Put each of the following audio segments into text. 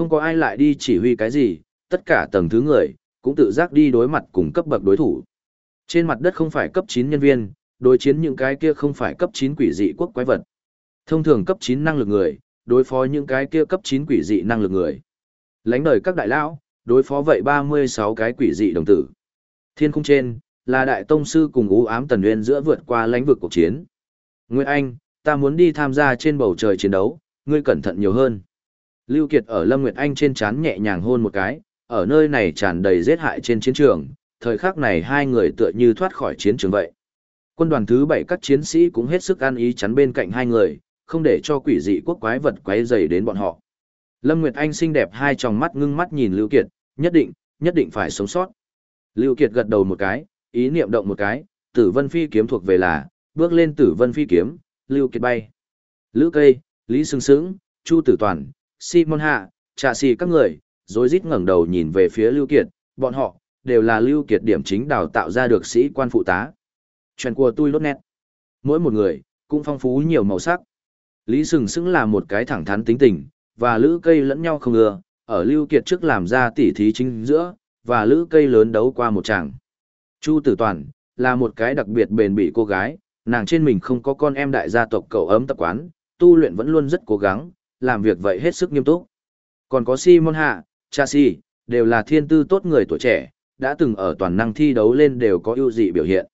Không có ai lại đi chỉ huy cái gì, tất cả tầng thứ người, cũng tự giác đi đối mặt cùng cấp bậc đối thủ. Trên mặt đất không phải cấp 9 nhân viên, đối chiến những cái kia không phải cấp 9 quỷ dị quốc quái vật. Thông thường cấp 9 năng lực người, đối phó những cái kia cấp 9 quỷ dị năng lực người. Lánh đời các đại lão, đối phó vậy 36 cái quỷ dị đồng tử. Thiên khung trên, là đại tông sư cùng ú ám tần nguyên giữa vượt qua lãnh vực cuộc chiến. Nguyên Anh, ta muốn đi tham gia trên bầu trời chiến đấu, ngươi cẩn thận nhiều hơn. Lưu Kiệt ở Lâm Nguyệt Anh trên chán nhẹ nhàng hôn một cái, ở nơi này tràn đầy giết hại trên chiến trường, thời khắc này hai người tựa như thoát khỏi chiến trường vậy. Quân đoàn thứ bảy các chiến sĩ cũng hết sức an ý chắn bên cạnh hai người, không để cho quỷ dị quốc quái vật quấy rầy đến bọn họ. Lâm Nguyệt Anh xinh đẹp hai tròng mắt ngưng mắt nhìn Lưu Kiệt, nhất định, nhất định phải sống sót. Lưu Kiệt gật đầu một cái, ý niệm động một cái, Tử Vân Phi kiếm thuộc về là, bước lên Tử Vân Phi kiếm, Lưu Kiệt bay. Lữ Cây, Lý Sương Sướng, Chu Tử Toàn, Simon Hạ, Trà Xì các người, rồi rít ngẩng đầu nhìn về phía Lưu Kiệt, bọn họ, đều là Lưu Kiệt điểm chính đào tạo ra được sĩ quan phụ tá. Chuyện của tôi lốt nét. Mỗi một người, cũng phong phú nhiều màu sắc. Lý Sừng Sững là một cái thẳng thắn tính tình, và lữ cây lẫn nhau không ưa, ở Lưu Kiệt trước làm ra tỉ thí chính giữa, và lữ cây lớn đấu qua một tràng. Chu Tử Toàn, là một cái đặc biệt bền bỉ cô gái, nàng trên mình không có con em đại gia tộc cậu ấm tập quán, tu luyện vẫn luôn rất cố gắng, làm việc vậy hết sức nghiêm túc. Còn có Simon Hạ, Chasi, đều là thiên tư tốt người tuổi trẻ, đã từng ở toàn năng thi đấu lên đều có ưu dị biểu hiện.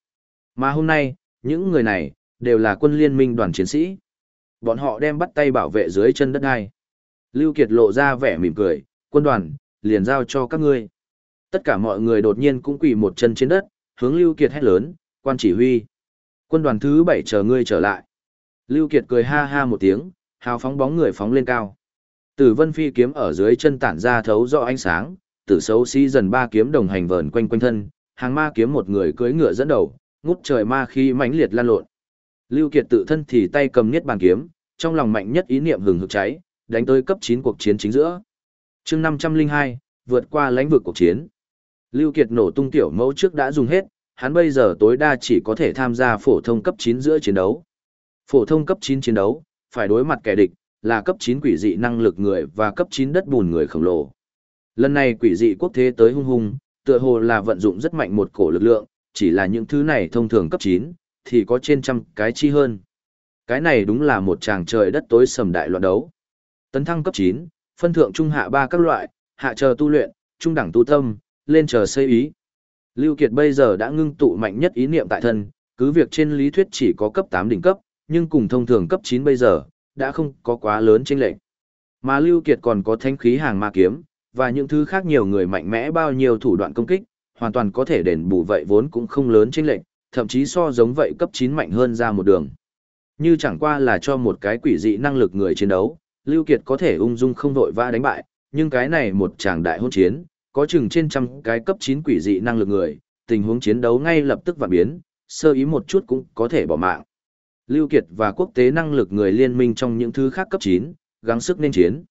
Mà hôm nay, những người này, đều là quân liên minh đoàn chiến sĩ. Bọn họ đem bắt tay bảo vệ dưới chân đất ai. Lưu Kiệt lộ ra vẻ mỉm cười, quân đoàn, liền giao cho các ngươi. Tất cả mọi người đột nhiên cũng quỳ một chân trên đất, hướng Lưu Kiệt hét lớn, quan chỉ huy. Quân đoàn thứ bảy chờ ngươi trở lại. Lưu Kiệt cười ha ha một tiếng, hào phóng bóng người phóng lên cao. Tử vân phi kiếm ở dưới chân tản ra thấu rõ ánh sáng, tử xấu xí dần ba kiếm đồng hành vờn quanh quanh thân, hàng ma kiếm một người cưỡi ngựa dẫn đầu, ngút trời ma khí mãnh liệt lan lộn. Lưu Kiệt tự thân thì tay cầm niết bàn kiếm, trong lòng mạnh nhất ý niệm hừng hực cháy, đánh tới cấp 9 cuộc chiến chính giữa. Chương 502, vượt qua lãnh vực cuộc chiến. Lưu Kiệt nổ tung tiểu mẫu trước đã dùng hết, hắn bây giờ tối đa chỉ có thể tham gia phổ thông cấp 9 giữa chiến đấu. Phổ thông cấp 9 chiến đấu, phải đối mặt kẻ địch, là cấp 9 quỷ dị năng lực người và cấp 9 đất bùn người khổng lồ. Lần này quỷ dị quốc thế tới hung hung, tựa hồ là vận dụng rất mạnh một cổ lực lượng, chỉ là những thứ này thông thường cấp 9, thì có trên trăm cái chi hơn. Cái này đúng là một tràng trời đất tối sầm đại loạn đấu. Tấn thăng cấp 9, phân thượng trung hạ ba các loại, hạ chờ tu luyện, trung đẳng tu tâm, lên chờ xây ý. Lưu Kiệt bây giờ đã ngưng tụ mạnh nhất ý niệm tại thân, cứ việc trên lý thuyết chỉ có cấp 8 đỉnh cấp, nhưng cùng thông thường cấp 9 bây giờ, đã không có quá lớn chênh lệch. Mà Lưu Kiệt còn có thánh khí hàng ma kiếm, và những thứ khác nhiều người mạnh mẽ bao nhiêu thủ đoạn công kích, hoàn toàn có thể đền bù vậy vốn cũng không lớn chênh lệch, thậm chí so giống vậy cấp 9 mạnh hơn ra một đường. Như chẳng qua là cho một cái quỷ dị năng lực người chiến đấu, Lưu Kiệt có thể ung dung không vội vã đánh bại, nhưng cái này một tràng đại hôn chiến, có chừng trên trăm cái cấp 9 quỷ dị năng lực người, tình huống chiến đấu ngay lập tức vạn biến, sơ ý một chút cũng có thể bỏ mạng. Lưu Kiệt và quốc tế năng lực người liên minh trong những thứ khác cấp 9, gắng sức nên chiến.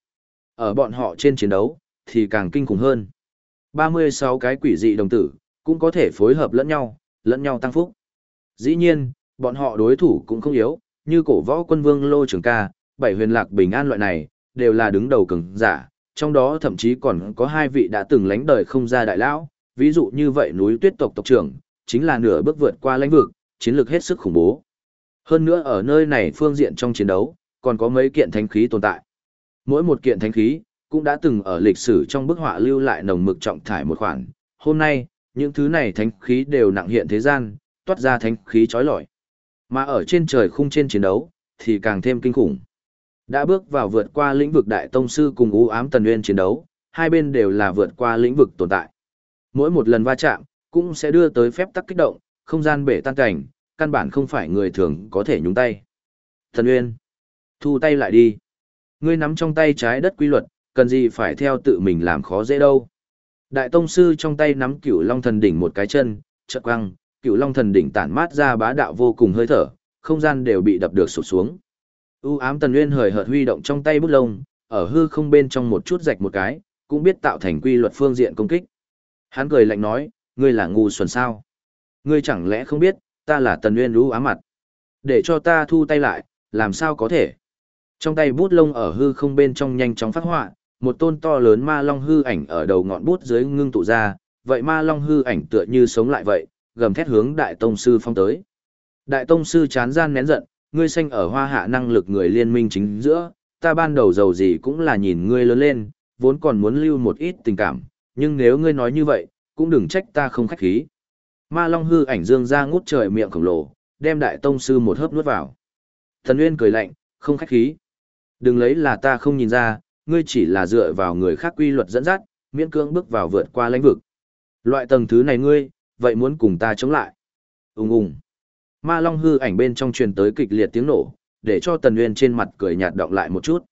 Ở bọn họ trên chiến đấu, thì càng kinh khủng hơn. 36 cái quỷ dị đồng tử, cũng có thể phối hợp lẫn nhau, lẫn nhau tăng phúc. Dĩ nhiên, bọn họ đối thủ cũng không yếu, như cổ võ quân vương Lô Trường Ca, bảy huyền lạc bình an loại này, đều là đứng đầu cường giả, trong đó thậm chí còn có hai vị đã từng lánh đời không ra đại lão, ví dụ như vậy núi tuyết tộc tộc trưởng, chính là nửa bước vượt qua lãnh vực, chiến lược hết sức khủng bố. Hơn nữa ở nơi này phương diện trong chiến đấu, còn có mấy kiện thánh khí tồn tại. Mỗi một kiện thánh khí, cũng đã từng ở lịch sử trong bức họa lưu lại nồng mực trọng thải một khoản. Hôm nay, những thứ này thánh khí đều nặng hiện thế gian, toát ra thánh khí chói lọi. Mà ở trên trời khung trên chiến đấu, thì càng thêm kinh khủng. Đã bước vào vượt qua lĩnh vực đại tông sư cùng u ám tần nguyên chiến đấu, hai bên đều là vượt qua lĩnh vực tồn tại. Mỗi một lần va chạm, cũng sẽ đưa tới phép tắc kích động, không gian bể tan cảnh, căn bản không phải người thường có thể nhúng tay. Thần uyên, thu tay lại đi. Ngươi nắm trong tay trái đất quy luật, cần gì phải theo tự mình làm khó dễ đâu. Đại tông sư trong tay nắm cửu long thần đỉnh một cái chân, chợt quăng, cửu long thần đỉnh tản mát ra bá đạo vô cùng hơi thở, không gian đều bị đập được sụp xuống. U ám tần uyên hời hợt huy động trong tay bút lông, ở hư không bên trong một chút rạch một cái, cũng biết tạo thành quy luật phương diện công kích. Hắn cười lạnh nói, ngươi là ngu xuẩn sao? Ngươi chẳng lẽ không biết, ta là tần nguyên Lũ ám mặt. Để cho ta thu tay lại, làm sao có thể? Trong tay bút lông ở hư không bên trong nhanh chóng phát họa, một tôn to lớn ma long hư ảnh ở đầu ngọn bút dưới ngưng tụ ra, vậy ma long hư ảnh tựa như sống lại vậy, gầm thét hướng đại tông sư phong tới. Đại tông sư chán gian nén giận, ngươi xanh ở hoa hạ năng lực người liên minh chính giữa, ta ban đầu giàu gì cũng là nhìn ngươi lớn lên, vốn còn muốn lưu một ít tình cảm, nhưng nếu ngươi nói như vậy, cũng đừng trách ta không khách khí. Ma Long hư ảnh dương ra ngút trời miệng khổng lồ, đem đại tông sư một hớp nuốt vào. Thần Nguyên cười lạnh, không khách khí. Đừng lấy là ta không nhìn ra, ngươi chỉ là dựa vào người khác quy luật dẫn dắt, miễn cưỡng bước vào vượt qua lãnh vực. Loại tầng thứ này ngươi, vậy muốn cùng ta chống lại. Ùng ùng. Ma Long hư ảnh bên trong truyền tới kịch liệt tiếng nổ, để cho Tần Nguyên trên mặt cười nhạt động lại một chút.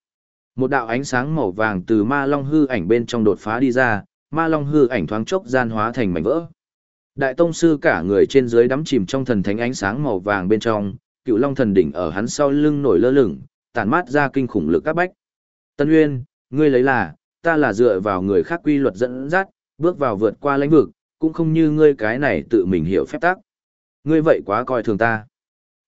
Một đạo ánh sáng màu vàng từ Ma Long hư ảnh bên trong đột phá đi ra, Ma Long hư ảnh thoáng chốc gian hóa thành mảnh vỡ. Đại tông sư cả người trên dưới đắm chìm trong thần thánh ánh sáng màu vàng bên trong, Cựu Long thần đỉnh ở hắn sau lưng nổi lơ lửng, tản mát ra kinh khủng lực các bách. Tân Uyên, ngươi lấy là, ta là dựa vào người khác quy luật dẫn dắt, bước vào vượt qua lãnh vực, cũng không như ngươi cái này tự mình hiểu phép tắc. Ngươi vậy quá coi thường ta.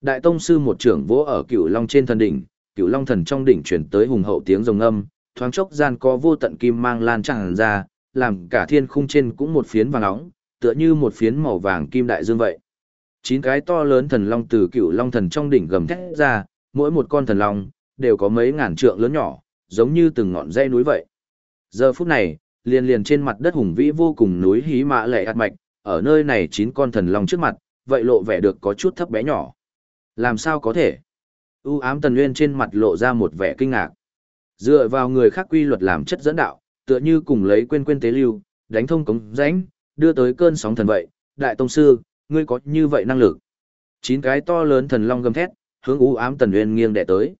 Đại tông sư một trưởng vỗ ở Cựu long trên thần đỉnh, Cựu long thần trong đỉnh chuyển tới hùng hậu tiếng rồng âm, thoáng chốc gian có vô tận kim mang lan tràn ra, làm cả thiên khung trên cũng một phiến vàng nóng, tựa như một phiến màu vàng kim đại dương vậy. Chín cái to lớn thần long từ cựu long thần trong đỉnh gầm thét ra, mỗi một con thần long đều có mấy ngàn trượng lớn nhỏ, giống như từng ngọn dãy núi vậy. Giờ phút này, liền liền trên mặt đất hùng vĩ vô cùng núi hí mã lệ ạt mạch, ở nơi này chín con thần long trước mặt, vậy lộ vẻ được có chút thấp bé nhỏ. Làm sao có thể? U ám tần nguyên trên mặt lộ ra một vẻ kinh ngạc. Dựa vào người khác quy luật làm chất dẫn đạo, tựa như cùng lấy quên quên tế lưu, đánh thông cống rãnh, đưa tới cơn sóng thần vậy. Đại tông sư, ngươi có như vậy năng lực. Chín cái to lớn thần long gầm thét, hướng u ám tần uyên nghiêng đè tới.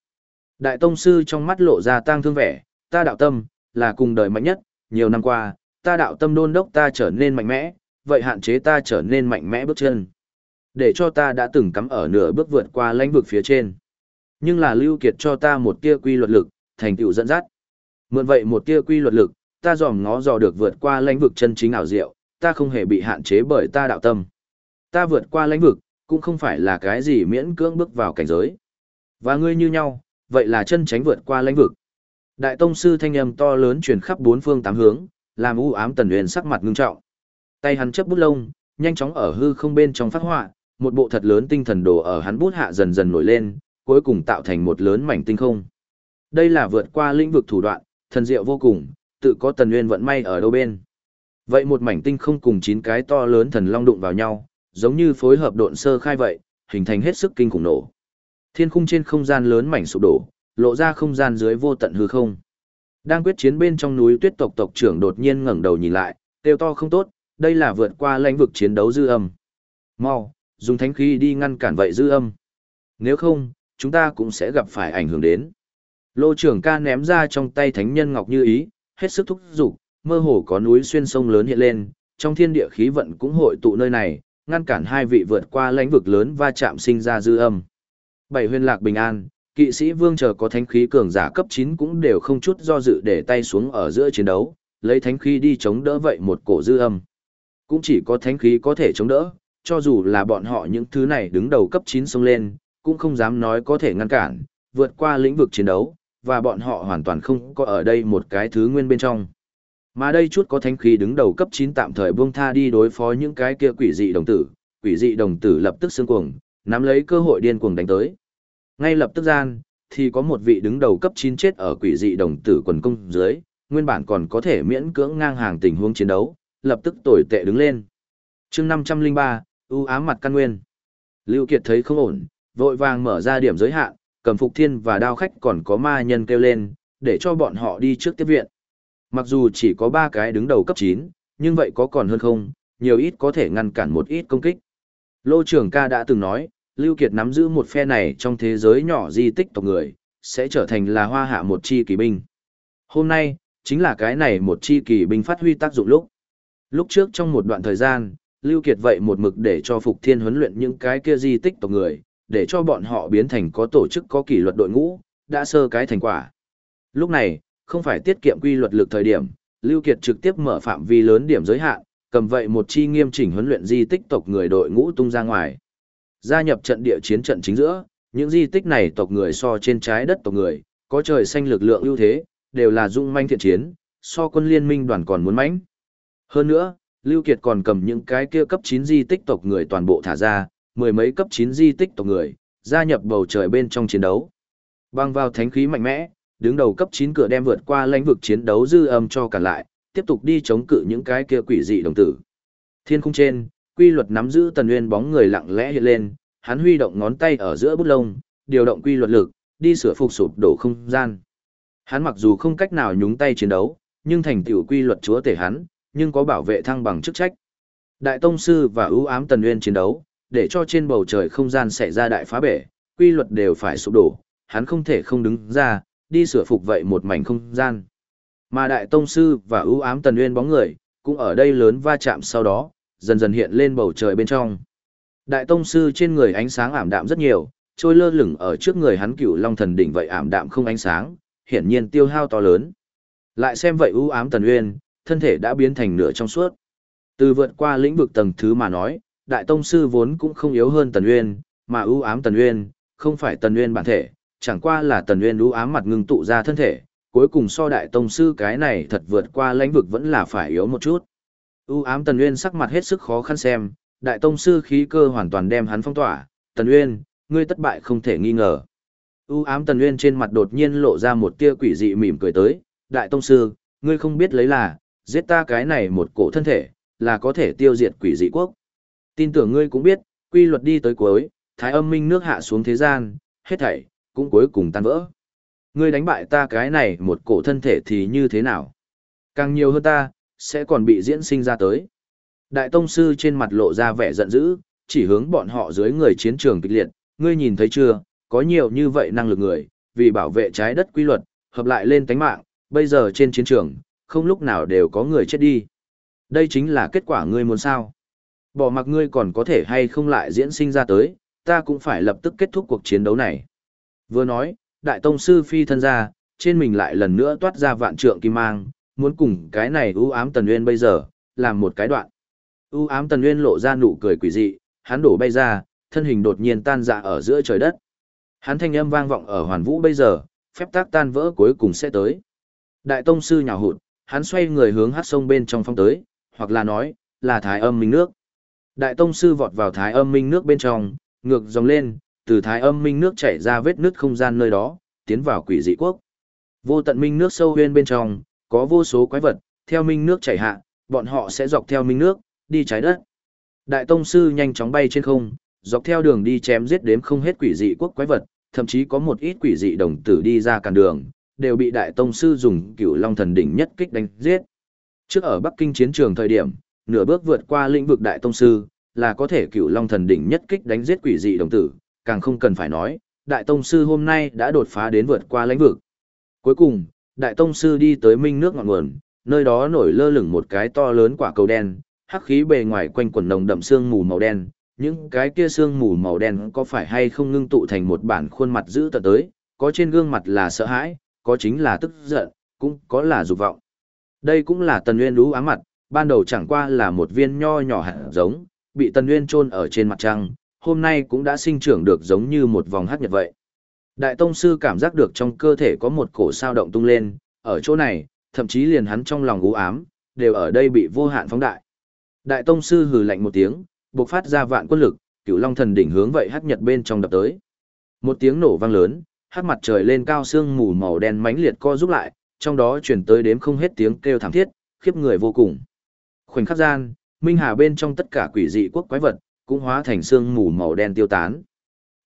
Đại tông sư trong mắt lộ ra tang thương vẻ, ta đạo tâm, là cùng đời mạnh nhất, nhiều năm qua, ta đạo tâm đôn đốc ta trở nên mạnh mẽ, vậy hạn chế ta trở nên mạnh mẽ bước chân. Để cho ta đã từng cắm ở nửa bước vượt qua lãnh vực phía trên. Nhưng là lưu kiệt cho ta một tia quy luật lực, thành tựu dẫn dắt. Mượn vậy một tia quy luật lực, ta dòm ngó dò được vượt qua lãnh vực chân chính ảo diệu, ta không hề bị hạn chế bởi ta đạo tâm. Ta vượt qua lãnh vực, cũng không phải là cái gì miễn cưỡng bước vào cảnh giới. Và ngươi như nhau, vậy là chân tránh vượt qua lãnh vực. Đại tông sư thanh âm to lớn truyền khắp bốn phương tám hướng, làm u ám tần huyền sắc mặt ngưng trọng. Tay hắn chấp bút lông, nhanh chóng ở hư không bên trong phát họa, một bộ thật lớn tinh thần đồ ở hắn bút hạ dần dần nổi lên, cuối cùng tạo thành một lớn mảnh tinh không. Đây là vượt qua lĩnh vực thủ đoạn, thần diệu vô cùng, tự có tần nguyên vận may ở đâu bên. Vậy một mảnh tinh không cùng chín cái to lớn thần long đụng vào nhau, giống như phối hợp độn sơ khai vậy, hình thành hết sức kinh khủng nổ. Thiên khung trên không gian lớn mảnh sụp đổ, lộ ra không gian dưới vô tận hư không. Đang quyết chiến bên trong núi tuyết tộc tộc trưởng đột nhiên ngẩng đầu nhìn lại, kêu to không tốt, đây là vượt qua lãnh vực chiến đấu dư âm. Mau, dùng thánh khí đi ngăn cản vậy dư âm. Nếu không, chúng ta cũng sẽ gặp phải ảnh hưởng đến. Lô trưởng ca ném ra trong tay thánh nhân ngọc như ý, hết sức thúc giục, mơ hồ có núi xuyên sông lớn hiện lên, trong thiên địa khí vận cũng hội tụ nơi này, ngăn cản hai vị vượt qua lãnh vực lớn va chạm sinh ra dư âm. Bảy huyền lạc bình an, kỵ sĩ vương chờ có thánh khí cường giả cấp 9 cũng đều không chút do dự để tay xuống ở giữa chiến đấu, lấy thánh khí đi chống đỡ vậy một cổ dư âm. Cũng chỉ có thánh khí có thể chống đỡ, cho dù là bọn họ những thứ này đứng đầu cấp 9 xông lên, cũng không dám nói có thể ngăn cản, vượt qua lĩnh vực chiến đấu, và bọn họ hoàn toàn không có ở đây một cái thứ nguyên bên trong. Mà đây chút có thánh khí đứng đầu cấp 9 tạm thời buông tha đi đối phó những cái kia quỷ dị đồng tử, quỷ dị đồng tử lập tức xương cuồng, nắm lấy cơ hội điên cuồng đánh tới. Ngay lập tức gian, thì có một vị đứng đầu cấp 9 chết ở quỷ dị đồng tử quần công dưới, nguyên bản còn có thể miễn cưỡng ngang hàng tình huống chiến đấu, lập tức tồi tệ đứng lên. chương 503, ưu ám mặt căn nguyên. Lưu Kiệt thấy không ổn, vội vàng mở ra điểm giới hạn, cầm phục thiên và đao khách còn có ma nhân kêu lên, để cho bọn họ đi trước tiếp viện. Mặc dù chỉ có 3 cái đứng đầu cấp 9, nhưng vậy có còn hơn không, nhiều ít có thể ngăn cản một ít công kích. Lô trưởng ca đã từng nói, Lưu Kiệt nắm giữ một phe này trong thế giới nhỏ di tích tộc người, sẽ trở thành là hoa hạ một chi kỳ binh. Hôm nay, chính là cái này một chi kỳ binh phát huy tác dụng lúc. Lúc trước trong một đoạn thời gian, Lưu Kiệt vậy một mực để cho Phục Thiên huấn luyện những cái kia di tích tộc người, để cho bọn họ biến thành có tổ chức có kỷ luật đội ngũ, đã sơ cái thành quả. Lúc này, không phải tiết kiệm quy luật lực thời điểm, Lưu Kiệt trực tiếp mở phạm vi lớn điểm giới hạn, cầm vậy một chi nghiêm chỉnh huấn luyện di tích tộc người đội ngũ tung ra ngoài. Gia nhập trận địa chiến trận chính giữa, những di tích này tộc người so trên trái đất tộc người, có trời xanh lực lượng ưu thế, đều là dung manh thiện chiến, so quân liên minh đoàn còn muốn mãnh. Hơn nữa, Lưu Kiệt còn cầm những cái kia cấp 9 di tích tộc người toàn bộ thả ra, mười mấy cấp 9 di tích tộc người, gia nhập bầu trời bên trong chiến đấu. Bang vào thánh khí mạnh mẽ, đứng đầu cấp 9 cửa đem vượt qua lãnh vực chiến đấu dư âm cho cả lại, tiếp tục đi chống cự những cái kia quỷ dị đồng tử. Thiên khung trên, quy luật nắm giữ tần nguyên bóng người lặng lẽ hiện lên, hắn huy động ngón tay ở giữa bút lông, điều động quy luật lực, đi sửa phục sụp đổ không gian. Hắn mặc dù không cách nào nhúng tay chiến đấu, nhưng thành tựu quy luật chúa tể hắn, nhưng có bảo vệ thăng bằng chức trách. Đại tông sư và ưu ám tần nguyên chiến đấu, để cho trên bầu trời không gian xảy ra đại phá bể, quy luật đều phải sụp đổ, hắn không thể không đứng ra, đi sửa phục vậy một mảnh không gian. Mà đại tông sư và ưu ám tần nguyên bóng người, cũng ở đây lớn va chạm sau đó, dần dần hiện lên bầu trời bên trong. Đại tông sư trên người ánh sáng ảm đạm rất nhiều, trôi lơ lửng ở trước người hắn cựu long thần đỉnh vậy ảm đạm không ánh sáng, hiển nhiên tiêu hao to lớn. Lại xem vậy ưu ám tần uyên, thân thể đã biến thành nửa trong suốt. Từ vượt qua lĩnh vực tầng thứ mà nói, đại tông sư vốn cũng không yếu hơn tần uyên, mà ưu ám tần uyên, không phải tần uyên bản thể, chẳng qua là tần uyên ưu ám mặt ngưng tụ ra thân thể, cuối cùng so đại tông sư cái này thật vượt qua lãnh vực vẫn là phải yếu một chút. ưu ám tần uyên sắc mặt hết sức khó khăn xem, đại tông sư khí cơ hoàn toàn đem hắn phong tỏa, tần uyên, ngươi thất bại không thể nghi ngờ. ưu ám tần uyên trên mặt đột nhiên lộ ra một tia quỷ dị mỉm cười tới, đại tông sư, ngươi không biết lấy là, giết ta cái này một cổ thân thể, là có thể tiêu diệt quỷ dị quốc. Tin tưởng ngươi cũng biết, quy luật đi tới cuối, thái âm minh nước hạ xuống thế gian, hết thảy, cũng cuối cùng tan vỡ. Ngươi đánh bại ta cái này một cổ thân thể thì như thế nào? Càng nhiều hơn ta, sẽ còn bị diễn sinh ra tới. Đại tông sư trên mặt lộ ra vẻ giận dữ, chỉ hướng bọn họ dưới người chiến trường kịch liệt, ngươi nhìn thấy chưa, có nhiều như vậy năng lực người, vì bảo vệ trái đất quy luật, hợp lại lên tánh mạng, bây giờ trên chiến trường, không lúc nào đều có người chết đi. Đây chính là kết quả ngươi muốn sao. Bỏ mặc ngươi còn có thể hay không lại diễn sinh ra tới, ta cũng phải lập tức kết thúc cuộc chiến đấu này. Vừa nói, đại tông sư phi thân ra, trên mình lại lần nữa toát ra vạn trượng kim mang, muốn cùng cái này ưu ám tần nguyên bây giờ, làm một cái đoạn. ưu ám tần nguyên lộ ra nụ cười quỷ dị, hắn đổ bay ra, thân hình đột nhiên tan dạ ở giữa trời đất. Hắn thanh âm vang vọng ở hoàn vũ bây giờ, phép tác tan vỡ cuối cùng sẽ tới. Đại tông sư nhào hụt, hắn xoay người hướng hát sông bên trong phong tới, hoặc là nói, là thái âm minh nước. Đại tông sư vọt vào thái âm minh nước bên trong, ngược dòng lên, từ thái âm minh nước chảy ra vết nứt không gian nơi đó, tiến vào quỷ dị quốc. Vô tận minh nước sâu huyên bên trong, có vô số quái vật, theo minh nước chảy hạ, bọn họ sẽ dọc theo minh nước, đi trái đất. Đại tông sư nhanh chóng bay trên không, dọc theo đường đi chém giết đếm không hết quỷ dị quốc quái vật, thậm chí có một ít quỷ dị đồng tử đi ra cản đường, đều bị đại tông sư dùng cửu long thần đỉnh nhất kích đánh giết. Trước ở Bắc Kinh chiến trường thời điểm, nửa bước vượt qua lĩnh vực đại tông sư, là có thể cửu long thần đỉnh nhất kích đánh giết quỷ dị đồng tử, càng không cần phải nói, đại tông sư hôm nay đã đột phá đến vượt qua lãnh vực. Cuối cùng, đại tông sư đi tới minh nước ngọn nguồn, nơi đó nổi lơ lửng một cái to lớn quả cầu đen, hắc khí bề ngoài quanh quần nồng đậm sương mù màu đen, những cái kia sương mù màu đen có phải hay không ngưng tụ thành một bản khuôn mặt dữ tợn tới, có trên gương mặt là sợ hãi, có chính là tức giận, cũng có là dục vọng. Đây cũng là Tần Nguyên lũ ám mặt, ban đầu chẳng qua là một viên nho nhỏ hạt giống, bị Tần Nguyên chôn ở trên mặt trăng, hôm nay cũng đã sinh trưởng được giống như một vòng hắc nhật vậy. Đại Tông Sư cảm giác được trong cơ thể có một cổ sao động tung lên, ở chỗ này, thậm chí liền hắn trong lòng u ám, đều ở đây bị vô hạn phóng đại. Đại Tông Sư hừ lạnh một tiếng, bộc phát ra vạn quân lực, cửu long thần đỉnh hướng vậy hắc nhật bên trong đập tới. Một tiếng nổ vang lớn, hát mặt trời lên cao sương mù màu đen mãnh liệt co rút lại, trong đó chuyển tới đếm không hết tiếng kêu thảm thiết, khiếp người vô cùng. Khoảnh khắc gian, Minh Hà bên trong tất cả quỷ dị quốc quái vật, cũng hóa thành sương mù màu đen tiêu tán.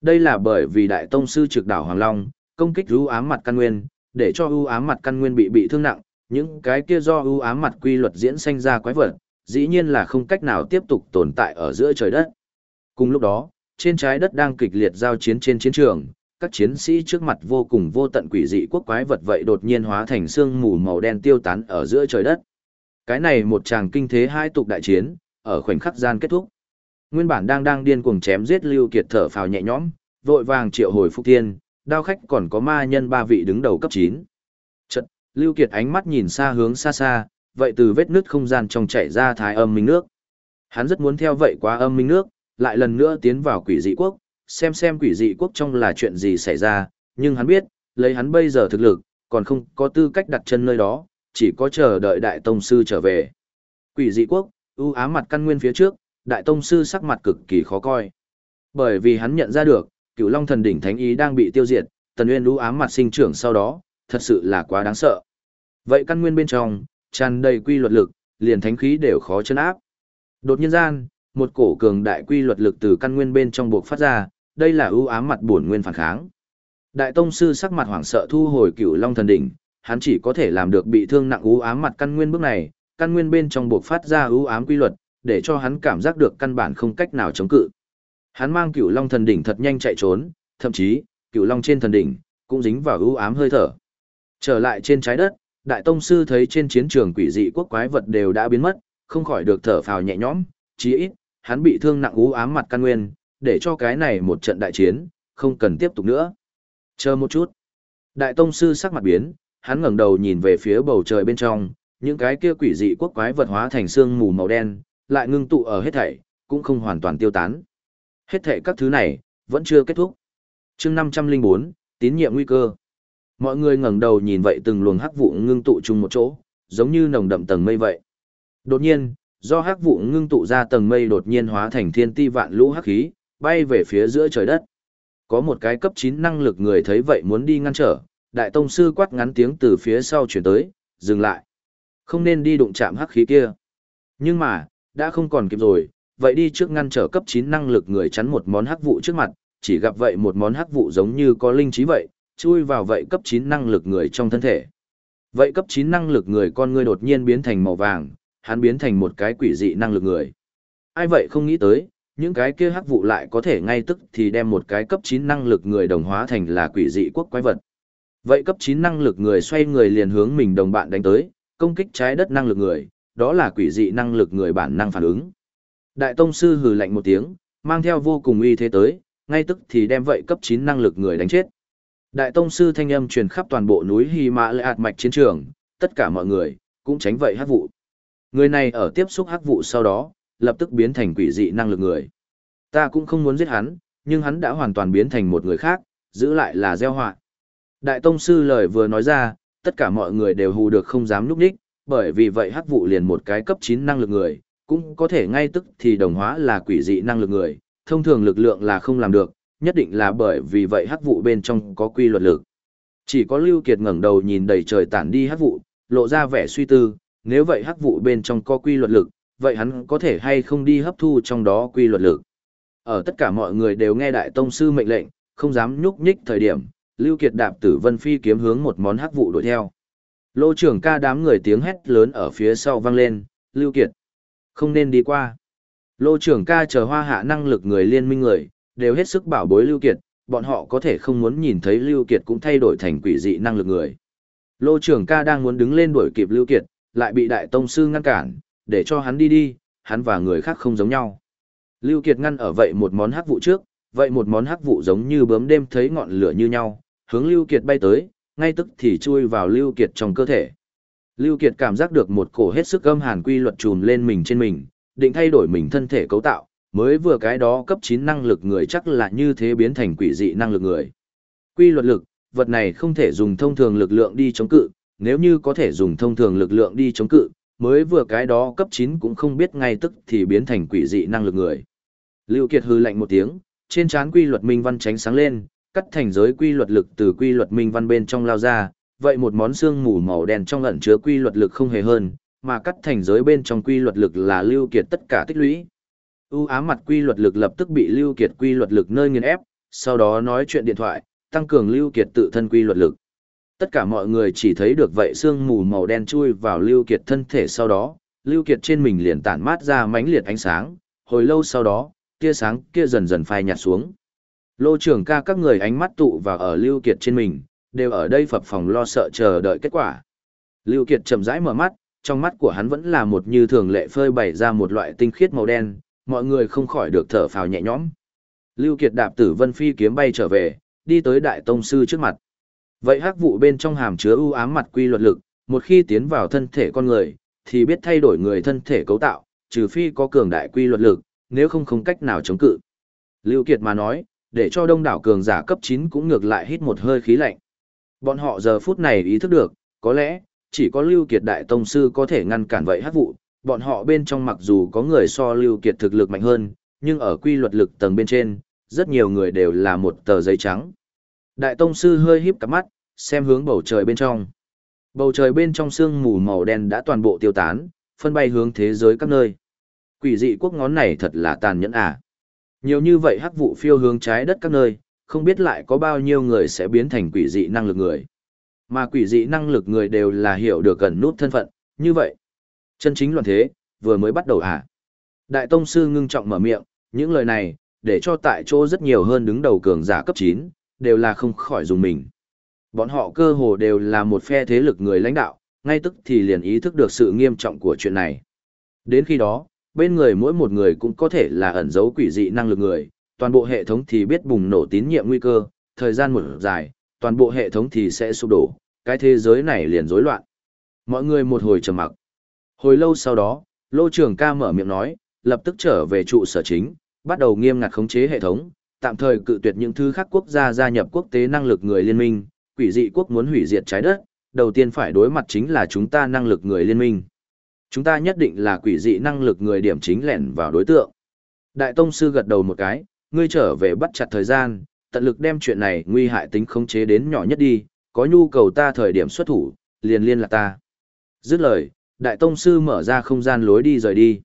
Đây là bởi vì đại tông sư trực đảo Hoàng Long, công kích ưu ám mặt căn nguyên, để cho ưu ám mặt căn nguyên bị bị thương nặng, những cái kia do ưu ám mặt quy luật diễn sinh ra quái vật, dĩ nhiên là không cách nào tiếp tục tồn tại ở giữa trời đất. Cùng lúc đó, trên trái đất đang kịch liệt giao chiến trên chiến trường, các chiến sĩ trước mặt vô cùng vô tận quỷ dị quốc quái vật vậy đột nhiên hóa thành sương mù màu đen tiêu tán ở giữa trời đất. Cái này một tràng kinh thế hai tục đại chiến, ở khoảnh khắc gian kết thúc. Nguyên bản đang đang điên cuồng chém giết Lưu Kiệt thở phào nhẹ nhõm, vội vàng triệu hồi phục thiên, đao khách còn có ma nhân ba vị đứng đầu cấp 9. Chợt, Lưu Kiệt ánh mắt nhìn xa hướng xa xa, vậy từ vết nứt không gian trong chảy ra thái âm minh nước. Hắn rất muốn theo vậy qua âm minh nước, lại lần nữa tiến vào quỷ dị quốc, xem xem quỷ dị quốc trong là chuyện gì xảy ra, nhưng hắn biết, lấy hắn bây giờ thực lực, còn không có tư cách đặt chân nơi đó, chỉ có chờ đợi đại tông sư trở về. Quỷ dị quốc, ưu ám mặt căn nguyên phía trước, đại tông sư sắc mặt cực kỳ khó coi. Bởi vì hắn nhận ra được, cựu long thần đỉnh thánh ý đang bị tiêu diệt, tần nguyên ưu ám mặt sinh trưởng sau đó, thật sự là quá đáng sợ. Vậy căn nguyên bên trong, tràn đầy quy luật lực, liền thánh khí đều khó chân áp. Đột nhiên gian, một cổ cường đại quy luật lực từ căn nguyên bên trong buộc phát ra, đây là ưu ám mặt bổn nguyên phản kháng. Đại tông sư sắc mặt hoảng sợ thu hồi cựu long thần đỉnh, hắn chỉ có thể làm được bị thương nặng ưu ám mặt căn nguyên bước này, căn nguyên bên trong buộc phát ra ưu ám quy luật, để cho hắn cảm giác được căn bản không cách nào chống cự. Hắn mang cửu long thần đỉnh thật nhanh chạy trốn, thậm chí, cửu long trên thần đỉnh, cũng dính vào ưu ám hơi thở. Trở lại trên trái đất, đại tông sư thấy trên chiến trường quỷ dị quốc quái vật đều đã biến mất, không khỏi được thở phào nhẹ nhõm, chí ít, hắn bị thương nặng ưu ám mặt căn nguyên, để cho cái này một trận đại chiến, không cần tiếp tục nữa. Chờ một chút. Đại tông sư sắc mặt biến, hắn ngẩng đầu nhìn về phía bầu trời bên trong, những cái kia quỷ dị quốc quái vật hóa thành xương mù màu đen, lại ngưng tụ ở hết thảy, cũng không hoàn toàn tiêu tán. Hết thảy các thứ này, vẫn chưa kết thúc. chương 504, tín nhiệm nguy cơ. Mọi người ngẩng đầu nhìn vậy từng luồng hắc vụ ngưng tụ chung một chỗ, giống như nồng đậm tầng mây vậy. Đột nhiên, do hắc vụ ngưng tụ ra tầng mây đột nhiên hóa thành thiên ti vạn lũ hắc khí, bay về phía giữa trời đất. Có một cái cấp 9 năng lực người thấy vậy muốn đi ngăn trở, đại tông sư quát ngắn tiếng từ phía sau chuyển tới, dừng lại. Không nên đi đụng chạm hắc khí kia. Nhưng mà, đã không còn kịp rồi, vậy đi trước ngăn trở cấp 9 năng lực người chắn một món hắc vụ trước mặt, chỉ gặp vậy một món hắc vụ giống như có linh trí vậy, chui vào vậy cấp 9 năng lực người trong thân thể. Vậy cấp 9 năng lực người con người đột nhiên biến thành màu vàng, hắn biến thành một cái quỷ dị năng lực người. Ai vậy không nghĩ tới, những cái kia hắc vụ lại có thể ngay tức thì đem một cái cấp 9 năng lực người đồng hóa thành là quỷ dị quốc quái vật. Vậy cấp 9 năng lực người xoay người liền hướng mình đồng bạn đánh tới, công kích trái đất năng lực người, đó là quỷ dị năng lực người bản năng phản ứng. Đại tông sư hừ lạnh một tiếng, mang theo vô cùng uy thế tới, ngay tức thì đem vậy cấp 9 năng lực người đánh chết. Đại tông sư thanh âm truyền khắp toàn bộ núi Hy Mã Lệ Hạt Mạch chiến trường, tất cả mọi người cũng tránh vậy hắc vụ. Người này ở tiếp xúc hắc vụ sau đó, lập tức biến thành quỷ dị năng lực người. Ta cũng không muốn giết hắn, nhưng hắn đã hoàn toàn biến thành một người khác, giữ lại là gieo họa. Đại tông sư lời vừa nói ra, tất cả mọi người đều hù được không dám núp đích, bởi vì vậy hắc vụ liền một cái cấp 9 năng lực người, cũng có thể ngay tức thì đồng hóa là quỷ dị năng lực người, thông thường lực lượng là không làm được, nhất định là bởi vì vậy hắc vụ bên trong có quy luật lực. Chỉ có Lưu Kiệt ngẩng đầu nhìn đầy trời tản đi hắc vụ, lộ ra vẻ suy tư, nếu vậy hắc vụ bên trong có quy luật lực, vậy hắn có thể hay không đi hấp thu trong đó quy luật lực. Ở tất cả mọi người đều nghe đại tông sư mệnh lệnh, không dám nhúc nhích thời điểm, Lưu Kiệt đạp tử vân phi kiếm hướng một món hắc vụ đuổi theo. Lô trưởng ca đám người tiếng hét lớn ở phía sau vang lên, Lưu Kiệt, không nên đi qua. Lô trưởng ca chờ hoa hạ năng lực người liên minh người, đều hết sức bảo bối Lưu Kiệt, bọn họ có thể không muốn nhìn thấy Lưu Kiệt cũng thay đổi thành quỷ dị năng lực người. Lô trưởng ca đang muốn đứng lên đuổi kịp Lưu Kiệt, lại bị đại tông sư ngăn cản, để cho hắn đi đi, hắn và người khác không giống nhau. Lưu Kiệt ngăn ở vậy một món hắc vụ trước, vậy một món hắc vụ giống như bướm đêm thấy ngọn lửa như nhau, hướng Lưu Kiệt bay tới, ngay tức thì chui vào Lưu Kiệt trong cơ thể. Lưu Kiệt cảm giác được một cổ hết sức âm hàn quy luật trùm lên mình trên mình, định thay đổi mình thân thể cấu tạo, mới vừa cái đó cấp 9 năng lực người chắc là như thế biến thành quỷ dị năng lực người. Quy luật lực, vật này không thể dùng thông thường lực lượng đi chống cự, nếu như có thể dùng thông thường lực lượng đi chống cự, mới vừa cái đó cấp 9 cũng không biết ngay tức thì biến thành quỷ dị năng lực người. Lưu Kiệt hừ lạnh một tiếng, trên trán quy luật minh văn tránh sáng lên, cắt thành giới quy luật lực từ quy luật minh văn bên trong lao ra, vậy một món xương mù màu đen trong ẩn chứa quy luật lực không hề hơn, mà cắt thành giới bên trong quy luật lực là Lưu Kiệt tất cả tích lũy. U ám mặt quy luật lực lập tức bị Lưu Kiệt quy luật lực nơi nghiền ép, sau đó nói chuyện điện thoại, tăng cường Lưu Kiệt tự thân quy luật lực. Tất cả mọi người chỉ thấy được vậy xương mù màu đen chui vào Lưu Kiệt thân thể sau đó, Lưu Kiệt trên mình liền tản mát ra mãnh liệt ánh sáng, hồi lâu sau đó, tia sáng kia dần dần phai nhạt xuống. Lô trưởng ca các người ánh mắt tụ vào ở Lưu Kiệt trên mình, đều ở đây phập phòng lo sợ chờ đợi kết quả. Lưu Kiệt chậm rãi mở mắt, trong mắt của hắn vẫn là một như thường lệ phơi bày ra một loại tinh khiết màu đen, mọi người không khỏi được thở phào nhẹ nhõm. Lưu Kiệt đạp tử vân phi kiếm bay trở về, đi tới đại tông sư trước mặt. Vậy hắc vụ bên trong hàm chứa u ám mặt quy luật lực, một khi tiến vào thân thể con người, thì biết thay đổi người thân thể cấu tạo, trừ phi có cường đại quy luật lực, nếu không không cách nào chống cự. Lưu Kiệt mà nói, để cho đông đảo cường giả cấp 9 cũng ngược lại hít một hơi khí lạnh. Bọn họ giờ phút này ý thức được, có lẽ, chỉ có Lưu Kiệt Đại Tông Sư có thể ngăn cản vậy hát vụ, bọn họ bên trong mặc dù có người so Lưu Kiệt thực lực mạnh hơn, nhưng ở quy luật lực tầng bên trên, rất nhiều người đều là một tờ giấy trắng. Đại Tông Sư hơi híp cặp mắt, xem hướng bầu trời bên trong. Bầu trời bên trong sương mù màu đen đã toàn bộ tiêu tán, phân bay hướng thế giới các nơi. Quỷ dị quốc ngón này thật là tàn nhẫn à. Nhiều như vậy hắc vụ phiêu hướng trái đất các nơi, không biết lại có bao nhiêu người sẽ biến thành quỷ dị năng lực người. Mà quỷ dị năng lực người đều là hiểu được gần nút thân phận, như vậy. Chân chính luận thế, vừa mới bắt đầu à. Đại Tông Sư ngưng trọng mở miệng, những lời này, để cho tại chỗ rất nhiều hơn đứng đầu cường giả cấp 9, đều là không khỏi dùng mình. Bọn họ cơ hồ đều là một phe thế lực người lãnh đạo, ngay tức thì liền ý thức được sự nghiêm trọng của chuyện này. Đến khi đó, bên người mỗi một người cũng có thể là ẩn giấu quỷ dị năng lực người, toàn bộ hệ thống thì biết bùng nổ tín nhiệm nguy cơ, thời gian một dài, toàn bộ hệ thống thì sẽ sụp đổ, cái thế giới này liền rối loạn. Mọi người một hồi trầm mặc. Hồi lâu sau đó, Lô Trường ca mở miệng nói, lập tức trở về trụ sở chính, bắt đầu nghiêm ngặt khống chế hệ thống, tạm thời cự tuyệt những thứ khác quốc gia gia nhập quốc tế năng lực người liên minh, quỷ dị quốc muốn hủy diệt trái đất, đầu tiên phải đối mặt chính là chúng ta năng lực người liên minh. Chúng ta nhất định là quỷ dị năng lực người điểm chính lẻn vào đối tượng. Đại Tông Sư gật đầu một cái, ngươi trở về bắt chặt thời gian, tận lực đem chuyện này nguy hại tính khống chế đến nhỏ nhất đi, có nhu cầu ta thời điểm xuất thủ, liền liên lạc ta. Dứt lời, Đại Tông Sư mở ra không gian lối đi rời đi.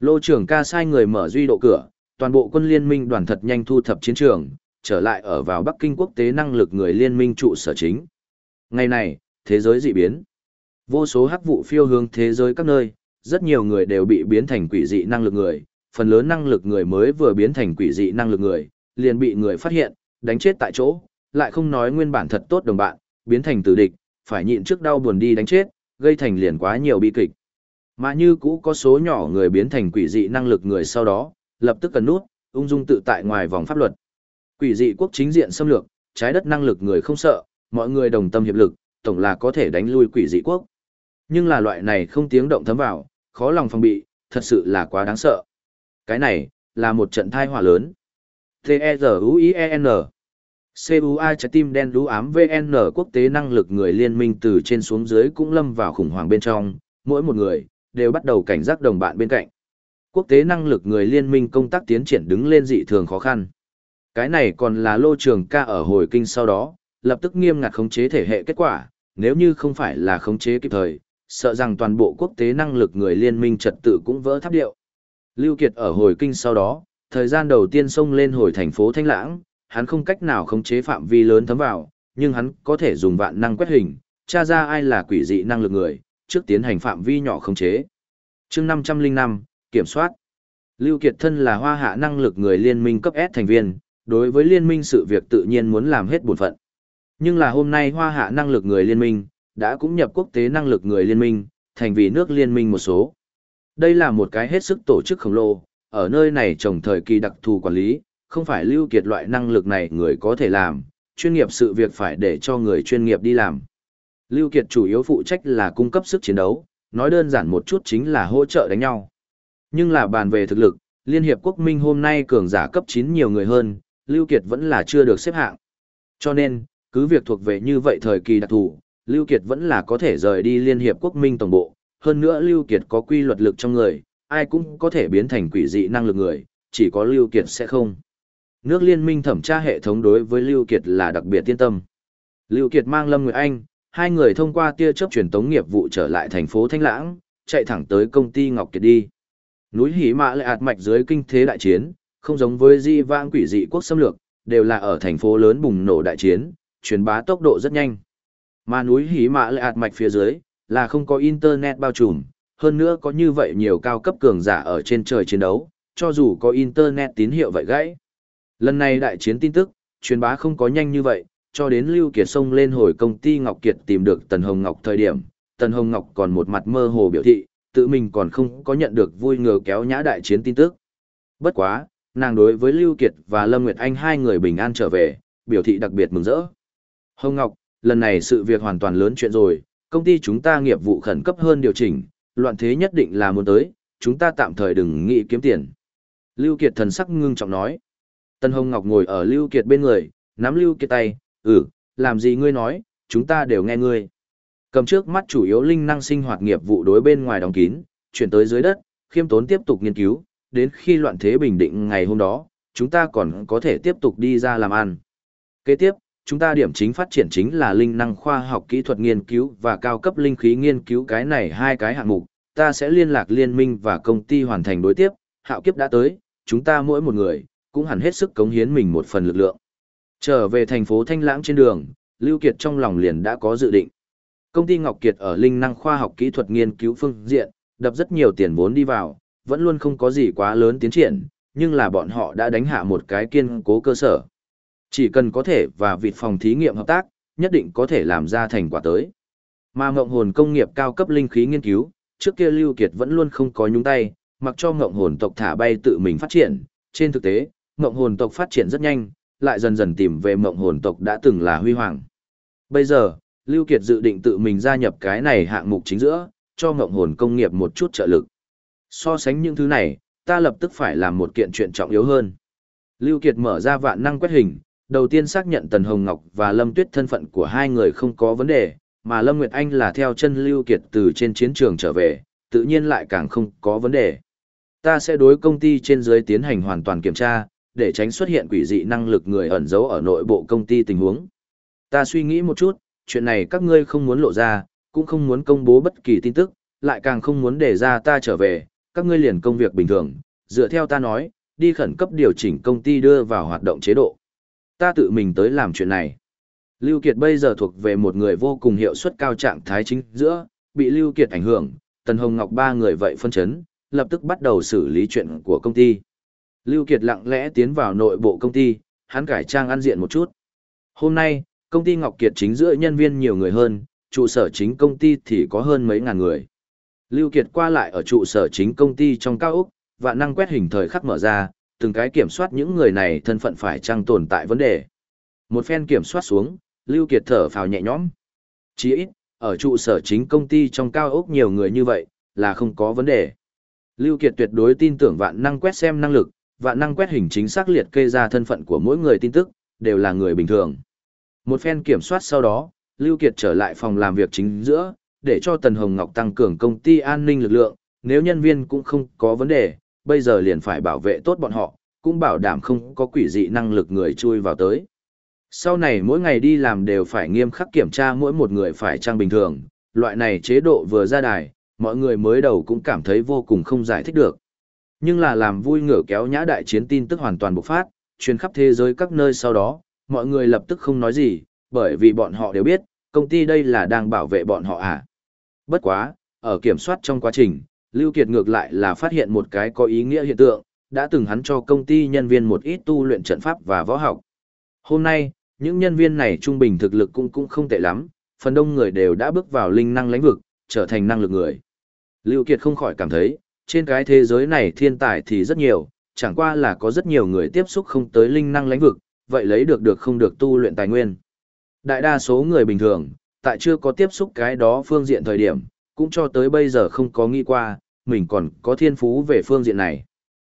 Lô trưởng ca sai người mở duy độ cửa, toàn bộ quân liên minh đoàn thật nhanh thu thập chiến trường, trở lại ở vào Bắc Kinh quốc tế năng lực người liên minh trụ sở chính. Ngày này, thế giới dị biến. Vô số hắc vụ phiêu hướng thế giới các nơi, rất nhiều người đều bị biến thành quỷ dị năng lực người, phần lớn năng lực người mới vừa biến thành quỷ dị năng lực người, liền bị người phát hiện, đánh chết tại chỗ, lại không nói nguyên bản thật tốt đồng bạn, biến thành tử địch, phải nhịn trước đau buồn đi đánh chết, gây thành liền quá nhiều bi kịch. Mà như cũ có số nhỏ người biến thành quỷ dị năng lực người sau đó, lập tức cần nút, ung dung tự tại ngoài vòng pháp luật. Quỷ dị quốc chính diện xâm lược, trái đất năng lực người không sợ, mọi người đồng tâm hiệp lực, tổng là có thể đánh lui quỷ dị quốc. Nhưng là loại này không tiếng động thấm vào, khó lòng phòng bị, thật sự là quá đáng sợ. Cái này, là một trận thai hỏa lớn. T-E-Z-U-I-E-N CUA trái tim đen đú ám VN quốc tế năng lực người liên minh từ trên xuống dưới cũng lâm vào khủng hoảng bên trong, mỗi một người, đều bắt đầu cảnh giác đồng bạn bên cạnh. Quốc tế năng lực người liên minh công tác tiến triển đứng lên dị thường khó khăn. Cái này còn là lô trường ca ở hồi kinh sau đó, lập tức nghiêm ngặt khống chế thể hệ kết quả, nếu như không phải là khống chế kịp thời, sợ rằng toàn bộ quốc tế năng lực người liên minh trật tự cũng vỡ tháp điệu. Lưu Kiệt ở hồi kinh sau đó, thời gian đầu tiên xông lên hồi thành phố Thanh Lãng, hắn không cách nào khống chế phạm vi lớn thấm vào, nhưng hắn có thể dùng vạn năng quét hình, tra ra ai là quỷ dị năng lực người, trước tiến hành phạm vi nhỏ khống chế. Chương 505, kiểm soát. Lưu Kiệt thân là hoa hạ năng lực người liên minh cấp S thành viên, đối với liên minh sự việc tự nhiên muốn làm hết bổn phận. Nhưng là hôm nay hoa hạ năng lực người liên minh, đã cũng nhập quốc tế năng lực người liên minh, thành vì nước liên minh một số. Đây là một cái hết sức tổ chức khổng lồ, ở nơi này trồng thời kỳ đặc thù quản lý, không phải lưu kiệt loại năng lực này người có thể làm, chuyên nghiệp sự việc phải để cho người chuyên nghiệp đi làm. Lưu Kiệt chủ yếu phụ trách là cung cấp sức chiến đấu, nói đơn giản một chút chính là hỗ trợ đánh nhau. Nhưng là bàn về thực lực, Liên Hiệp Quốc Minh hôm nay cường giả cấp 9 nhiều người hơn, Lưu Kiệt vẫn là chưa được xếp hạng. Cho nên, cứ việc thuộc về như vậy thời kỳ đặc thù, Lưu Kiệt vẫn là có thể rời đi Liên Hiệp Quốc Minh Tổng Bộ. Hơn nữa Lưu Kiệt có quy luật lực trong người, ai cũng có thể biến thành quỷ dị năng lực người, chỉ có Lưu Kiệt sẽ không. Nước liên minh thẩm tra hệ thống đối với Lưu Kiệt là đặc biệt tiên tâm. Lưu Kiệt mang Lâm Nguyệt Anh, hai người thông qua tia chớp truyền tống nghiệp vụ trở lại thành phố Thanh Lãng, chạy thẳng tới công ty Ngọc Kiệt đi. Núi Hỉ Mã lại ạt mạch dưới kinh thế đại chiến, không giống với di vãng quỷ dị quốc xâm lược, đều là ở thành phố lớn bùng nổ đại chiến, truyền bá tốc độ rất nhanh. Mà núi Hỉ Mã lại ạt mạch phía dưới, là không có internet bao trùm, hơn nữa có như vậy nhiều cao cấp cường giả ở trên trời chiến đấu, cho dù có internet tín hiệu vậy gãy. Lần này đại chiến tin tức, truyền bá không có nhanh như vậy, cho đến Lưu Kiệt sông lên hồi công ty Ngọc Kiệt tìm được Tần Hồng Ngọc thời điểm, Tần Hồng Ngọc còn một mặt mơ hồ biểu thị, tự mình còn không có nhận được vui ngờ kéo nhã đại chiến tin tức. Bất quá, nàng đối với Lưu Kiệt và Lâm Nguyệt Anh hai người bình an trở về, biểu thị đặc biệt mừng rỡ. Hồng Ngọc, lần này sự việc hoàn toàn lớn chuyện rồi, công ty chúng ta nghiệp vụ khẩn cấp hơn điều chỉnh, loạn thế nhất định là muốn tới, chúng ta tạm thời đừng nghĩ kiếm tiền. Lưu Kiệt thần sắc ngưng trọng nói. Tân Hồng Ngọc ngồi ở Lưu Kiệt bên người, nắm Lưu Kiệt tay, ừ, làm gì ngươi nói, chúng ta đều nghe ngươi. Cầm trước mắt chủ yếu linh năng sinh hoạt nghiệp vụ đối bên ngoài đóng kín, chuyển tới dưới đất, khiêm tốn tiếp tục nghiên cứu, đến khi loạn thế bình định ngày hôm đó, chúng ta còn có thể tiếp tục đi ra làm ăn. Kế tiếp, chúng ta điểm chính phát triển chính là linh năng khoa học kỹ thuật nghiên cứu và cao cấp linh khí nghiên cứu cái này hai cái hạng mục, ta sẽ liên lạc liên minh và công ty hoàn thành đối tiếp, hạo kiếp đã tới, chúng ta mỗi một người, cũng hẳn hết sức cống hiến mình một phần lực lượng. Trở về thành phố Thanh Lãng trên đường, Lưu Kiệt trong lòng liền đã có dự định. Công ty Ngọc Kiệt ở linh năng khoa học kỹ thuật nghiên cứu phương diện, đập rất nhiều tiền vốn đi vào, vẫn luôn không có gì quá lớn tiến triển, nhưng là bọn họ đã đánh hạ một cái kiên cố cơ sở. Chỉ cần có thể và vịt phòng thí nghiệm hợp tác, nhất định có thể làm ra thành quả tới. Mà ngộng hồn công nghiệp cao cấp linh khí nghiên cứu, trước kia Lưu Kiệt vẫn luôn không có nhúng tay, mặc cho ngộng hồn tộc thả bay tự mình phát triển. Trên thực tế, ngộng hồn tộc phát triển rất nhanh, lại dần dần tìm về ngộng hồn tộc đã từng là huy hoàng. Bây giờ, Lưu Kiệt dự định tự mình gia nhập cái này hạng mục chính giữa, cho ngộng hồn công nghiệp một chút trợ lực. So sánh những thứ này, ta lập tức phải làm một kiện chuyện trọng yếu hơn. Lưu Kiệt mở ra vạn năng quét hình, đầu tiên xác nhận Tần Hồng Ngọc và Lâm Tuyết thân phận của hai người không có vấn đề, mà Lâm Nguyệt Anh là theo chân Lưu Kiệt từ trên chiến trường trở về, tự nhiên lại càng không có vấn đề. Ta sẽ đối công ty trên dưới tiến hành hoàn toàn kiểm tra, để tránh xuất hiện quỷ dị năng lực người ẩn giấu ở nội bộ công ty tình huống. Ta suy nghĩ một chút, chuyện này các ngươi không muốn lộ ra, cũng không muốn công bố bất kỳ tin tức, lại càng không muốn để ra ta trở về, các ngươi liền công việc bình thường, dựa theo ta nói, đi khẩn cấp điều chỉnh công ty đưa vào hoạt động chế độ. Ta tự mình tới làm chuyện này. Lưu Kiệt bây giờ thuộc về một người vô cùng hiệu suất cao trạng thái chính giữa, bị Lưu Kiệt ảnh hưởng, Tần Hồng Ngọc ba người vậy phân chấn, lập tức bắt đầu xử lý chuyện của công ty. Lưu Kiệt lặng lẽ tiến vào nội bộ công ty, hắn cải trang ăn diện một chút. Hôm nay, công ty Ngọc Kiệt chính giữa nhân viên nhiều người hơn, trụ sở chính công ty thì có hơn mấy ngàn người. Lưu Kiệt qua lại ở trụ sở chính công ty trong cao ốc, và năng quét hình thời khắc mở ra, từng cái kiểm soát những người này thân phận phải chăng tồn tại vấn đề. Một phen kiểm soát xuống, Lưu Kiệt thở phào nhẹ nhõm. Chỉ ít, ở trụ sở chính công ty trong cao ốc nhiều người như vậy, là không có vấn đề. Lưu Kiệt tuyệt đối tin tưởng vạn năng quét xem năng lực, vạn năng quét hình chính xác liệt kê ra thân phận của mỗi người tin tức, đều là người bình thường. Một phen kiểm soát sau đó, Lưu Kiệt trở lại phòng làm việc chính giữa, để cho Tần Hồng Ngọc tăng cường công ty an ninh lực lượng, nếu nhân viên cũng không có vấn đề, bây giờ liền phải bảo vệ tốt bọn họ, cũng bảo đảm không có quỷ dị năng lực người chui vào tới. Sau này mỗi ngày đi làm đều phải nghiêm khắc kiểm tra mỗi một người phải trang bình thường, loại này chế độ vừa ra đài, mọi người mới đầu cũng cảm thấy vô cùng không giải thích được. Nhưng là làm vui ngửa kéo nhã đại chiến tin tức hoàn toàn bộc phát, truyền khắp thế giới các nơi sau đó, mọi người lập tức không nói gì, bởi vì bọn họ đều biết, công ty đây là đang bảo vệ bọn họ à. Bất quá, ở kiểm soát trong quá trình, Lưu Kiệt ngược lại là phát hiện một cái có ý nghĩa hiện tượng, đã từng hắn cho công ty nhân viên một ít tu luyện trận pháp và võ học. Hôm nay, những nhân viên này trung bình thực lực cũng cũng không tệ lắm, phần đông người đều đã bước vào linh năng lãnh vực, trở thành năng lực người. Lưu Kiệt không khỏi cảm thấy, trên cái thế giới này thiên tài thì rất nhiều, chẳng qua là có rất nhiều người tiếp xúc không tới linh năng lãnh vực, vậy lấy được được không được tu luyện tài nguyên. Đại đa số người bình thường, tại chưa có tiếp xúc cái đó phương diện thời điểm, cũng cho tới bây giờ không có nghĩ qua, mình còn có thiên phú về phương diện này.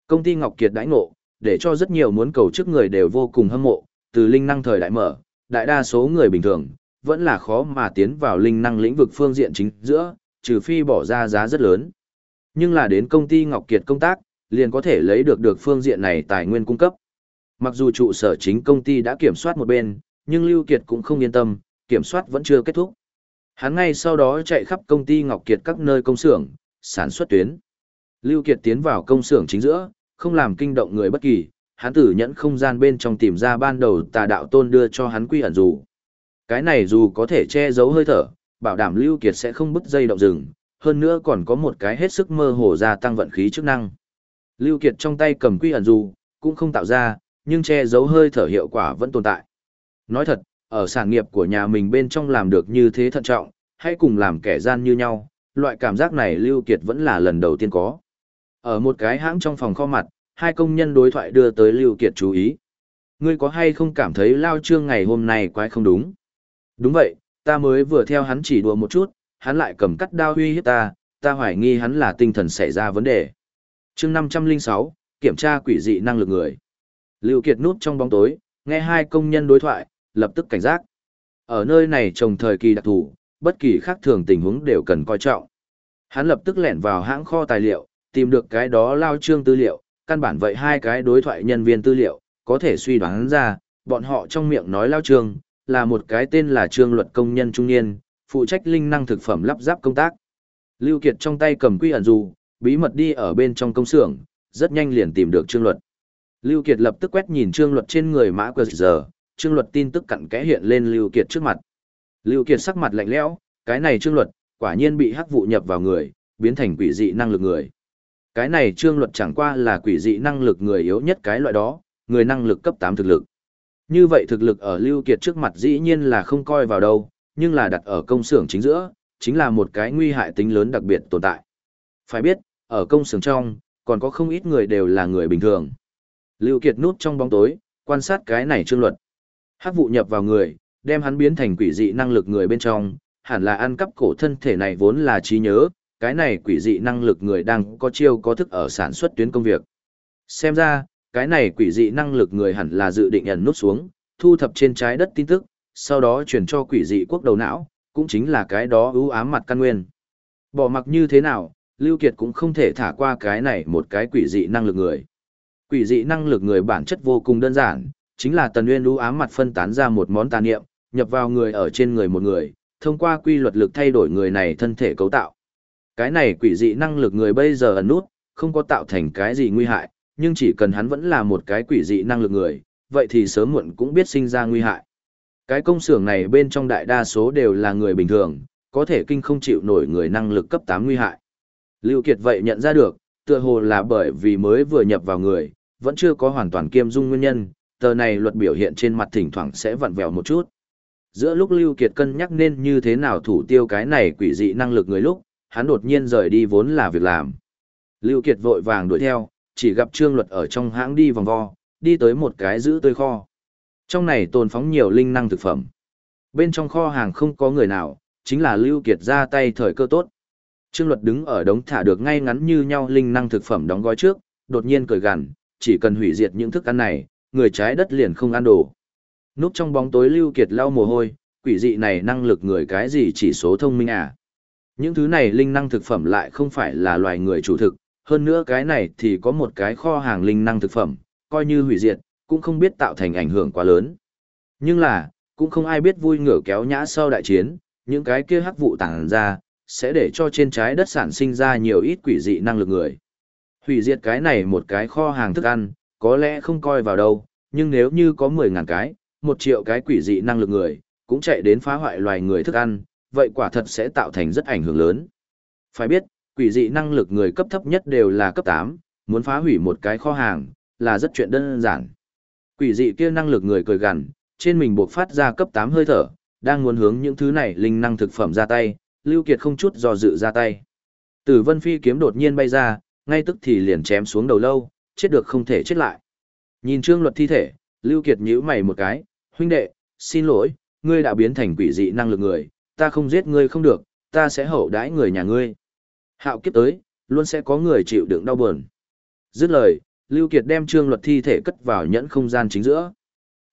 Công ty Ngọc Kiệt đãi ngộ, để cho rất nhiều muốn cầu chức người đều vô cùng hâm mộ, từ linh năng thời đại mở, đại đa số người bình thường, vẫn là khó mà tiến vào linh năng lĩnh vực phương diện chính giữa, trừ phi bỏ ra giá rất lớn. Nhưng là đến công ty Ngọc Kiệt công tác, liền có thể lấy được được phương diện này tài nguyên cung cấp. Mặc dù trụ sở chính công ty đã kiểm soát một bên, nhưng Lưu Kiệt cũng không yên tâm, kiểm soát vẫn chưa kết thúc. Hắn ngay sau đó chạy khắp công ty Ngọc Kiệt các nơi công xưởng, sản xuất tuyến. Lưu Kiệt tiến vào công xưởng chính giữa, không làm kinh động người bất kỳ, hắn tử nhẫn không gian bên trong tìm ra ban đầu tà đạo tôn đưa cho hắn quy ẩn dù. Cái này dù có thể che giấu hơi thở, bảo đảm Lưu Kiệt sẽ không bứt dây động rừng, hơn nữa còn có một cái hết sức mơ hồ gia tăng vận khí chức năng. Lưu Kiệt trong tay cầm quy ẩn dù, cũng không tạo ra, nhưng che giấu hơi thở hiệu quả vẫn tồn tại. Nói thật, ở sản nghiệp của nhà mình bên trong làm được như thế thận trọng, hãy cùng làm kẻ gian như nhau, loại cảm giác này Lưu Kiệt vẫn là lần đầu tiên có. Ở một cái hãng trong phòng kho mặt, hai công nhân đối thoại đưa tới Lưu Kiệt chú ý. Ngươi có hay không cảm thấy Lao Trương ngày hôm nay quái không đúng? Đúng vậy, ta mới vừa theo hắn chỉ đùa một chút, hắn lại cầm cắt đao huy hiếp ta, ta hoài nghi hắn là tinh thần xảy ra vấn đề. Chương 506, kiểm tra quỷ dị năng lực người. Lưu Kiệt núp trong bóng tối, nghe hai công nhân đối thoại, lập tức cảnh giác. Ở nơi này trồng thời kỳ đặc thù, bất kỳ khác thường tình huống đều cần coi trọng. Hắn lập tức lẻn vào hãng kho tài liệu, tìm được cái đó lao trương tư liệu, căn bản vậy hai cái đối thoại nhân viên tư liệu, có thể suy đoán ra, bọn họ trong miệng nói lao trương, là một cái tên là trương luật công nhân trung niên, phụ trách linh năng thực phẩm lắp ráp công tác. Lưu Kiệt trong tay cầm quy ẩn dù, bí mật đi ở bên trong công xưởng, rất nhanh liền tìm được trương luật. Lưu Kiệt lập tức quét nhìn trương luật trên người mã quờ giờ, trương luật tin tức cặn kẽ hiện lên Lưu Kiệt trước mặt. Lưu Kiệt sắc mặt lạnh lẽo, cái này trương luật, quả nhiên bị hắc vụ nhập vào người, biến thành quỷ dị năng lực người. Cái này trương luật chẳng qua là quỷ dị năng lực người yếu nhất cái loại đó, người năng lực cấp 8 thực lực. Như vậy thực lực ở Lưu Kiệt trước mặt dĩ nhiên là không coi vào đâu, nhưng là đặt ở công xưởng chính giữa, chính là một cái nguy hại tính lớn đặc biệt tồn tại. Phải biết, ở công xưởng trong, còn có không ít người đều là người bình thường. Lưu Kiệt núp trong bóng tối, quan sát cái này trương luật. Hắc vụ nhập vào người, đem hắn biến thành quỷ dị năng lực người bên trong, hẳn là ăn cắp cổ thân thể này vốn là trí nhớ, cái này quỷ dị năng lực người đang có chiêu có thức ở sản xuất tuyến công việc. Xem ra, cái này quỷ dị năng lực người hẳn là dự định ẩn nút xuống, thu thập trên trái đất tin tức, sau đó chuyển cho quỷ dị quốc đầu não, cũng chính là cái đó ưu ám mặt căn nguyên. Bỏ mặc như thế nào, Lưu Kiệt cũng không thể thả qua cái này một cái quỷ dị năng lực người. Quỷ dị năng lực người bản chất vô cùng đơn giản, chính là tần nguyên ưu ám mặt phân tán ra một món tà niệm, nhập vào người ở trên người một người, thông qua quy luật lực thay đổi người này thân thể cấu tạo. Cái này quỷ dị năng lực người bây giờ ẩn nút, không có tạo thành cái gì nguy hại, nhưng chỉ cần hắn vẫn là một cái quỷ dị năng lực người, vậy thì sớm muộn cũng biết sinh ra nguy hại. Cái công xưởng này bên trong đại đa số đều là người bình thường, có thể kinh không chịu nổi người năng lực cấp 8 nguy hại. Lưu Kiệt vậy nhận ra được, tựa hồ là bởi vì mới vừa nhập vào người, vẫn chưa có hoàn toàn kiêm dung nguyên nhân, tờ này luật biểu hiện trên mặt thỉnh thoảng sẽ vặn vẹo một chút. Giữa lúc Lưu Kiệt cân nhắc nên như thế nào thủ tiêu cái này quỷ dị năng lực người lúc, hắn đột nhiên rời đi vốn là việc làm. Lưu Kiệt vội vàng đuổi theo, chỉ gặp Trương Luật ở trong hãng đi vòng vo, đi tới một cái giữ tươi kho. Trong này tồn phóng nhiều linh năng thực phẩm. Bên trong kho hàng không có người nào, chính là Lưu Kiệt ra tay thời cơ tốt. Trương Luật đứng ở đống thả được ngay ngắn như nhau linh năng thực phẩm đóng gói trước, đột nhiên cười gằn, chỉ cần hủy diệt những thức ăn này, người trái đất liền không ăn đồ. Núp trong bóng tối Lưu Kiệt lau mồ hôi, quỷ dị này năng lực người cái gì chỉ số thông minh à. Những thứ này linh năng thực phẩm lại không phải là loài người chủ thực, hơn nữa cái này thì có một cái kho hàng linh năng thực phẩm, coi như hủy diệt, cũng không biết tạo thành ảnh hưởng quá lớn. Nhưng là, cũng không ai biết vui ngửa kéo nhã sau đại chiến, những cái kia hắc vụ tàng ra, sẽ để cho trên trái đất sản sinh ra nhiều ít quỷ dị năng lực người. Hủy diệt cái này một cái kho hàng thức ăn, có lẽ không coi vào đâu, nhưng nếu như có 10.000 cái, một triệu cái quỷ dị năng lực người, cũng chạy đến phá hoại loài người thức ăn, vậy quả thật sẽ tạo thành rất ảnh hưởng lớn. Phải biết, quỷ dị năng lực người cấp thấp nhất đều là cấp 8, muốn phá hủy một cái kho hàng, là rất chuyện đơn giản. Quỷ dị kia năng lực người cười gằn, trên mình buộc phát ra cấp 8 hơi thở, đang muốn hướng những thứ này linh năng thực phẩm ra tay, Lưu Kiệt không chút do dự ra tay. Tử Vân Phi kiếm đột nhiên bay ra, ngay tức thì liền chém xuống đầu lâu, chết được không thể chết lại. Nhìn Trương Luật thi thể, Lưu Kiệt nhíu mày một cái, huynh đệ, xin lỗi, ngươi đã biến thành quỷ dị năng lực người, ta không giết ngươi không được, ta sẽ hậu đãi người nhà ngươi. Hạo kiếp tới, luôn sẽ có người chịu đựng đau buồn. Dứt lời, Lưu Kiệt đem trương luật thi thể cất vào nhẫn không gian chính giữa.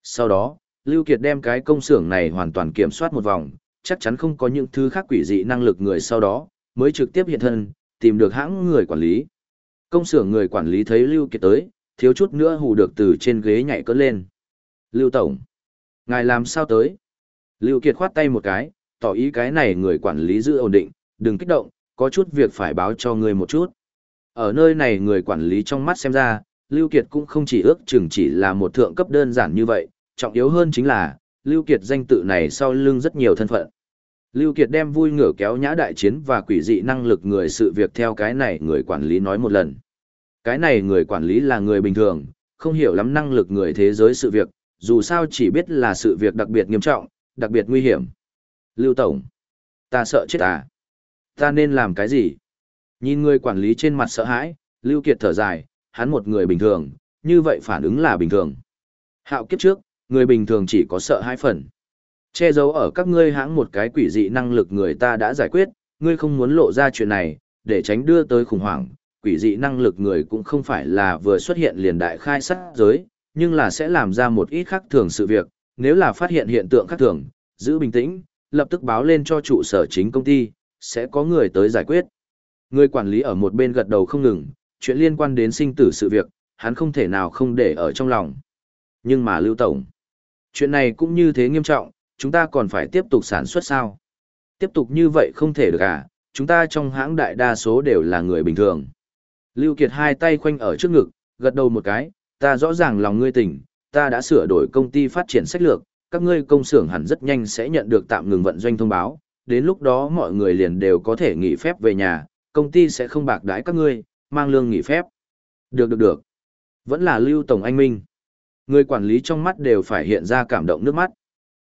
Sau đó, Lưu Kiệt đem cái công xưởng này hoàn toàn kiểm soát một vòng, chắc chắn không có những thứ khác quỷ dị năng lực người sau đó, mới trực tiếp hiện thân, tìm được hãng người quản lý. Công xưởng người quản lý thấy Lưu Kiệt tới, thiếu chút nữa hù được từ trên ghế nhảy cất lên. Lưu Tổng, ngài làm sao tới? Lưu Kiệt khoát tay một cái, tỏ ý cái này người quản lý giữ ổn định, đừng kích động, có chút việc phải báo cho người một chút. Ở nơi này người quản lý trong mắt xem ra, Lưu Kiệt cũng không chỉ ước chừng chỉ là một thượng cấp đơn giản như vậy, trọng yếu hơn chính là, Lưu Kiệt danh tự này sau lưng rất nhiều thân phận. Lưu Kiệt đem vui ngửa kéo nhã đại chiến và quỷ dị năng lực người sự việc theo cái này người quản lý nói một lần. Cái này người quản lý là người bình thường, không hiểu lắm năng lực người thế giới sự việc, dù sao chỉ biết là sự việc đặc biệt nghiêm trọng, đặc biệt nguy hiểm. Lưu Tổng, ta sợ chết à? Ta nên làm cái gì? Nhìn người quản lý trên mặt sợ hãi, Lưu Kiệt thở dài, hắn một người bình thường, như vậy phản ứng là bình thường. Hạo kiếp trước, người bình thường chỉ có sợ hai phần. Che giấu ở các ngươi hãng một cái quỷ dị năng lực người ta đã giải quyết, ngươi không muốn lộ ra chuyện này, để tránh đưa tới khủng hoảng. Quỷ dị năng lực người cũng không phải là vừa xuất hiện liền đại khai sát giới, nhưng là sẽ làm ra một ít khác thường sự việc. Nếu là phát hiện hiện tượng khác thường, giữ bình tĩnh, lập tức báo lên cho trụ sở chính công ty, sẽ có người tới giải quyết. Người quản lý ở một bên gật đầu không ngừng, chuyện liên quan đến sinh tử sự việc, hắn không thể nào không để ở trong lòng. Nhưng mà Lưu Tổng, chuyện này cũng như thế nghiêm trọng, chúng ta còn phải tiếp tục sản xuất sao? Tiếp tục như vậy không thể được à, chúng ta trong hãng đại đa số đều là người bình thường. Lưu Kiệt hai tay khoanh ở trước ngực, gật đầu một cái, ta rõ ràng lòng ngươi tỉnh, ta đã sửa đổi công ty phát triển sách lược, các ngươi công xưởng hẳn rất nhanh sẽ nhận được tạm ngừng vận doanh thông báo, đến lúc đó mọi người liền đều có thể nghỉ phép về nhà, công ty sẽ không bạc đãi các ngươi, mang lương nghỉ phép. Được được được. Vẫn là Lưu Tổng Anh Minh. Người quản lý trong mắt đều phải hiện ra cảm động nước mắt.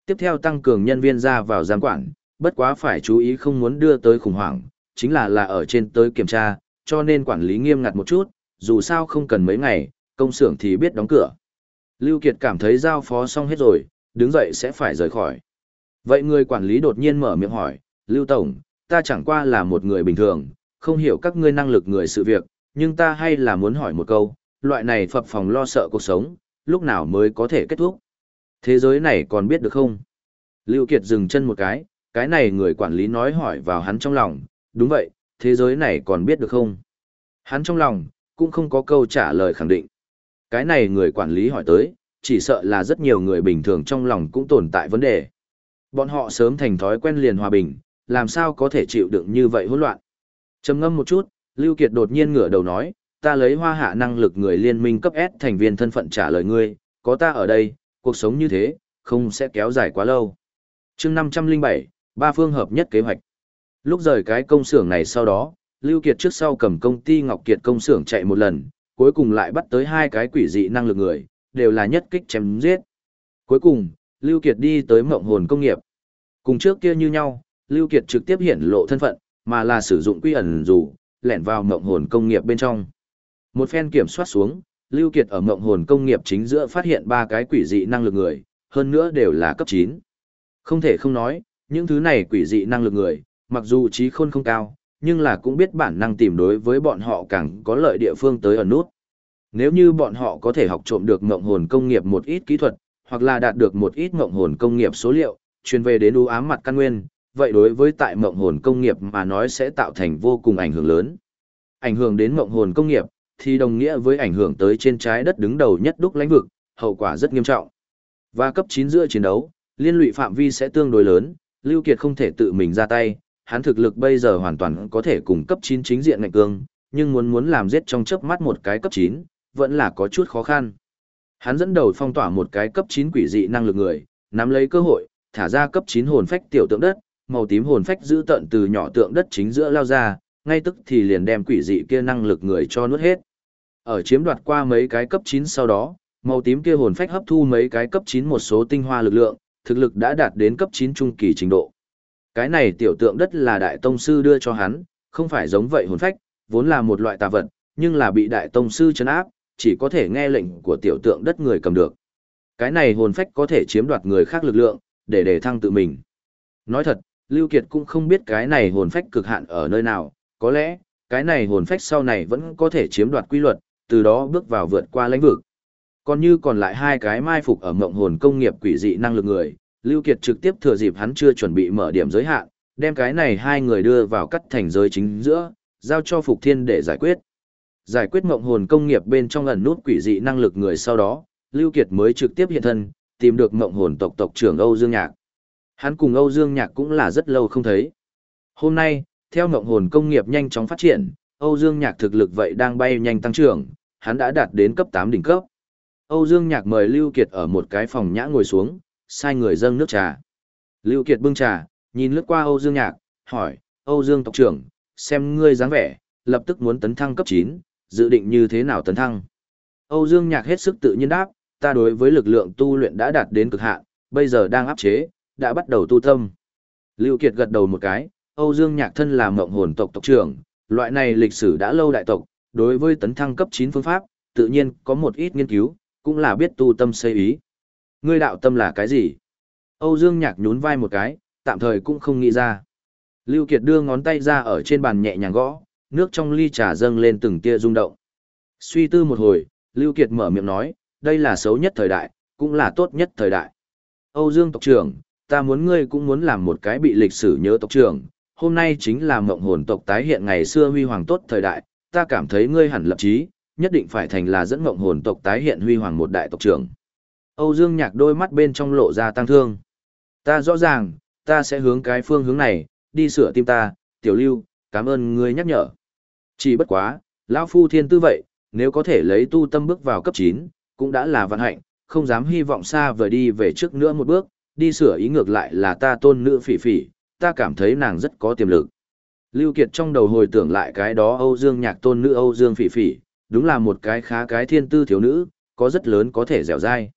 Tiếp theo tăng cường nhân viên ra vào giám quản, bất quá phải chú ý không muốn đưa tới khủng hoảng, chính là là ở trên tới kiểm tra, cho nên quản lý nghiêm ngặt một chút, dù sao không cần mấy ngày, công xưởng thì biết đóng cửa. Lưu Kiệt cảm thấy giao phó xong hết rồi, đứng dậy sẽ phải rời khỏi. Vậy người quản lý đột nhiên mở miệng hỏi, Lưu Tổng, ta chẳng qua là một người bình thường, không hiểu các ngươi năng lực người sự việc, nhưng ta hay là muốn hỏi một câu, loại này phập phòng lo sợ cuộc sống, lúc nào mới có thể kết thúc? Thế giới này còn biết được không? Lưu Kiệt dừng chân một cái, cái này người quản lý nói hỏi vào hắn trong lòng, đúng vậy, thế giới này còn biết được không? Hắn trong lòng, cũng không có câu trả lời khẳng định. Cái này người quản lý hỏi tới, chỉ sợ là rất nhiều người bình thường trong lòng cũng tồn tại vấn đề. Bọn họ sớm thành thói quen liền hòa bình, làm sao có thể chịu đựng như vậy hỗn loạn. Trầm ngâm một chút, Lưu Kiệt đột nhiên ngửa đầu nói, ta lấy hoa hạ năng lực người liên minh cấp S thành viên thân phận trả lời ngươi, có ta ở đây, cuộc sống như thế, không sẽ kéo dài quá lâu. chương 507, ba phương hợp nhất kế hoạch. Lúc rời cái công xưởng này sau đó, Lưu Kiệt trước sau cầm công ty Ngọc Kiệt công xưởng chạy một lần, cuối cùng lại bắt tới hai cái quỷ dị năng lực người, đều là nhất kích chém giết. Cuối cùng, Lưu Kiệt đi tới mộng hồn công nghiệp. Cùng trước kia như nhau, Lưu Kiệt trực tiếp hiển lộ thân phận, mà là sử dụng quy ẩn dù, lẻn vào mộng hồn công nghiệp bên trong. Một phen kiểm soát xuống, Lưu Kiệt ở mộng hồn công nghiệp chính giữa phát hiện ba cái quỷ dị năng lực người, hơn nữa đều là cấp 9. Không thể không nói, những thứ này quỷ dị năng lực người, mặc dù trí khôn không cao, nhưng là cũng biết bản năng tìm đối với bọn họ càng có lợi địa phương tới ở nút. Nếu như bọn họ có thể học trộm được ngộng hồn công nghiệp một ít kỹ thuật, hoặc là đạt được một ít ngộng hồn công nghiệp số liệu, truyền về đến u ám mặt căn nguyên, vậy đối với tại ngộng hồn công nghiệp mà nói sẽ tạo thành vô cùng ảnh hưởng lớn. Ảnh hưởng đến ngộng hồn công nghiệp, thì đồng nghĩa với ảnh hưởng tới trên trái đất đứng đầu nhất đúc lãnh vực, hậu quả rất nghiêm trọng. Và cấp 9 giữa chiến đấu, liên lụy phạm vi sẽ tương đối lớn, Lưu Kiệt không thể tự mình ra tay, hắn thực lực bây giờ hoàn toàn có thể cùng cấp 9 chính diện ngạnh cương, nhưng muốn muốn làm giết trong chớp mắt một cái cấp 9, vẫn là có chút khó khăn. Hắn dẫn đầu phong tỏa một cái cấp 9 quỷ dị năng lực người, nắm lấy cơ hội, thả ra cấp 9 hồn phách tiểu tượng đất, màu tím hồn phách giữ tận từ nhỏ tượng đất chính giữa lao ra, ngay tức thì liền đem quỷ dị kia năng lực người cho nuốt hết. Ở chiếm đoạt qua mấy cái cấp 9 sau đó, màu tím kia hồn phách hấp thu mấy cái cấp 9 một số tinh hoa lực lượng, thực lực đã đạt đến cấp 9 trung kỳ trình độ. Cái này tiểu tượng đất là đại tông sư đưa cho hắn, không phải giống vậy hồn phách, vốn là một loại tà vật, nhưng là bị đại tông sư chấn áp, chỉ có thể nghe lệnh của tiểu tượng đất người cầm được. Cái này hồn phách có thể chiếm đoạt người khác lực lượng, để để thăng tự mình. Nói thật, Lưu Kiệt cũng không biết cái này hồn phách cực hạn ở nơi nào, có lẽ, cái này hồn phách sau này vẫn có thể chiếm đoạt quy luật, từ đó bước vào vượt qua lãnh vực. Còn như còn lại hai cái mai phục ở mộng hồn công nghiệp quỷ dị năng lực người, Lưu Kiệt trực tiếp thừa dịp hắn chưa chuẩn bị mở điểm giới hạn, đem cái này hai người đưa vào cắt thành giới chính giữa, giao cho Phục Thiên để giải quyết. Giải quyết mộng hồn công nghiệp bên trong ẩn nút quỷ dị năng lực người sau đó, Lưu Kiệt mới trực tiếp hiện thân, tìm được mộng hồn tộc tộc trưởng Âu Dương Nhạc. Hắn cùng Âu Dương Nhạc cũng là rất lâu không thấy. Hôm nay, theo mộng hồn công nghiệp nhanh chóng phát triển, Âu Dương Nhạc thực lực vậy đang bay nhanh tăng trưởng, hắn đã đạt đến cấp 8 đỉnh cấp. Âu Dương Nhạc mời Lưu Kiệt ở một cái phòng nhã ngồi xuống, sai người dâng nước trà. Lưu Kiệt bưng trà, nhìn lướt qua Âu Dương Nhạc, hỏi, Âu Dương tộc trưởng, xem ngươi dáng vẻ, lập tức muốn tấn thăng cấp 9, dự định như thế nào tấn thăng? Âu Dương Nhạc hết sức tự nhiên đáp, ta đối với lực lượng tu luyện đã đạt đến cực hạn, bây giờ đang áp chế, đã bắt đầu tu tâm. Lưu Kiệt gật đầu một cái, Âu Dương Nhạc thân là mộng hồn tộc tộc trưởng, loại này lịch sử đã lâu đại tộc, đối với tấn thăng cấp 9 phương pháp, tự nhiên có một ít nghiên cứu, cũng là biết tu tâm xây ý. Ngươi đạo tâm là cái gì? Âu Dương Nhạc nhún vai một cái, tạm thời cũng không nghĩ ra. Lưu Kiệt đưa ngón tay ra ở trên bàn nhẹ nhàng gõ, nước trong ly trà dâng lên từng tia rung động. Suy tư một hồi, Lưu Kiệt mở miệng nói, đây là xấu nhất thời đại, cũng là tốt nhất thời đại. Âu Dương tộc trưởng, ta muốn ngươi cũng muốn làm một cái bị lịch sử nhớ tộc trưởng, hôm nay chính là mộng hồn tộc tái hiện ngày xưa huy hoàng tốt thời đại, ta cảm thấy ngươi hẳn lập chí, nhất định phải thành là dẫn mộng hồn tộc tái hiện huy hoàng một đại tộc trưởng. Âu Dương Nhạc đôi mắt bên trong lộ ra tăng thương. Ta rõ ràng, ta sẽ hướng cái phương hướng này, đi sửa tim ta, tiểu lưu, cảm ơn ngươi nhắc nhở. Chỉ bất quá, lão phu thiên tư vậy, nếu có thể lấy tu tâm bước vào cấp 9, cũng đã là vận hạnh, không dám hy vọng xa vời đi về trước nữa một bước, đi sửa ý ngược lại là ta tôn nữ phỉ phỉ, ta cảm thấy nàng rất có tiềm lực. Lưu Kiệt trong đầu hồi tưởng lại cái đó Âu Dương nhạc tôn nữ Âu Dương phỉ phỉ, đúng là một cái khá cái thiên tư thiếu nữ, có rất lớn có thể dẻo dai.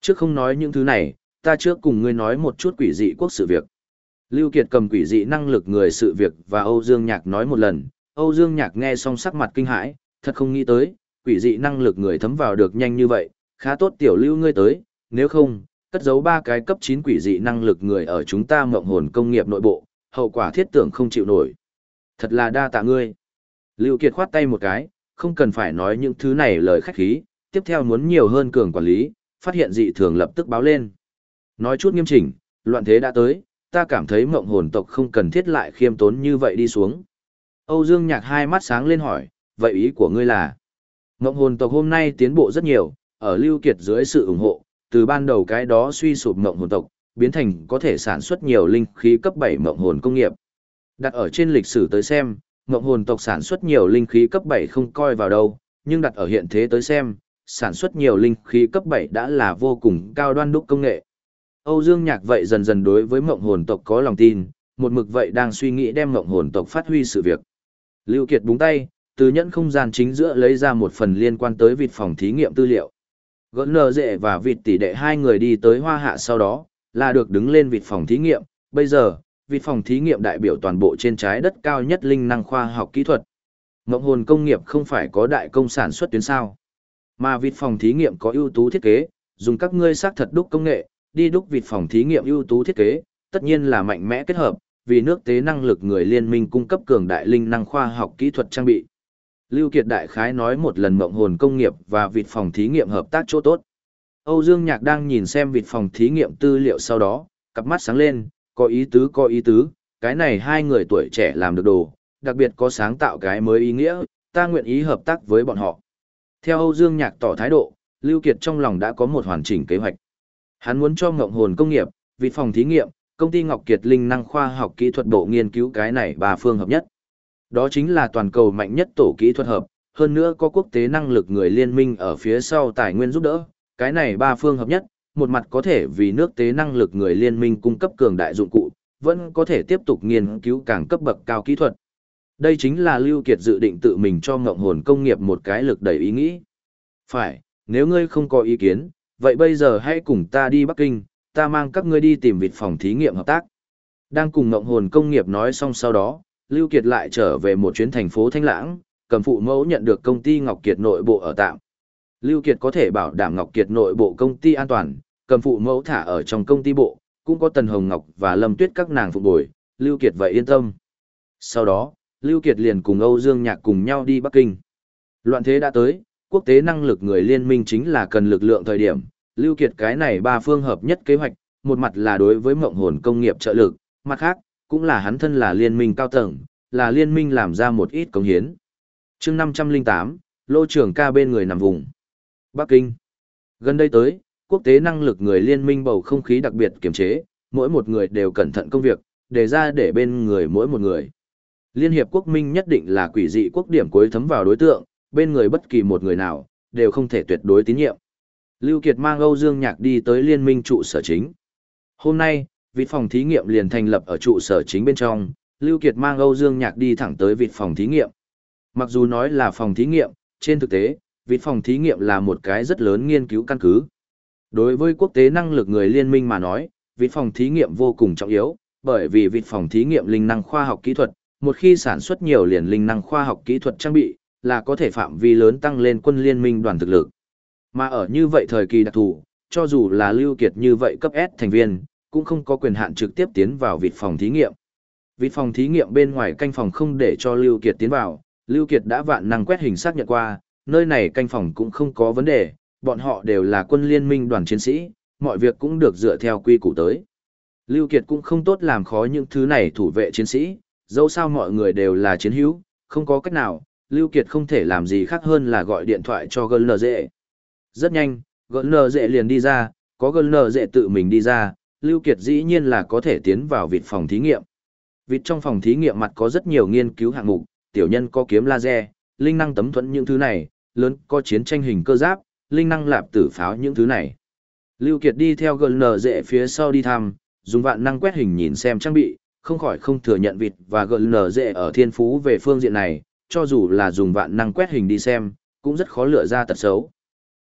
Trước không nói những thứ này, ta trước cùng ngươi nói một chút quỷ dị quốc sự việc. Lưu Kiệt cầm quỷ dị năng lực người sự việc và Âu Dương Nhạc nói một lần, Âu Dương Nhạc nghe xong sắc mặt kinh hãi, thật không nghĩ tới, quỷ dị năng lực người thấm vào được nhanh như vậy, khá tốt tiểu lưu ngươi tới, nếu không, cất giấu ba cái cấp 9 quỷ dị năng lực người ở chúng ta mộng hồn công nghiệp nội bộ, hậu quả thiết tưởng không chịu nổi. Thật là đa tạ ngươi. Lưu Kiệt khoát tay một cái, không cần phải nói những thứ này lời khách khí, tiếp theo muốn nhiều hơn cường quản lý, phát hiện dị thường lập tức báo lên. Nói chút nghiêm chỉnh, loạn thế đã tới, ta cảm thấy mộng hồn tộc không cần thiết lại khiêm tốn như vậy đi xuống. Âu Dương Nhạc hai mắt sáng lên hỏi, vậy ý của ngươi là? Mộng hồn tộc hôm nay tiến bộ rất nhiều, ở Lưu Kiệt dưới sự ủng hộ, từ ban đầu cái đó suy sụp mộng hồn tộc, biến thành có thể sản xuất nhiều linh khí cấp 7 mộng hồn công nghiệp. Đặt ở trên lịch sử tới xem, mộng hồn tộc sản xuất nhiều linh khí cấp 7 không coi vào đâu, nhưng đặt ở hiện thế tới xem, sản xuất nhiều linh khí cấp 7 đã là vô cùng cao đoan đúc công nghệ. Âu Dương Nhạc vậy dần dần đối với mộng hồn tộc có lòng tin, một mực vậy đang suy nghĩ đem mộng hồn tộc phát huy sự việc. Lưu Kiệt búng tay, từ nhẫn không gian chính giữa lấy ra một phần liên quan tới vịt phòng thí nghiệm tư liệu. Gỡn nờ dệ và vịt tỷ đệ hai người đi tới hoa hạ sau đó, là được đứng lên vịt phòng thí nghiệm. Bây giờ, vịt phòng thí nghiệm đại biểu toàn bộ trên trái đất cao nhất linh năng khoa học kỹ thuật. Mộng hồn công nghiệp không phải có đại công sản xuất tuyến sao. Mà vịt phòng thí nghiệm có ưu tú thiết kế, dùng các ngươi xác thật đúc công nghệ, đi đúc vịt phòng thí nghiệm ưu tú thiết kế, tất nhiên là mạnh mẽ kết hợp, vì nước tế năng lực người liên minh cung cấp cường đại linh năng khoa học kỹ thuật trang bị. Lưu Kiệt Đại Khái nói một lần mộng hồn công nghiệp và vịt phòng thí nghiệm hợp tác chỗ tốt. Âu Dương Nhạc đang nhìn xem vịt phòng thí nghiệm tư liệu sau đó, cặp mắt sáng lên, có ý tứ có ý tứ, cái này hai người tuổi trẻ làm được đồ, đặc biệt có sáng tạo cái mới ý nghĩa, ta nguyện ý hợp tác với bọn họ. Theo Âu Dương Nhạc tỏ thái độ, Lưu Kiệt trong lòng đã có một hoàn chỉnh kế hoạch. Hắn muốn cho ngộng hồn công nghiệp, vị phòng thí nghiệm, công ty Ngọc Kiệt Linh năng khoa học kỹ thuật bộ nghiên cứu cái này ba phương hợp nhất. Đó chính là toàn cầu mạnh nhất tổ kỹ thuật hợp, hơn nữa có quốc tế năng lực người liên minh ở phía sau tài nguyên giúp đỡ, cái này ba phương hợp nhất, một mặt có thể vì nước tế năng lực người liên minh cung cấp cường đại dụng cụ, vẫn có thể tiếp tục nghiên cứu càng cấp bậc cao kỹ thuật. Đây chính là Lưu Kiệt dự định tự mình cho ngộng hồn công nghiệp một cái lực đẩy ý nghĩ. Phải, nếu ngươi không có ý kiến, vậy bây giờ hãy cùng ta đi Bắc Kinh, ta mang các ngươi đi tìm vịt phòng thí nghiệm hợp tác. Đang cùng ngộng hồn công nghiệp nói xong sau đó, Lưu Kiệt lại trở về một chuyến thành phố Thanh Lãng, cầm phụ mẫu nhận được công ty Ngọc Kiệt nội bộ ở tạm. Lưu Kiệt có thể bảo đảm Ngọc Kiệt nội bộ công ty an toàn, cầm phụ mẫu thả ở trong công ty bộ, cũng có Tần Hồng Ngọc và Lâm Tuyết các nàng phụ bồi, Lưu Kiệt vậy yên tâm. Sau đó, Lưu Kiệt liền cùng Âu Dương Nhạc cùng nhau đi Bắc Kinh. Loạn thế đã tới, quốc tế năng lực người liên minh chính là cần lực lượng thời điểm, Lưu Kiệt cái này ba phương hợp nhất kế hoạch, một mặt là đối với mộng hồn công nghiệp trợ lực, mặt khác, cũng là hắn thân là liên minh cao tầng, là liên minh làm ra một ít công hiến. chương 508, lô trưởng ca bên người nằm vùng. Bắc Kinh. Gần đây tới, quốc tế năng lực người liên minh bầu không khí đặc biệt kiểm chế, mỗi một người đều cẩn thận công việc, để ra để bên người mỗi một người. Liên hiệp quốc minh nhất định là quỷ dị quốc điểm cuối thấm vào đối tượng, bên người bất kỳ một người nào, đều không thể tuyệt đối tín nhiệm. Lưu Kiệt mang Âu Dương Nhạc đi tới liên minh trụ sở chính. Hôm nay, vịt phòng thí nghiệm liền thành lập ở trụ sở chính bên trong, Lưu Kiệt mang Âu Dương Nhạc đi thẳng tới vịt phòng thí nghiệm. Mặc dù nói là phòng thí nghiệm, trên thực tế, vịt phòng thí nghiệm là một cái rất lớn nghiên cứu căn cứ. Đối với quốc tế năng lực người liên minh mà nói, vịt phòng thí nghiệm vô cùng trọng yếu, bởi vì vịt phòng thí nghiệm linh năng khoa học kỹ thuật, một khi sản xuất nhiều liền linh năng khoa học kỹ thuật trang bị, là có thể phạm vi lớn tăng lên quân liên minh đoàn thực lực. Mà ở như vậy thời kỳ đặc thù, cho dù là Lưu Kiệt như vậy cấp S thành viên, cũng không có quyền hạn trực tiếp tiến vào vịt phòng thí nghiệm. Vịt phòng thí nghiệm bên ngoài canh phòng không để cho Lưu Kiệt tiến vào, Lưu Kiệt đã vạn năng quét hình xác nhận qua, nơi này canh phòng cũng không có vấn đề, bọn họ đều là quân liên minh đoàn chiến sĩ, mọi việc cũng được dựa theo quy củ tới. Lưu Kiệt cũng không tốt làm khó những thứ này thủ vệ chiến sĩ, dẫu sao mọi người đều là chiến hữu, không có cách nào, Lưu Kiệt không thể làm gì khác hơn là gọi điện thoại cho GNZ. Rất nhanh, GNZ liền đi ra, có GNZ tự mình đi ra, Lưu Kiệt dĩ nhiên là có thể tiến vào vịt phòng thí nghiệm. Vịt trong phòng thí nghiệm mặt có rất nhiều nghiên cứu hạng mục, tiểu nhân có kiếm laser, linh năng tấm thuẫn những thứ này, lớn có chiến tranh hình cơ giáp, linh năng lạp tử pháo những thứ này. Lưu Kiệt đi theo GNZ phía sau đi thăm, dùng vạn năng quét hình nhìn xem trang bị, không khỏi không thừa nhận vịt và GNZ ở thiên phú về phương diện này, cho dù là dùng vạn năng quét hình đi xem, cũng rất khó lựa ra tật xấu.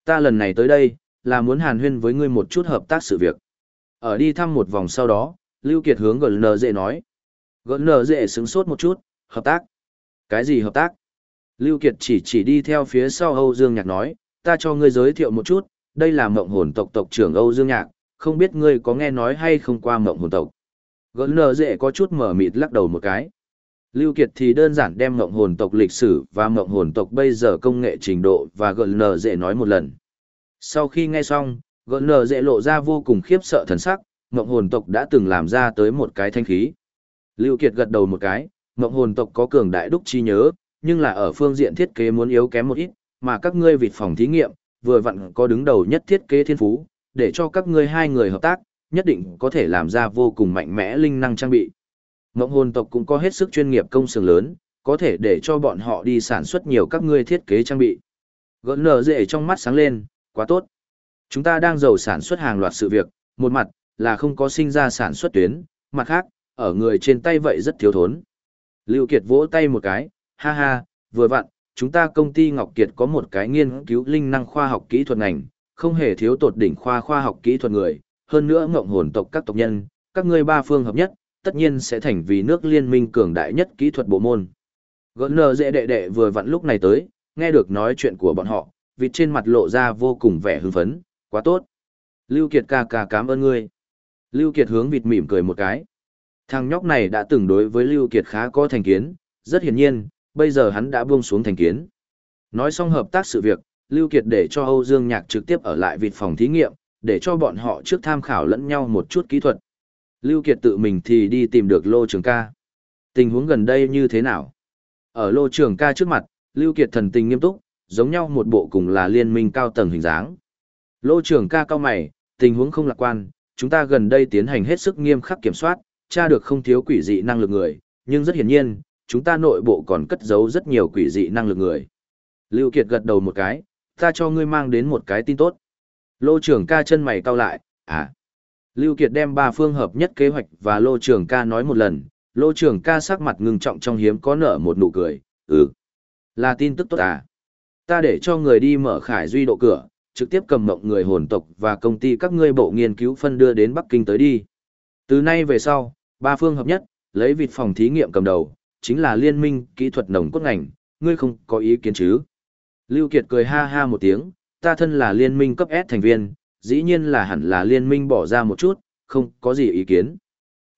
Ta lần này tới đây, là muốn hàn huyên với ngươi một chút hợp tác sự việc. Ở đi thăm một vòng sau đó, Lưu Kiệt hướng GNZ nói. GNZ sướng sốt một chút, hợp tác. Cái gì hợp tác? Lưu Kiệt chỉ chỉ đi theo phía sau Âu Dương Nhạc nói, ta cho ngươi giới thiệu một chút, đây là mộng hồn tộc tộc trưởng Âu Dương Nhạc, không biết ngươi có nghe nói hay không qua mộng hồn tộc. GNZ có chút mở mịt lắc đầu một cái. Lưu Kiệt thì đơn giản đem ngộng hồn tộc lịch sử và ngộng hồn tộc bây giờ công nghệ trình độ và GNZ nói một lần. Sau khi nghe xong, GNZ lộ ra vô cùng khiếp sợ thần sắc, mộng hồn tộc đã từng làm ra tới một cái thanh khí. Lưu Kiệt gật đầu một cái, mộng hồn tộc có cường đại đúc chi nhớ, nhưng là ở phương diện thiết kế muốn yếu kém một ít, mà các ngươi vịt phòng thí nghiệm, vừa vặn có đứng đầu nhất thiết kế thiên phú, để cho các ngươi hai người hợp tác, nhất định có thể làm ra vô cùng mạnh mẽ linh năng trang bị. Ngộng hồn tộc cũng có hết sức chuyên nghiệp công xưởng lớn, có thể để cho bọn họ đi sản xuất nhiều các ngươi thiết kế trang bị. Gỡn nở dễ trong mắt sáng lên, quá tốt. Chúng ta đang giàu sản xuất hàng loạt sự việc, một mặt là không có sinh ra sản xuất tuyến, mặt khác, ở người trên tay vậy rất thiếu thốn. Lưu Kiệt vỗ tay một cái, ha ha, vừa vặn, chúng ta công ty Ngọc Kiệt có một cái nghiên cứu linh năng khoa học kỹ thuật ngành, không hề thiếu tột đỉnh khoa khoa học kỹ thuật người, hơn nữa ngộng hồn tộc các tộc nhân, các ngươi ba phương hợp nhất, tất nhiên sẽ thành vì nước liên minh cường đại nhất kỹ thuật bộ môn. Gỡn nờ dễ đệ đệ vừa vặn lúc này tới, nghe được nói chuyện của bọn họ, vịt trên mặt lộ ra vô cùng vẻ hưng phấn, quá tốt. Lưu Kiệt ca ca cảm ơn ngươi. Lưu Kiệt hướng vịt mỉm cười một cái. Thằng nhóc này đã từng đối với Lưu Kiệt khá có thành kiến, rất hiển nhiên, bây giờ hắn đã buông xuống thành kiến. Nói xong hợp tác sự việc, Lưu Kiệt để cho Âu Dương Nhạc trực tiếp ở lại vịt phòng thí nghiệm, để cho bọn họ trước tham khảo lẫn nhau một chút kỹ thuật. Lưu Kiệt tự mình thì đi tìm được Lô Trường ca. Tình huống gần đây như thế nào? Ở Lô Trường ca trước mặt, Lưu Kiệt thần tình nghiêm túc, giống nhau một bộ cùng là liên minh cao tầng hình dáng. Lô Trường ca cao mày, tình huống không lạc quan, chúng ta gần đây tiến hành hết sức nghiêm khắc kiểm soát, tra được không thiếu quỷ dị năng lực người, nhưng rất hiển nhiên, chúng ta nội bộ còn cất giấu rất nhiều quỷ dị năng lực người. Lưu Kiệt gật đầu một cái, ta cho ngươi mang đến một cái tin tốt. Lô trưởng ca chân mày cau lại, à. Lưu Kiệt đem ba phương hợp nhất kế hoạch và Lô trưởng ca nói một lần, Lô trưởng ca sắc mặt ngưng trọng trong hiếm có nở một nụ cười, ừ. Là tin tức tốt à. Ta để cho người đi mở khải duy độ cửa, trực tiếp cầm mộng người hồn tộc và công ty các ngươi bộ nghiên cứu phân đưa đến Bắc Kinh tới đi. Từ nay về sau, ba phương hợp nhất, lấy vịt phòng thí nghiệm cầm đầu, chính là liên minh kỹ thuật nồng cốt ngành, ngươi không có ý kiến chứ? Lưu Kiệt cười ha ha một tiếng, ta thân là liên minh cấp S thành viên, dĩ nhiên là hẳn là liên minh bỏ ra một chút, không có gì ý kiến.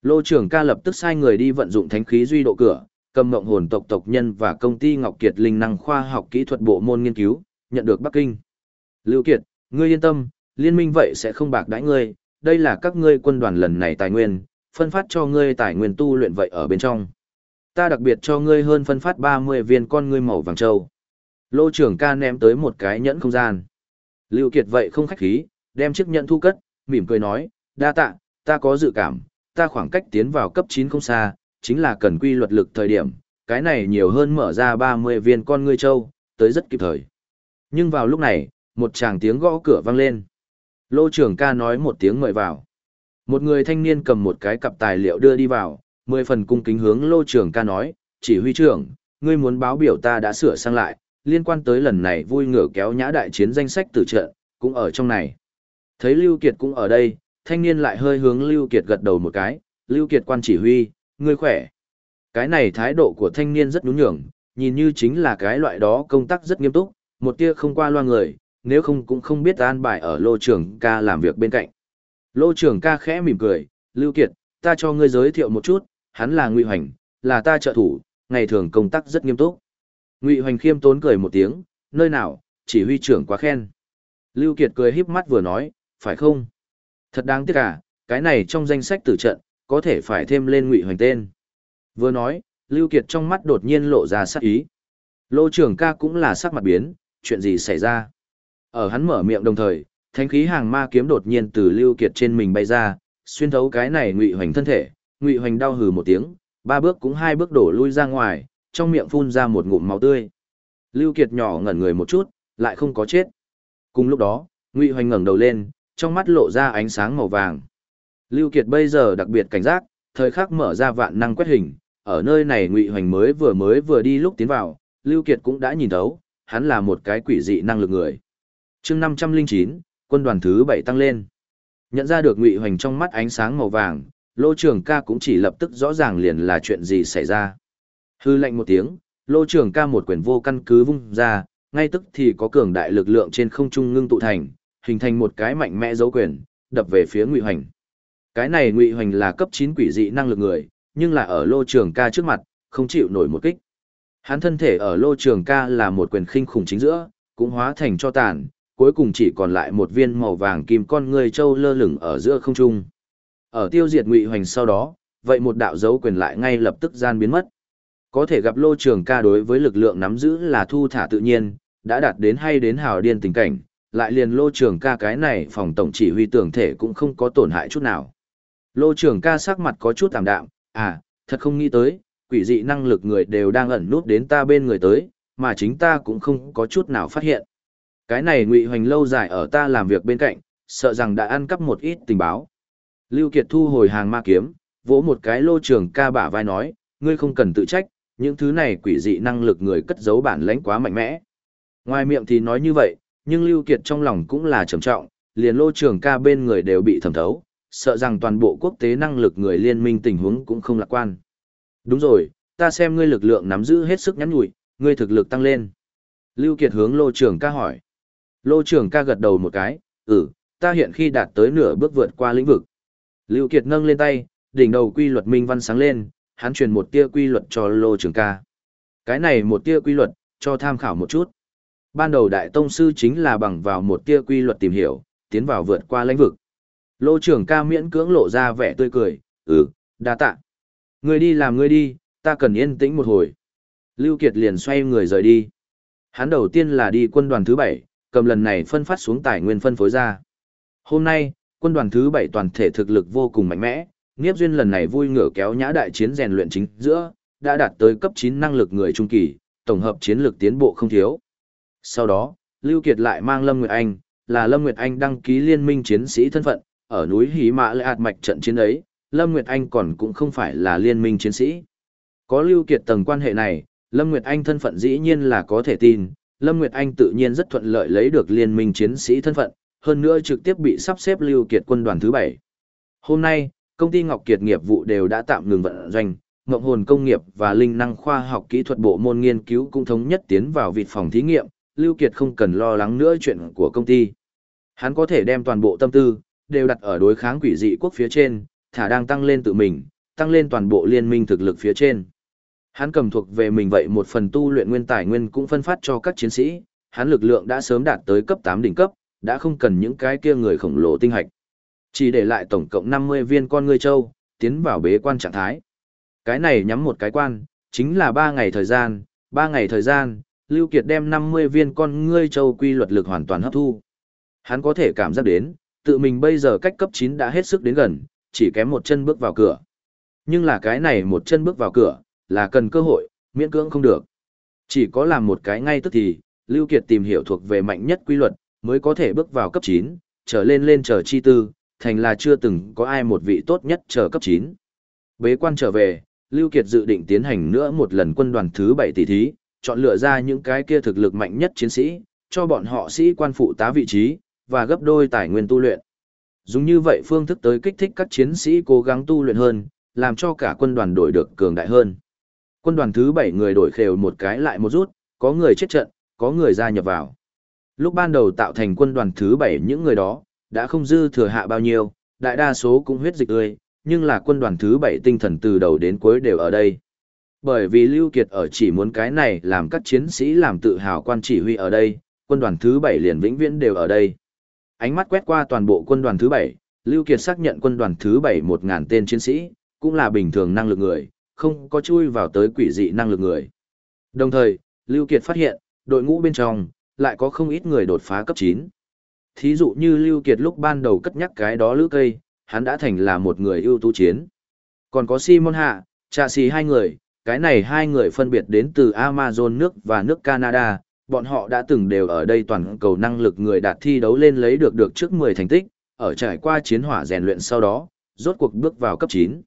Lô trưởng ca lập tức sai người đi vận dụng thánh khí duy độ cửa, cầm mộng hồn tộc tộc nhân và công ty Ngọc Kiệt linh năng khoa học kỹ thuật bộ môn nghiên cứu, nhận được Bắc Kinh. Lưu Kiệt, ngươi yên tâm, liên minh vậy sẽ không bạc đãi ngươi, đây là các ngươi quân đoàn lần này tài nguyên, phân phát cho ngươi tài nguyên tu luyện vậy ở bên trong. Ta đặc biệt cho ngươi hơn phân phát 30 viên con ngươi màu vàng châu. Lô trưởng ca ném tới một cái nhẫn không gian. Lưu Kiệt vậy không khách khí, đem chiếc nhẫn thu cất, mỉm cười nói, đa tạ, ta có dự cảm, ta khoảng cách tiến vào cấp 9 không xa, chính là cần quy luật lực thời điểm, cái này nhiều hơn mở ra 30 viên con ngươi châu, tới rất kịp thời. Nhưng vào lúc này, một chàng tiếng gõ cửa vang lên. Lô trưởng ca nói một tiếng mời vào. Một người thanh niên cầm một cái cặp tài liệu đưa đi vào, mười phần cung kính hướng lô trưởng ca nói, chỉ huy trưởng, ngươi muốn báo biểu ta đã sửa sang lại, liên quan tới lần này vui ngửa kéo nhã đại chiến danh sách tử trận, cũng ở trong này. Thấy Lưu Kiệt cũng ở đây, thanh niên lại hơi hướng Lưu Kiệt gật đầu một cái, Lưu Kiệt quan chỉ huy, ngươi khỏe. Cái này thái độ của thanh niên rất nhún nhường, nhìn như chính là cái loại đó công tác rất nghiêm túc, một tia không qua loa người, nếu không cũng không biết an bài ở lô trưởng ca làm việc bên cạnh. Lô trưởng ca khẽ mỉm cười, Lưu Kiệt, ta cho ngươi giới thiệu một chút, hắn là Ngụy Hoành, là ta trợ thủ, ngày thường công tác rất nghiêm túc. Ngụy Hoành khiêm tốn cười một tiếng, nơi nào, chỉ huy trưởng quá khen. Lưu Kiệt cười híp mắt vừa nói, phải không? Thật đáng tiếc à, cái này trong danh sách tử trận, có thể phải thêm lên ngụy hoành tên. Vừa nói, Lưu Kiệt trong mắt đột nhiên lộ ra sắc ý. Lô trưởng ca cũng là sắc mặt biến, chuyện gì xảy ra? Ở hắn mở miệng đồng thời, thánh khí hàng ma kiếm đột nhiên từ Lưu Kiệt trên mình bay ra, xuyên thấu cái này ngụy hoành thân thể, ngụy hoành đau hừ một tiếng, ba bước cũng hai bước đổ lui ra ngoài, trong miệng phun ra một ngụm máu tươi. Lưu Kiệt nhỏ ngẩn người một chút, lại không có chết. Cùng lúc đó, Ngụy Hoành ngẩng đầu lên, trong mắt lộ ra ánh sáng màu vàng. Lưu Kiệt bây giờ đặc biệt cảnh giác, thời khắc mở ra vạn năng quét hình, ở nơi này Ngụy Hoành mới vừa mới vừa đi lúc tiến vào, Lưu Kiệt cũng đã nhìn thấu, hắn là một cái quỷ dị năng lực người. Chương 509, quân đoàn thứ 7 tăng lên. Nhận ra được Ngụy Hoành trong mắt ánh sáng màu vàng, Lô Trường Ca cũng chỉ lập tức rõ ràng liền là chuyện gì xảy ra. Hư lệnh một tiếng, Lô trưởng Ca một quyền vô căn cứ vung ra, ngay tức thì có cường đại lực lượng trên không trung ngưng tụ thành, hình thành một cái mạnh mẽ dấu quyền, đập về phía Ngụy Hoành. Cái này Ngụy Hoành là cấp 9 quỷ dị năng lực người, nhưng là ở Lô trưởng Ca trước mặt, không chịu nổi một kích. Hắn thân thể ở Lô Trường Ca là một quyền khinh khủng chính giữa, cũng hóa thành cho tàn, cuối cùng chỉ còn lại một viên màu vàng kim con người châu lơ lửng ở giữa không trung. Ở tiêu diệt Ngụy Hoành sau đó, vậy một đạo dấu quyền lại ngay lập tức gian biến mất. Có thể gặp Lô Trường Ca đối với lực lượng nắm giữ là thu thả tự nhiên, đã đạt đến hay đến hào điên tình cảnh, lại liền Lô Trường Ca cái này phòng tổng chỉ huy tưởng thể cũng không có tổn hại chút nào. Lô Trường Ca sắc mặt có chút tạm đạm, à, thật không nghĩ tới, quỷ dị năng lực người đều đang ẩn nút đến ta bên người tới, mà chính ta cũng không có chút nào phát hiện. Cái này ngụy hoành lâu dài ở ta làm việc bên cạnh, sợ rằng đã ăn cắp một ít tình báo. Lưu Kiệt thu hồi hàng ma kiếm, vỗ một cái lô trường ca bả vai nói, ngươi không cần tự trách, những thứ này quỷ dị năng lực người cất giấu bản lãnh quá mạnh mẽ. Ngoài miệng thì nói như vậy, nhưng Lưu Kiệt trong lòng cũng là trầm trọng, liền lô trường ca bên người đều bị thẩm thấu, sợ rằng toàn bộ quốc tế năng lực người liên minh tình huống cũng không lạc quan. Đúng rồi, ta xem ngươi lực lượng nắm giữ hết sức nhắn nhủi, ngươi thực lực tăng lên. Lưu Kiệt hướng lô trường ca hỏi. Lô trường ca gật đầu một cái, ừ, ta hiện khi đạt tới nửa bước vượt qua lĩnh vực. Lưu Kiệt nâng lên tay, đỉnh đầu quy luật minh văn sáng lên, hắn truyền một tia quy luật cho lô trường ca. Cái này một tia quy luật, cho tham khảo một chút. Ban đầu đại tông sư chính là bằng vào một tia quy luật tìm hiểu, tiến vào vượt qua lãnh vực. Lô trưởng ca miễn cưỡng lộ ra vẻ tươi cười, ừ, đa tạ. Người đi làm người đi, ta cần yên tĩnh một hồi. Lưu Kiệt liền xoay người rời đi. Hắn đầu tiên là đi quân đoàn thứ bảy, cầm lần này phân phát xuống tài nguyên phân phối ra. Hôm nay, quân đoàn thứ bảy toàn thể thực lực vô cùng mạnh mẽ, Niếp Duyên lần này vui ngửa kéo nhã đại chiến rèn luyện chính giữa, đã đạt tới cấp 9 năng lực người trung kỳ, tổng hợp chiến lược tiến bộ không thiếu. Sau đó, Lưu Kiệt lại mang Lâm Nguyệt Anh, là Lâm Nguyệt Anh đăng ký liên minh chiến sĩ thân phận, ở núi Hí Mã Lệ Ảt Mạch trận chiến ấy, Lâm Nguyệt Anh còn cũng không phải là liên minh chiến sĩ. Có Lưu Kiệt tầng quan hệ này, Lâm Nguyệt Anh thân phận dĩ nhiên là có thể tin, Lâm Nguyệt Anh tự nhiên rất thuận lợi lấy được liên minh chiến sĩ thân phận, hơn nữa trực tiếp bị sắp xếp Lưu Kiệt quân đoàn thứ 7. Hôm nay, công ty Ngọc Kiệt nghiệp vụ đều đã tạm ngừng vận doanh, Ngọc Hồn Công nghiệp và Linh năng khoa học kỹ thuật bộ môn nghiên cứu cũng thống nhất tiến vào vịt phòng thí nghiệm, Lưu Kiệt không cần lo lắng nữa chuyện của công ty. Hắn có thể đem toàn bộ tâm tư, đều đặt ở đối kháng quỷ dị quốc phía trên, thả đang tăng lên tự mình, tăng lên toàn bộ liên minh thực lực phía trên. Hắn cầm thuộc về mình vậy một phần tu luyện nguyên tài nguyên cũng phân phát cho các chiến sĩ, hắn lực lượng đã sớm đạt tới cấp 8 đỉnh cấp, đã không cần những cái kia người khổng lồ tinh hạch. Chỉ để lại tổng cộng 50 viên con ngươi châu, tiến vào bế quan trạng thái. Cái này nhắm một cái quan, chính là 3 ngày thời gian, 3 ngày thời gian, Lưu Kiệt đem 50 viên con ngươi châu quy luật lực hoàn toàn hấp thu. Hắn có thể cảm giác đến, tự mình bây giờ cách cấp 9 đã hết sức đến gần, chỉ kém một chân bước vào cửa. Nhưng là cái này một chân bước vào cửa, là cần cơ hội, miễn cưỡng không được. Chỉ có làm một cái ngay tức thì, Lưu Kiệt tìm hiểu thuộc về mạnh nhất quy luật, mới có thể bước vào cấp 9, trở lên lên trở chi tư, thành là chưa từng có ai một vị tốt nhất trở cấp 9. Bế quan trở về, Lưu Kiệt dự định tiến hành nữa một lần quân đoàn thứ 7 tỷ thí, chọn lựa ra những cái kia thực lực mạnh nhất chiến sĩ, cho bọn họ sĩ quan phụ tá vị trí, và gấp đôi tài nguyên tu luyện. Dùng như vậy phương thức tới kích thích các chiến sĩ cố gắng tu luyện hơn, làm cho cả quân đoàn đổi được cường đại hơn. Quân đoàn thứ 7 người đổi khều một cái lại một rút, có người chết trận, có người gia nhập vào. Lúc ban đầu tạo thành quân đoàn thứ 7 những người đó, đã không dư thừa hạ bao nhiêu, đại đa số cũng huyết dịch tươi, nhưng là quân đoàn thứ 7 tinh thần từ đầu đến cuối đều ở đây. Bởi vì Lưu Kiệt ở chỉ muốn cái này làm các chiến sĩ làm tự hào quan chỉ huy ở đây, quân đoàn thứ 7 liền vĩnh viễn đều ở đây. Ánh mắt quét qua toàn bộ quân đoàn thứ 7, Lưu Kiệt xác nhận quân đoàn thứ 7 1.000 tên chiến sĩ, cũng là bình thường năng lực người, không có chui vào tới quỷ dị năng lực người. Đồng thời, Lưu Kiệt phát hiện, đội ngũ bên trong, lại có không ít người đột phá cấp 9. Thí dụ như Lưu Kiệt lúc ban đầu cất nhắc cái đó lữ cây, hắn đã thành là một người ưu tú chiến. Còn có Simon Hạ, Trà Xì hai người, cái này hai người phân biệt đến từ Amazon nước và nước Canada, bọn họ đã từng đều ở đây toàn cầu năng lực người đạt thi đấu lên lấy được được trước 10 thành tích, ở trải qua chiến hỏa rèn luyện sau đó, rốt cuộc bước vào cấp 9.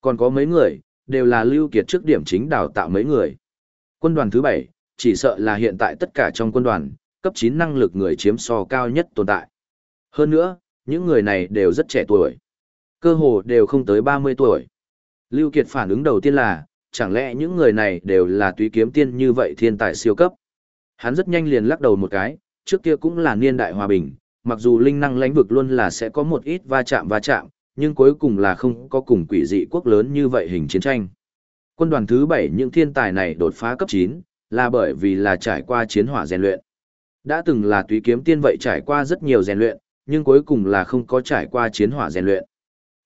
Còn có mấy người, đều là Lưu Kiệt trước điểm chính đào tạo mấy người. Quân đoàn thứ 7, chỉ sợ là hiện tại tất cả trong quân đoàn, cấp 9 năng lực người chiếm so cao nhất tồn tại. Hơn nữa, những người này đều rất trẻ tuổi. Cơ hồ đều không tới 30 tuổi. Lưu Kiệt phản ứng đầu tiên là, chẳng lẽ những người này đều là túy kiếm tiên như vậy thiên tài siêu cấp. Hắn rất nhanh liền lắc đầu một cái, trước kia cũng là niên đại hòa bình, mặc dù linh năng lãnh vực luôn là sẽ có một ít va chạm va chạm, nhưng cuối cùng là không có cùng quỷ dị quốc lớn như vậy hình chiến tranh. Quân đoàn thứ 7 những thiên tài này đột phá cấp 9, là bởi vì là trải qua chiến hỏa rèn luyện. Đã từng là túy kiếm tiên vậy trải qua rất nhiều rèn luyện, nhưng cuối cùng là không có trải qua chiến hỏa rèn luyện.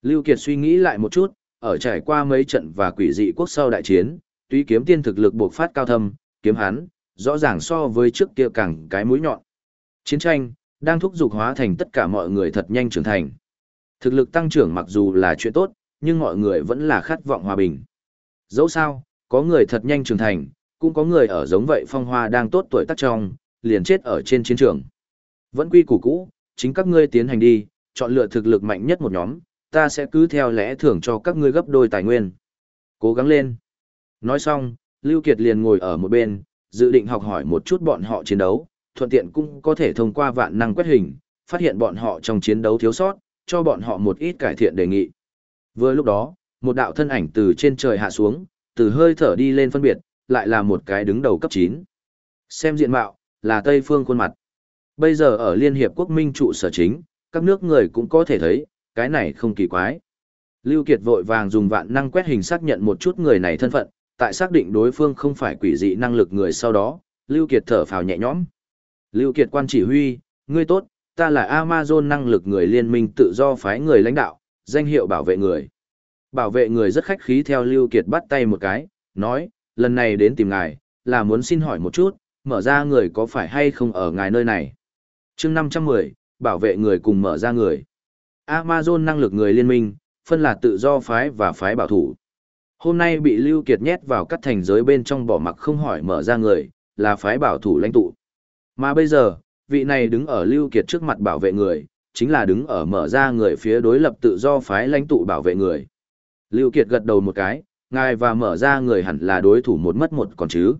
Lưu Kiệt suy nghĩ lại một chút, ở trải qua mấy trận và quỷ dị quốc sau đại chiến, túy kiếm tiên thực lực bộc phát cao thâm, kiếm hắn, rõ ràng so với trước kia càng cái mũi nhọn. Chiến tranh, đang thúc giục hóa thành tất cả mọi người thật nhanh trưởng thành. Thực lực tăng trưởng mặc dù là chuyện tốt, nhưng mọi người vẫn là khát vọng hòa bình. Dẫu sao, có người thật nhanh trưởng thành, cũng có người ở giống vậy phong hoa đang tốt tuổi tác trong, liền chết ở trên chiến trường. Vẫn quy củ cũ, chính các ngươi tiến hành đi, chọn lựa thực lực mạnh nhất một nhóm, ta sẽ cứ theo lẽ thưởng cho các ngươi gấp đôi tài nguyên. Cố gắng lên. Nói xong, Lưu Kiệt liền ngồi ở một bên, dự định học hỏi một chút bọn họ chiến đấu, thuận tiện cũng có thể thông qua vạn năng quét hình, phát hiện bọn họ trong chiến đấu thiếu sót, cho bọn họ một ít cải thiện đề nghị. Vừa lúc đó, một đạo thân ảnh từ trên trời hạ xuống, từ hơi thở đi lên phân biệt, lại là một cái đứng đầu cấp 9. Xem diện mạo, là Tây Phương khuôn mặt. Bây giờ ở Liên Hiệp Quốc Minh trụ sở chính, các nước người cũng có thể thấy, cái này không kỳ quái. Lưu Kiệt vội vàng dùng vạn năng quét hình xác nhận một chút người này thân phận, tại xác định đối phương không phải quỷ dị năng lực người sau đó, Lưu Kiệt thở phào nhẹ nhõm. Lưu Kiệt quan chỉ huy, ngươi tốt, ta là Amazon năng lực người liên minh tự do phái người lãnh đạo, danh hiệu bảo vệ người. Bảo vệ người rất khách khí theo Lưu Kiệt bắt tay một cái, nói, lần này đến tìm ngài, là muốn xin hỏi một chút, mở ra người có phải hay không ở ngài nơi này. Chương 510, bảo vệ người cùng mở ra người. Amazon năng lực người liên minh, phân là tự do phái và phái bảo thủ. Hôm nay bị Lưu Kiệt nhét vào các thành giới bên trong bỏ mặc không hỏi mở ra người, là phái bảo thủ lãnh tụ. Mà bây giờ, vị này đứng ở Lưu Kiệt trước mặt bảo vệ người, chính là đứng ở mở ra người phía đối lập tự do phái lãnh tụ bảo vệ người. Lưu Kiệt gật đầu một cái, ngài và mở ra người hẳn là đối thủ một mất một còn chứ.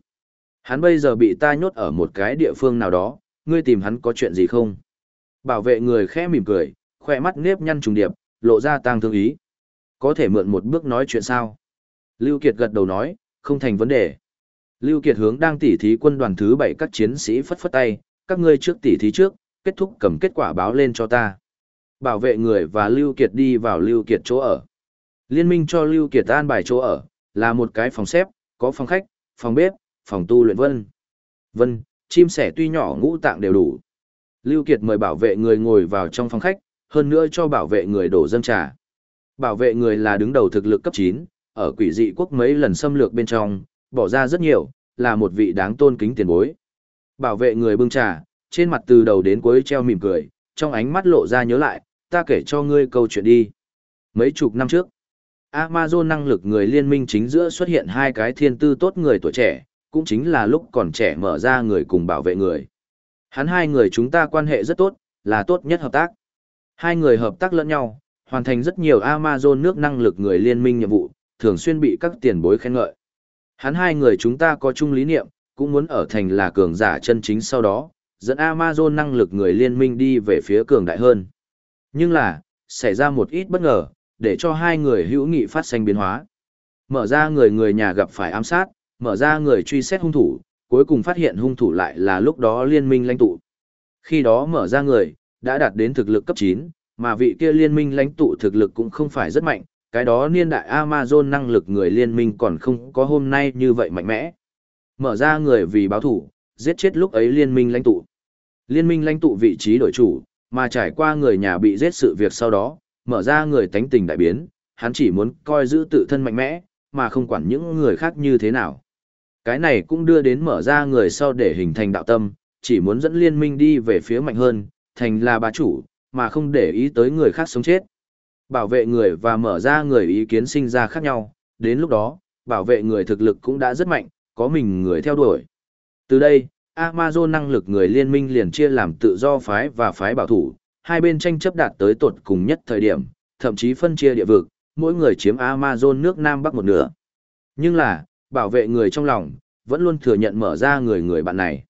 Hắn bây giờ bị ta nhốt ở một cái địa phương nào đó, ngươi tìm hắn có chuyện gì không? Bảo vệ người khẽ mỉm cười, khỏe mắt nếp nhăn trùng điệp, lộ ra tang thương ý. Có thể mượn một bước nói chuyện sao? Lưu Kiệt gật đầu nói, không thành vấn đề. Lưu Kiệt hướng đang tỉ thí quân đoàn thứ 7 các chiến sĩ phất phất tay, các ngươi trước tỉ thí trước, kết thúc cầm kết quả báo lên cho ta. Bảo vệ người và Lưu Kiệt đi vào Lưu Kiệt chỗ ở. Liên minh cho Lưu Kiệt an bài chỗ ở, là một cái phòng xếp, có phòng khách, phòng bếp, phòng tu luyện vân. Vân, chim sẻ tuy nhỏ ngũ tạng đều đủ. Lưu Kiệt mời bảo vệ người ngồi vào trong phòng khách, hơn nữa cho bảo vệ người đổ dâng trà. Bảo vệ người là đứng đầu thực lực cấp 9, ở quỷ dị quốc mấy lần xâm lược bên trong, bỏ ra rất nhiều, là một vị đáng tôn kính tiền bối. Bảo vệ người bưng trà, trên mặt từ đầu đến cuối treo mỉm cười, trong ánh mắt lộ ra nhớ lại, ta kể cho ngươi câu chuyện đi. Mấy chục năm trước, Amazon năng lực người liên minh chính giữa xuất hiện hai cái thiên tư tốt người tuổi trẻ, cũng chính là lúc còn trẻ mở ra người cùng bảo vệ người. Hắn hai người chúng ta quan hệ rất tốt, là tốt nhất hợp tác. Hai người hợp tác lẫn nhau, hoàn thành rất nhiều Amazon nước năng lực người liên minh nhiệm vụ, thường xuyên bị các tiền bối khen ngợi. Hắn hai người chúng ta có chung lý niệm, cũng muốn ở thành là cường giả chân chính sau đó, dẫn Amazon năng lực người liên minh đi về phía cường đại hơn. Nhưng là, xảy ra một ít bất ngờ, để cho hai người hữu nghị phát sinh biến hóa. Mở ra người người nhà gặp phải ám sát, mở ra người truy xét hung thủ, cuối cùng phát hiện hung thủ lại là lúc đó liên minh lãnh tụ. Khi đó mở ra người, đã đạt đến thực lực cấp 9, mà vị kia liên minh lãnh tụ thực lực cũng không phải rất mạnh, cái đó niên đại Amazon năng lực người liên minh còn không có hôm nay như vậy mạnh mẽ. Mở ra người vì báo thủ, giết chết lúc ấy liên minh lãnh tụ. Liên minh lãnh tụ vị trí đổi chủ, mà trải qua người nhà bị giết sự việc sau đó, mở ra người tánh tình đại biến, hắn chỉ muốn coi giữ tự thân mạnh mẽ, mà không quản những người khác như thế nào. Cái này cũng đưa đến mở ra người sau để hình thành đạo tâm, chỉ muốn dẫn liên minh đi về phía mạnh hơn, thành là bá chủ, mà không để ý tới người khác sống chết. Bảo vệ người và mở ra người ý kiến sinh ra khác nhau, đến lúc đó, bảo vệ người thực lực cũng đã rất mạnh, có mình người theo đuổi. Từ đây, Amazon năng lực người liên minh liền chia làm tự do phái và phái bảo thủ, hai bên tranh chấp đạt tới tột cùng nhất thời điểm, thậm chí phân chia địa vực, mỗi người chiếm Amazon nước Nam Bắc một nửa. Nhưng là, bảo vệ người trong lòng, vẫn luôn thừa nhận mở ra người người bạn này.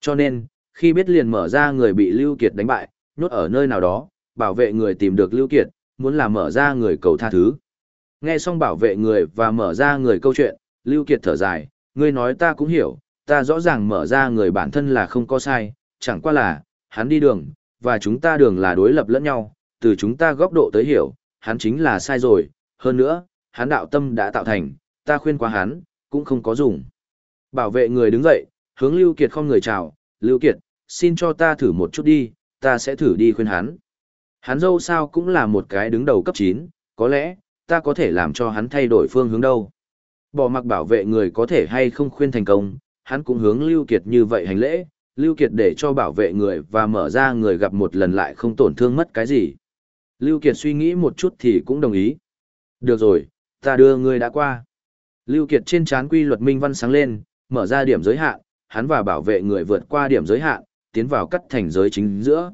Cho nên, khi biết liền mở ra người bị Lưu Kiệt đánh bại, nhốt ở nơi nào đó, bảo vệ người tìm được Lưu Kiệt, muốn là mở ra người cầu tha thứ. Nghe xong bảo vệ người và mở ra người câu chuyện, Lưu Kiệt thở dài, ngươi nói ta cũng hiểu, ta rõ ràng mở ra người bản thân là không có sai, chẳng qua là, hắn đi đường, và chúng ta đường là đối lập lẫn nhau, từ chúng ta góc độ tới hiểu, hắn chính là sai rồi, hơn nữa, hắn đạo tâm đã tạo thành, ta khuyên qua hắn, cũng không có dùng. Bảo vệ người đứng dậy, hướng Lưu Kiệt không người chào, Lưu Kiệt, xin cho ta thử một chút đi, ta sẽ thử đi khuyên hắn. Hắn dâu sao cũng là một cái đứng đầu cấp 9, có lẽ, ta có thể làm cho hắn thay đổi phương hướng đâu. Bỏ mặc bảo vệ người có thể hay không khuyên thành công, hắn cũng hướng Lưu Kiệt như vậy hành lễ, Lưu Kiệt để cho bảo vệ người và mở ra người gặp một lần lại không tổn thương mất cái gì. Lưu Kiệt suy nghĩ một chút thì cũng đồng ý. Được rồi, ta đưa ngươi đã qua. Lưu Kiệt trên chán quy luật minh văn sáng lên, mở ra điểm giới hạn, hắn và bảo vệ người vượt qua điểm giới hạn, tiến vào cắt thành giới chính giữa.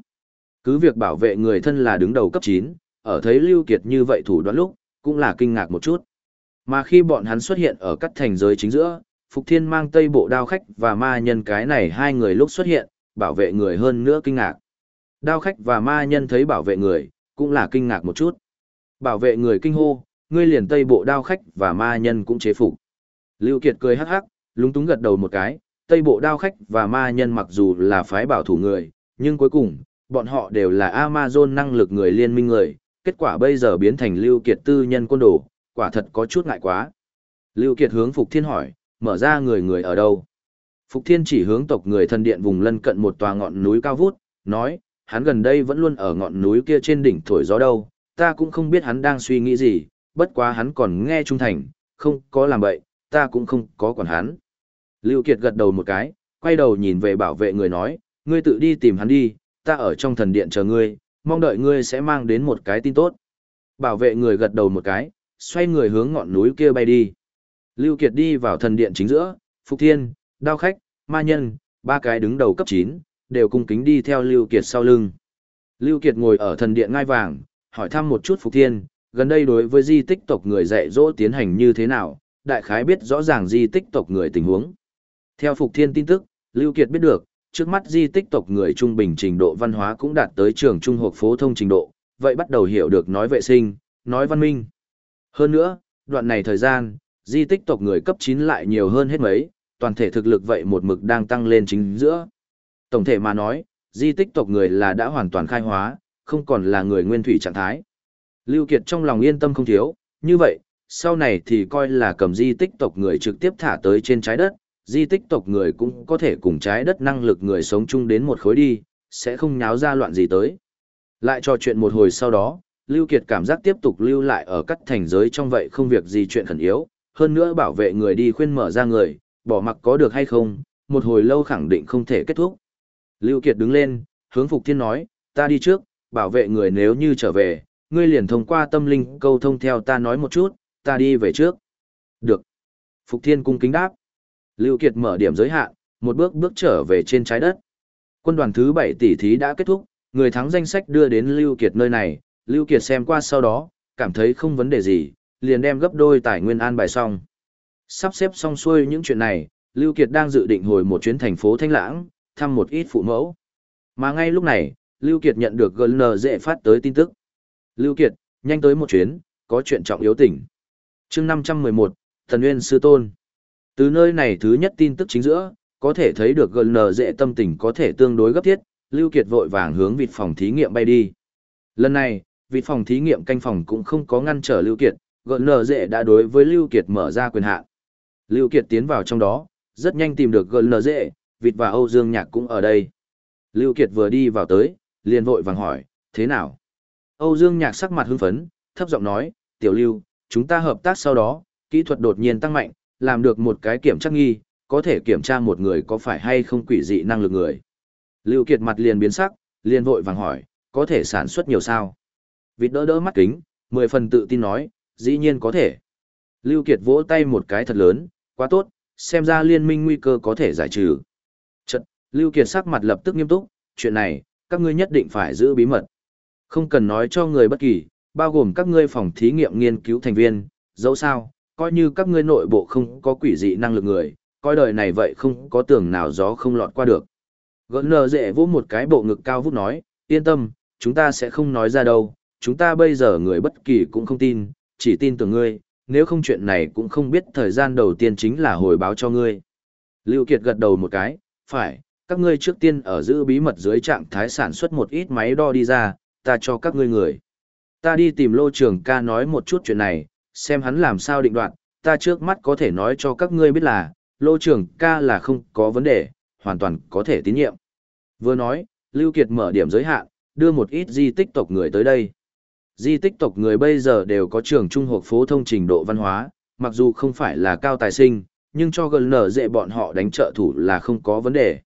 Cứ việc bảo vệ người thân là đứng đầu cấp 9, ở thấy Lưu Kiệt như vậy thủ đoạn lúc, cũng là kinh ngạc một chút. Mà khi bọn hắn xuất hiện ở cắt thành giới chính giữa, Phục Thiên mang tây bộ đao khách và ma nhân cái này hai người lúc xuất hiện, bảo vệ người hơn nữa kinh ngạc. Đao khách và ma nhân thấy bảo vệ người, cũng là kinh ngạc một chút. Bảo vệ người kinh hô, ngươi liền tây bộ đao khách và ma nhân cũng chế phục. Lưu Kiệt cười hắc hắc, lúng túng gật đầu một cái, tây bộ đao khách và ma nhân mặc dù là phái bảo thủ người, nhưng cuối cùng, bọn họ đều là Amazon năng lực người liên minh người, kết quả bây giờ biến thành Lưu Kiệt tư nhân côn đồ, quả thật có chút ngại quá. Lưu Kiệt hướng Phục Thiên hỏi, mở ra người người ở đâu? Phục Thiên chỉ hướng tộc người thần điện vùng lân cận một tòa ngọn núi cao vút, nói, hắn gần đây vẫn luôn ở ngọn núi kia trên đỉnh thổi gió đâu, ta cũng không biết hắn đang suy nghĩ gì, bất quá hắn còn nghe trung thành, không có làm bậy, ta cũng không có quản hắn. Lưu Kiệt gật đầu một cái, quay đầu nhìn về bảo vệ người nói, ngươi tự đi tìm hắn đi, ta ở trong thần điện chờ ngươi, mong đợi ngươi sẽ mang đến một cái tin tốt. Bảo vệ người gật đầu một cái, xoay người hướng ngọn núi kia bay đi. Lưu Kiệt đi vào thần điện chính giữa, Phục Thiên, Đao Khách, Ma Nhân, ba cái đứng đầu cấp 9, đều cung kính đi theo Lưu Kiệt sau lưng. Lưu Kiệt ngồi ở thần điện ngai vàng, hỏi thăm một chút Phục Thiên, gần đây đối với di tích tộc người dạy dỗ tiến hành như thế nào, đại khái biết rõ ràng di tích tộc người tình huống. Theo Phục Thiên tin tức, Lưu Kiệt biết được, trước mắt di tích tộc người trung bình trình độ văn hóa cũng đạt tới trường trung học phổ thông trình độ, vậy bắt đầu hiểu được nói vệ sinh, nói văn minh. Hơn nữa, đoạn này thời gian, di tích tộc người cấp 9 lại nhiều hơn hết mấy, toàn thể thực lực vậy một mực đang tăng lên chính giữa. Tổng thể mà nói, di tích tộc người là đã hoàn toàn khai hóa, không còn là người nguyên thủy trạng thái. Lưu Kiệt trong lòng yên tâm không thiếu, như vậy, sau này thì coi là cầm di tích tộc người trực tiếp thả tới trên trái đất, di tích tộc người cũng có thể cùng trái đất năng lực người sống chung đến một khối đi, sẽ không nháo ra loạn gì tới. Lại trò chuyện một hồi sau đó, Lưu Kiệt cảm giác tiếp tục lưu lại ở các thành giới trong vậy không việc gì chuyện khẩn yếu, hơn nữa bảo vệ người đi khuyên mở ra người, bỏ mặc có được hay không, một hồi lâu khẳng định không thể kết thúc. Lưu Kiệt đứng lên, hướng Phục Thiên nói, ta đi trước, bảo vệ người nếu như trở về, ngươi liền thông qua tâm linh câu thông theo ta nói một chút, ta đi về trước. Được. Phục Thiên cung kính đáp. Lưu Kiệt mở điểm giới hạn, một bước bước trở về trên trái đất. Quân đoàn thứ 7 tỷ thí đã kết thúc, người thắng danh sách đưa đến Lưu Kiệt nơi này, Lưu Kiệt xem qua sau đó, cảm thấy không vấn đề gì, liền đem gấp đôi tài nguyên an bài xong. Sắp xếp xong xuôi những chuyện này, Lưu Kiệt đang dự định hồi một chuyến thành phố Thanh Lãng, thăm một ít phụ mẫu. Mà ngay lúc này, Lưu Kiệt nhận được GN dễ phát tới tin tức. Lưu Kiệt, nhanh tới một chuyến, có chuyện trọng yếu tỉnh. Chương 511, Thần Nguyên Sư Tôn. Từ nơi này thứ nhất tin tức chính giữa, có thể thấy được GN dễ tâm tình có thể tương đối gấp thiết, Lưu Kiệt vội vàng hướng vịt phòng thí nghiệm bay đi. Lần này, vịt phòng thí nghiệm canh phòng cũng không có ngăn trở Lưu Kiệt, GN dễ đã đối với Lưu Kiệt mở ra quyền hạn. Lưu Kiệt tiến vào trong đó, rất nhanh tìm được GN dễ, vịt và Âu Dương Nhạc cũng ở đây. Lưu Kiệt vừa đi vào tới, liền vội vàng hỏi, thế nào? Âu Dương Nhạc sắc mặt hưng phấn, thấp giọng nói, tiểu lưu, chúng ta hợp tác sau đó, kỹ thuật đột nhiên tăng mạnh, làm được một cái kiểm tra nghi, có thể kiểm tra một người có phải hay không quỷ dị năng lực người. Lưu Kiệt mặt liền biến sắc, liền vội vàng hỏi, có thể sản xuất nhiều sao? Vịt đỡ đỡ mắt kính, mười phần tự tin nói, dĩ nhiên có thể. Lưu Kiệt vỗ tay một cái thật lớn, quá tốt, xem ra liên minh nguy cơ có thể giải trừ. Chợt, Lưu Kiệt sắc mặt lập tức nghiêm túc, chuyện này, các ngươi nhất định phải giữ bí mật. Không cần nói cho người bất kỳ, bao gồm các ngươi phòng thí nghiệm nghiên cứu thành viên, dẫu sao, coi như các ngươi nội bộ không có quỷ dị năng lực người, coi đời này vậy không có tường nào gió không lọt qua được. Gỡn nờ dễ vỗ một cái bộ ngực cao vút nói, yên tâm, chúng ta sẽ không nói ra đâu, chúng ta bây giờ người bất kỳ cũng không tin, chỉ tin tưởng ngươi, nếu không chuyện này cũng không biết thời gian đầu tiên chính là hồi báo cho ngươi. Lưu Kiệt gật đầu một cái, phải, các ngươi trước tiên ở giữ bí mật dưới trạng thái sản xuất một ít máy đo đi ra, ta cho các ngươi người. Ta đi tìm lô trưởng ca nói một chút chuyện này, xem hắn làm sao định đoạt, ta trước mắt có thể nói cho các ngươi biết là, lô trưởng ca là không có vấn đề, hoàn toàn có thể tín nhiệm. Vừa nói, Lưu Kiệt mở điểm giới hạn, đưa một ít di tích tộc người tới đây. Di tích tộc người bây giờ đều có trường trung học phố thông trình độ văn hóa, mặc dù không phải là cao tài sinh, nhưng cho gần nở dễ bọn họ đánh trợ thủ là không có vấn đề.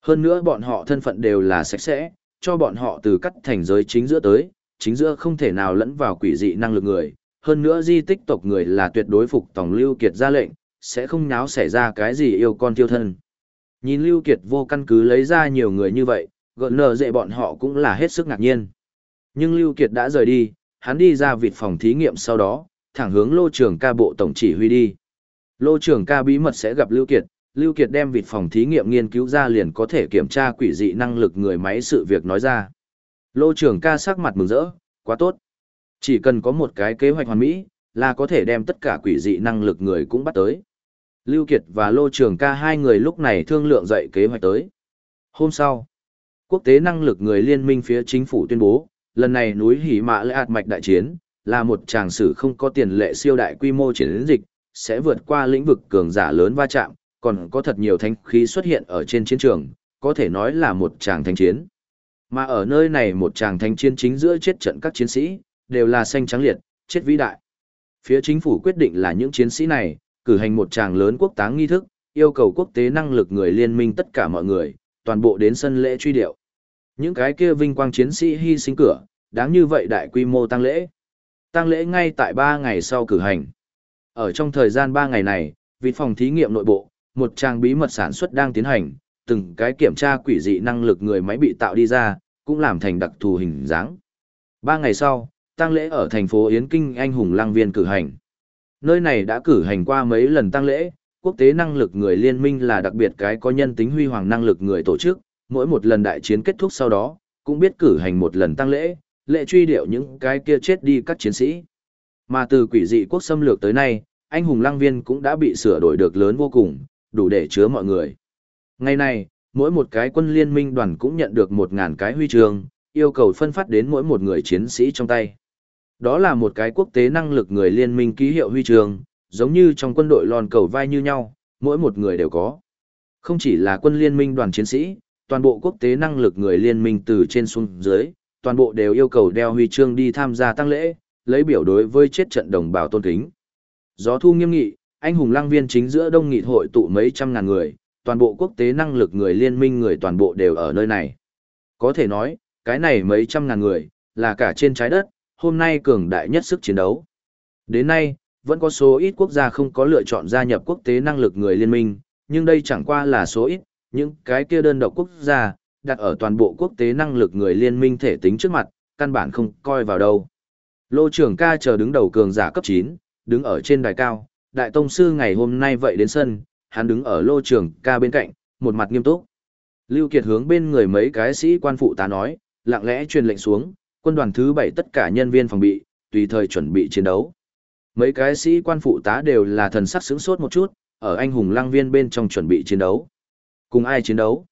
Hơn nữa bọn họ thân phận đều là sạch sẽ, cho bọn họ từ cắt thành giới chính giữa tới, chính giữa không thể nào lẫn vào quỷ dị năng lực người. Hơn nữa di tích tộc người là tuyệt đối phục tổng Lưu Kiệt ra lệnh, sẽ không nháo xảy ra cái gì yêu con tiêu thân. Nhìn Lưu Kiệt vô căn cứ lấy ra nhiều người như vậy, gợn nở dệ bọn họ cũng là hết sức ngạc nhiên. Nhưng Lưu Kiệt đã rời đi, hắn đi ra vịt phòng thí nghiệm sau đó, thẳng hướng lô trưởng ca bộ tổng chỉ huy đi. Lô trưởng ca bí mật sẽ gặp Lưu Kiệt, Lưu Kiệt đem vịt phòng thí nghiệm nghiên cứu ra liền có thể kiểm tra quỷ dị năng lực người máy sự việc nói ra. Lô trưởng ca sắc mặt mừng rỡ, quá tốt. Chỉ cần có một cái kế hoạch hoàn mỹ, là có thể đem tất cả quỷ dị năng lực người cũng bắt tới. Lưu Kiệt và Lô trưởng ca hai người lúc này thương lượng dậy kế hoạch tới. Hôm sau, quốc tế năng lực người liên minh phía chính phủ tuyên bố, lần này núi Hỉ Mã Lệ Ảt Mạch đại chiến, là một tràng sử không có tiền lệ siêu đại quy mô chiến dịch, sẽ vượt qua lĩnh vực cường giả lớn va chạm, còn có thật nhiều thanh khí xuất hiện ở trên chiến trường, có thể nói là một tràng thanh chiến. Mà ở nơi này một tràng thanh chiến chính giữa chết trận các chiến sĩ, đều là xanh trắng liệt, chết vĩ đại. Phía chính phủ quyết định là những chiến sĩ này, cử hành một tràng lớn quốc táng nghi thức, yêu cầu quốc tế năng lực người liên minh tất cả mọi người, toàn bộ đến sân lễ truy điệu. Những cái kia vinh quang chiến sĩ hy sinh cửa, đáng như vậy đại quy mô tăng lễ. Tăng lễ ngay tại 3 ngày sau cử hành. Ở trong thời gian 3 ngày này, vì phòng thí nghiệm nội bộ, một trang bí mật sản xuất đang tiến hành, từng cái kiểm tra quỷ dị năng lực người máy bị tạo đi ra, cũng làm thành đặc thù hình dáng. Ba ngày sau, tăng lễ ở thành phố Yến Kinh Anh Hùng Lăng Viên cử hành. Nơi này đã cử hành qua mấy lần tăng lễ, quốc tế năng lực người liên minh là đặc biệt cái có nhân tính huy hoàng năng lực người tổ chức, mỗi một lần đại chiến kết thúc sau đó, cũng biết cử hành một lần tăng lễ, lễ truy điệu những cái kia chết đi các chiến sĩ. Mà từ quỷ dị quốc xâm lược tới nay, anh hùng lăng viên cũng đã bị sửa đổi được lớn vô cùng, đủ để chứa mọi người. Ngày nay, mỗi một cái quân liên minh đoàn cũng nhận được một ngàn cái huy chương, yêu cầu phân phát đến mỗi một người chiến sĩ trong tay. Đó là một cái quốc tế năng lực người liên minh ký hiệu huy chương, giống như trong quân đội lòn cầu vai như nhau, mỗi một người đều có. Không chỉ là quân liên minh đoàn chiến sĩ, toàn bộ quốc tế năng lực người liên minh từ trên xuống dưới, toàn bộ đều yêu cầu đeo huy chương đi tham gia tăng lễ, lấy biểu đối với chết trận đồng bào tôn kính. Gió thu nghiêm nghị, anh hùng lăng viên chính giữa đông nghị hội tụ mấy trăm ngàn người, toàn bộ quốc tế năng lực người liên minh người toàn bộ đều ở nơi này. Có thể nói, cái này mấy trăm ngàn người, là cả trên trái đất, hôm nay cường đại nhất sức chiến đấu. Đến nay, vẫn có số ít quốc gia không có lựa chọn gia nhập quốc tế năng lực người liên minh, nhưng đây chẳng qua là số ít, những cái kia đơn độc quốc gia, đặt ở toàn bộ quốc tế năng lực người liên minh thể tính trước mặt, căn bản không coi vào đâu. Lô trưởng ca chờ đứng đầu cường giả cấp 9, đứng ở trên đài cao, đại tông sư ngày hôm nay vậy đến sân, hắn đứng ở lô trường, ca bên cạnh, một mặt nghiêm túc. Lưu Kiệt hướng bên người mấy cái sĩ quan phụ tá nói, lặng lẽ truyền lệnh xuống, quân đoàn thứ 7 tất cả nhân viên phòng bị, tùy thời chuẩn bị chiến đấu. Mấy cái sĩ quan phụ tá đều là thần sắc sướng sốt một chút, ở anh hùng lăng viên bên trong chuẩn bị chiến đấu. Cùng ai chiến đấu?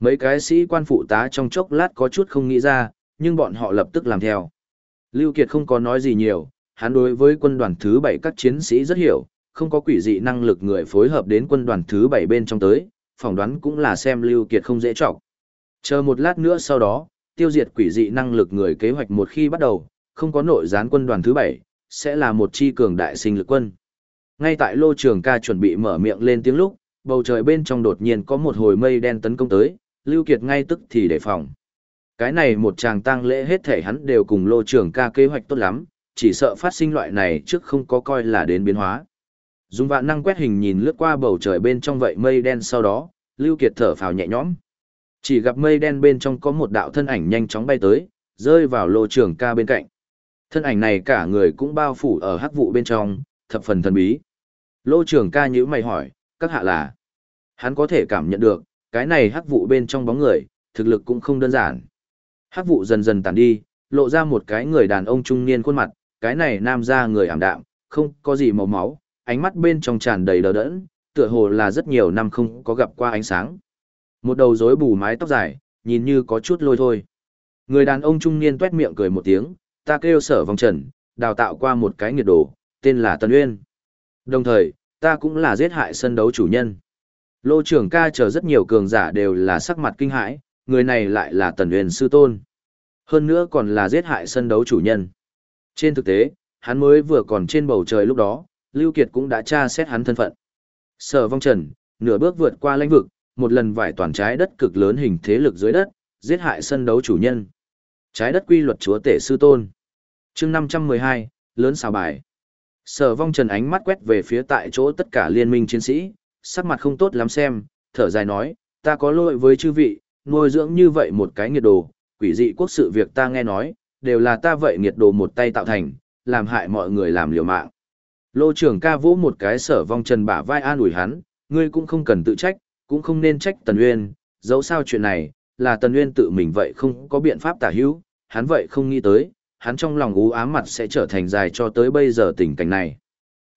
Mấy cái sĩ quan phụ tá trong chốc lát có chút không nghĩ ra, nhưng bọn họ lập tức làm theo. Lưu Kiệt không có nói gì nhiều, hắn đối với quân đoàn thứ 7 các chiến sĩ rất hiểu, không có quỷ dị năng lực người phối hợp đến quân đoàn thứ 7 bên trong tới, phỏng đoán cũng là xem Lưu Kiệt không dễ trọng. Chờ một lát nữa sau đó, tiêu diệt quỷ dị năng lực người kế hoạch một khi bắt đầu, không có nội gián quân đoàn thứ bảy, sẽ là một chi cường đại sinh lực quân. Ngay tại lô trường ca chuẩn bị mở miệng lên tiếng lúc, bầu trời bên trong đột nhiên có một hồi mây đen tấn công tới, Lưu Kiệt ngay tức thì đề phòng. Cái này một chàng tang lễ hết thể hắn đều cùng lô trường ca kế hoạch tốt lắm, chỉ sợ phát sinh loại này trước không có coi là đến biến hóa. Dùng vạn năng quét hình nhìn lướt qua bầu trời bên trong vậy mây đen sau đó, Lưu Kiệt thở phào nhẹ nhõm. Chỉ gặp mây đen bên trong có một đạo thân ảnh nhanh chóng bay tới, rơi vào lô trường ca bên cạnh. Thân ảnh này cả người cũng bao phủ ở hắc vụ bên trong, thập phần thần bí. Lô trường ca nhữ mày hỏi, các hạ là. Hắn có thể cảm nhận được, cái này hắc vụ bên trong bóng người, thực lực cũng không đơn giản. Hắc vụ dần dần tàn đi, lộ ra một cái người đàn ông trung niên khuôn mặt, cái này nam ra người ảm đạm, không có gì màu máu, ánh mắt bên trong tràn đầy đờ đẫn, tựa hồ là rất nhiều năm không có gặp qua ánh sáng. Một đầu rối bù mái tóc dài, nhìn như có chút lôi thôi. Người đàn ông trung niên tuét miệng cười một tiếng, ta kêu sở vòng trần, đào tạo qua một cái nghiệt đồ, tên là Tân Uyên. Đồng thời, ta cũng là giết hại sân đấu chủ nhân. Lô trưởng ca chờ rất nhiều cường giả đều là sắc mặt kinh hãi, người này lại là Tần Uyên sư tôn. Hơn nữa còn là giết hại sân đấu chủ nhân. Trên thực tế, hắn mới vừa còn trên bầu trời lúc đó, Lưu Kiệt cũng đã tra xét hắn thân phận. Sở vong trần, nửa bước vượt qua lãnh vực, một lần vải toàn trái đất cực lớn hình thế lực dưới đất, giết hại sân đấu chủ nhân. Trái đất quy luật chúa tể sư tôn. Chương 512, lớn xào bài. Sở vong trần ánh mắt quét về phía tại chỗ tất cả liên minh chiến sĩ, sắc mặt không tốt lắm xem, thở dài nói, ta có lỗi với chư vị, nuôi dưỡng như vậy một cái nghiệt đồ, quỷ dị quốc sự việc ta nghe nói, đều là ta vậy nghiệt đồ một tay tạo thành, làm hại mọi người làm liều mạng. Lô trưởng ca vỗ một cái sở vong trần bả vai an ủi hắn, ngươi cũng không cần tự trách, cũng không nên trách Tần Uyên, dẫu sao chuyện này, là Tần Uyên tự mình vậy không có biện pháp tả hữu, hắn vậy không nghĩ tới, hắn trong lòng ú ám mặt sẽ trở thành dài cho tới bây giờ tình cảnh này.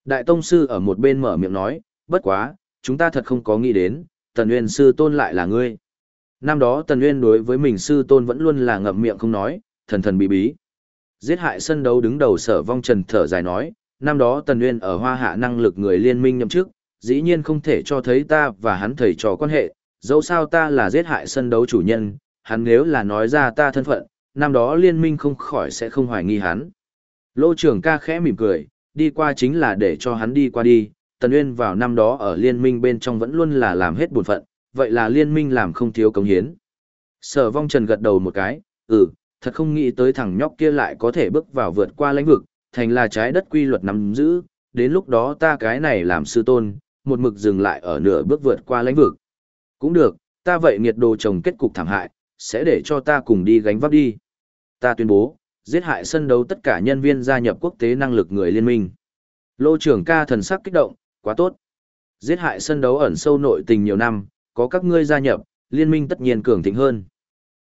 Đại Tông Sư ở một bên mở miệng nói, bất quá, chúng ta thật không có nghĩ đến, Tần Uyên sư tôn lại là ngươi. Năm đó Tần Uyên đối với mình sư tôn vẫn luôn là ngậm miệng không nói, thần thần bí bí. Giết hại sân đấu đứng đầu sở vong trần thở dài nói, năm đó Tần Uyên ở hoa hạ năng lực người liên minh nhậm chức, dĩ nhiên không thể cho thấy ta và hắn thầy trò quan hệ, dẫu sao ta là giết hại sân đấu chủ nhân, hắn nếu là nói ra ta thân phận, năm đó liên minh không khỏi sẽ không hoài nghi hắn. Lô trưởng ca khẽ mỉm cười, đi qua chính là để cho hắn đi qua đi, Tần Uyên vào năm đó ở liên minh bên trong vẫn luôn là làm hết bổn phận, vậy là liên minh làm không thiếu công hiến. Sở vong trần gật đầu một cái, ừ, thật không nghĩ tới thằng nhóc kia lại có thể bước vào vượt qua lãnh vực, thành là trái đất quy luật nắm giữ, đến lúc đó ta cái này làm sư tôn, một mực dừng lại ở nửa bước vượt qua lãnh vực. Cũng được, ta vậy nghiệt đồ chồng kết cục thảm hại, sẽ để cho ta cùng đi gánh vác đi. Ta tuyên bố, giết hại sân đấu tất cả nhân viên gia nhập quốc tế năng lực người liên minh. Lô trưởng ca thần sắc kích động, quá tốt. Giết hại sân đấu ẩn sâu nội tình nhiều năm, có các ngươi gia nhập, liên minh tất nhiên cường thịnh hơn.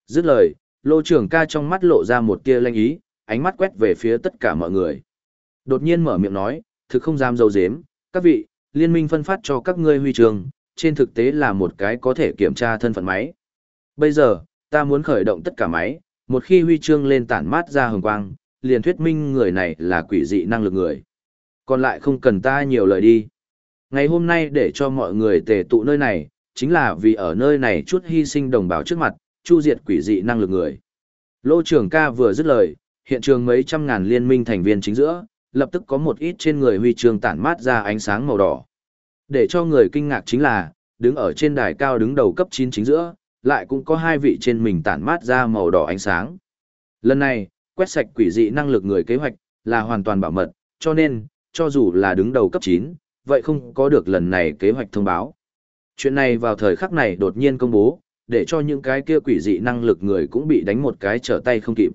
Dứt lời, lô trưởng ca trong mắt lộ ra một tia lanh ý, ánh mắt quét về phía tất cả mọi người. Đột nhiên mở miệng nói, thực không dám dâu dếm, các vị, liên minh phân phát cho các ngươi huy trường, trên thực tế là một cái có thể kiểm tra thân phận máy. Bây giờ, ta muốn khởi động tất cả máy, một khi huy chương lên tản mát ra hồng quang, liền thuyết minh người này là quỷ dị năng lực người. Còn lại không cần ta nhiều lời đi. Ngày hôm nay để cho mọi người tề tụ nơi này, chính là vì ở nơi này chút hy sinh đồng bào trước mặt, chu diệt quỷ dị năng lực người. Lô trưởng ca vừa dứt lời, hiện trường mấy trăm ngàn liên minh thành viên chính giữa, lập tức có một ít trên người huy chương tản mát ra ánh sáng màu đỏ. Để cho người kinh ngạc chính là, đứng ở trên đài cao đứng đầu cấp 9 chính giữa, lại cũng có hai vị trên mình tản mát ra màu đỏ ánh sáng. Lần này, quét sạch quỷ dị năng lực người kế hoạch, là hoàn toàn bảo mật, cho nên, cho dù là đứng đầu cấp 9, vậy không có được lần này kế hoạch thông báo. Chuyện này vào thời khắc này đột nhiên công bố, để cho những cái kia quỷ dị năng lực người cũng bị đánh một cái trở tay không kịp.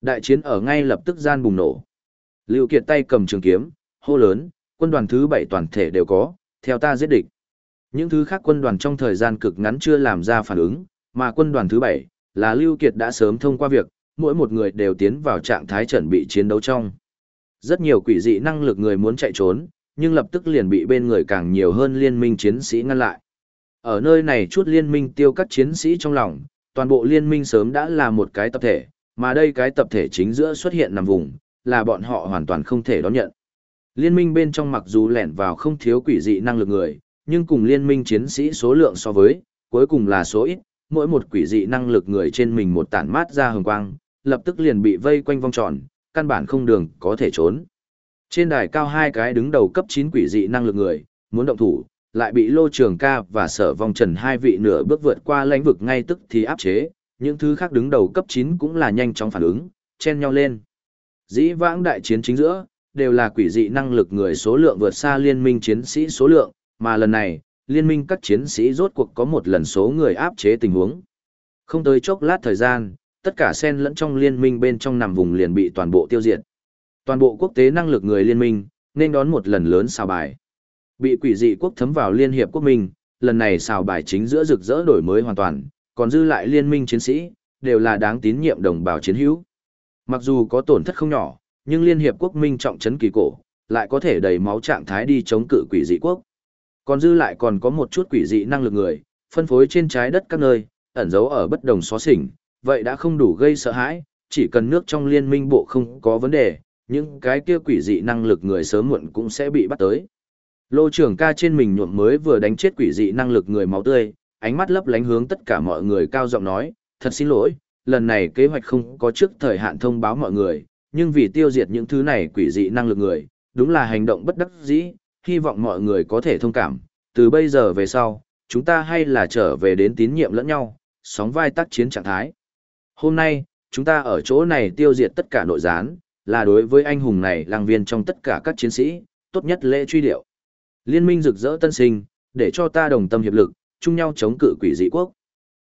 Đại chiến ở ngay lập tức gian bùng nổ. Lưu Kiệt tay cầm trường kiếm, hô lớn, quân đoàn thứ bảy toàn thể đều có, theo ta giết địch. Những thứ khác quân đoàn trong thời gian cực ngắn chưa làm ra phản ứng, mà quân đoàn thứ bảy là Lưu Kiệt đã sớm thông qua việc, mỗi một người đều tiến vào trạng thái chuẩn bị chiến đấu trong. Rất nhiều quỷ dị năng lực người muốn chạy trốn, nhưng lập tức liền bị bên người càng nhiều hơn liên minh chiến sĩ ngăn lại. Ở nơi này chút liên minh tiêu các chiến sĩ trong lòng, toàn bộ liên minh sớm đã là một cái tập thể, mà đây cái tập thể chính giữa xuất hiện nằm vùng, là bọn họ hoàn toàn không thể đón nhận. Liên minh bên trong mặc dù lẻn vào không thiếu quỷ dị năng lực người, nhưng cùng liên minh chiến sĩ số lượng so với, cuối cùng là số ít, mỗi một quỷ dị năng lực người trên mình một tản mát ra hồng quang, lập tức liền bị vây quanh vòng tròn, căn bản không đường có thể trốn. Trên đài cao hai cái đứng đầu cấp 9 quỷ dị năng lực người, muốn động thủ, lại bị Lô Trường Ca và Sở Vong Trần hai vị nửa bước vượt qua lãnh vực ngay tức thì áp chế, những thứ khác đứng đầu cấp 9 cũng là nhanh chóng phản ứng, chen nhau lên. Dĩ vãng đại chiến chính giữa, đều là quỷ dị năng lực người số lượng vượt xa liên minh chiến sĩ số lượng, mà lần này, liên minh các chiến sĩ rốt cuộc có một lần số người áp chế tình huống. Không tới chốc lát thời gian, tất cả sen lẫn trong liên minh bên trong nằm vùng liền bị toàn bộ tiêu diệt. Toàn bộ quốc tế năng lực người liên minh, nên đón một lần lớn xào bài. Bị quỷ dị quốc thấm vào liên hiệp quốc minh, lần này xào bài chính giữa rực rỡ đổi mới hoàn toàn, còn dư lại liên minh chiến sĩ, đều là đáng tín nhiệm đồng bào chiến hữu. Mặc dù có tổn thất không nhỏ, nhưng liên hiệp quốc minh trọng trấn kỳ cổ, lại có thể đầy máu trạng thái đi chống cự quỷ dị quốc. Còn dư lại còn có một chút quỷ dị năng lực người, phân phối trên trái đất các nơi, ẩn giấu ở bất đồng xó xỉnh, vậy đã không đủ gây sợ hãi, chỉ cần nước trong liên minh bộ không có vấn đề, những cái kia quỷ dị năng lực người sớm muộn cũng sẽ bị bắt tới. Lô trưởng ca trên mình nhuộm mới vừa đánh chết quỷ dị năng lực người máu tươi, ánh mắt lấp lánh hướng tất cả mọi người cao giọng nói, thật xin lỗi, lần này kế hoạch không có trước thời hạn thông báo mọi người, nhưng vì tiêu diệt những thứ này quỷ dị năng lực người, đúng là hành động bất đắc dĩ, hy vọng mọi người có thể thông cảm, từ bây giờ về sau, chúng ta hay là trở về đến tín nhiệm lẫn nhau, sóng vai tác chiến trạng thái. Hôm nay, chúng ta ở chỗ này tiêu diệt tất cả nội gián, là đối với anh hùng này lang viên trong tất cả các chiến sĩ, tốt nhất lễ truy điệu. Liên minh rực rỡ tân sinh, để cho ta đồng tâm hiệp lực, chung nhau chống cự quỷ dị quốc.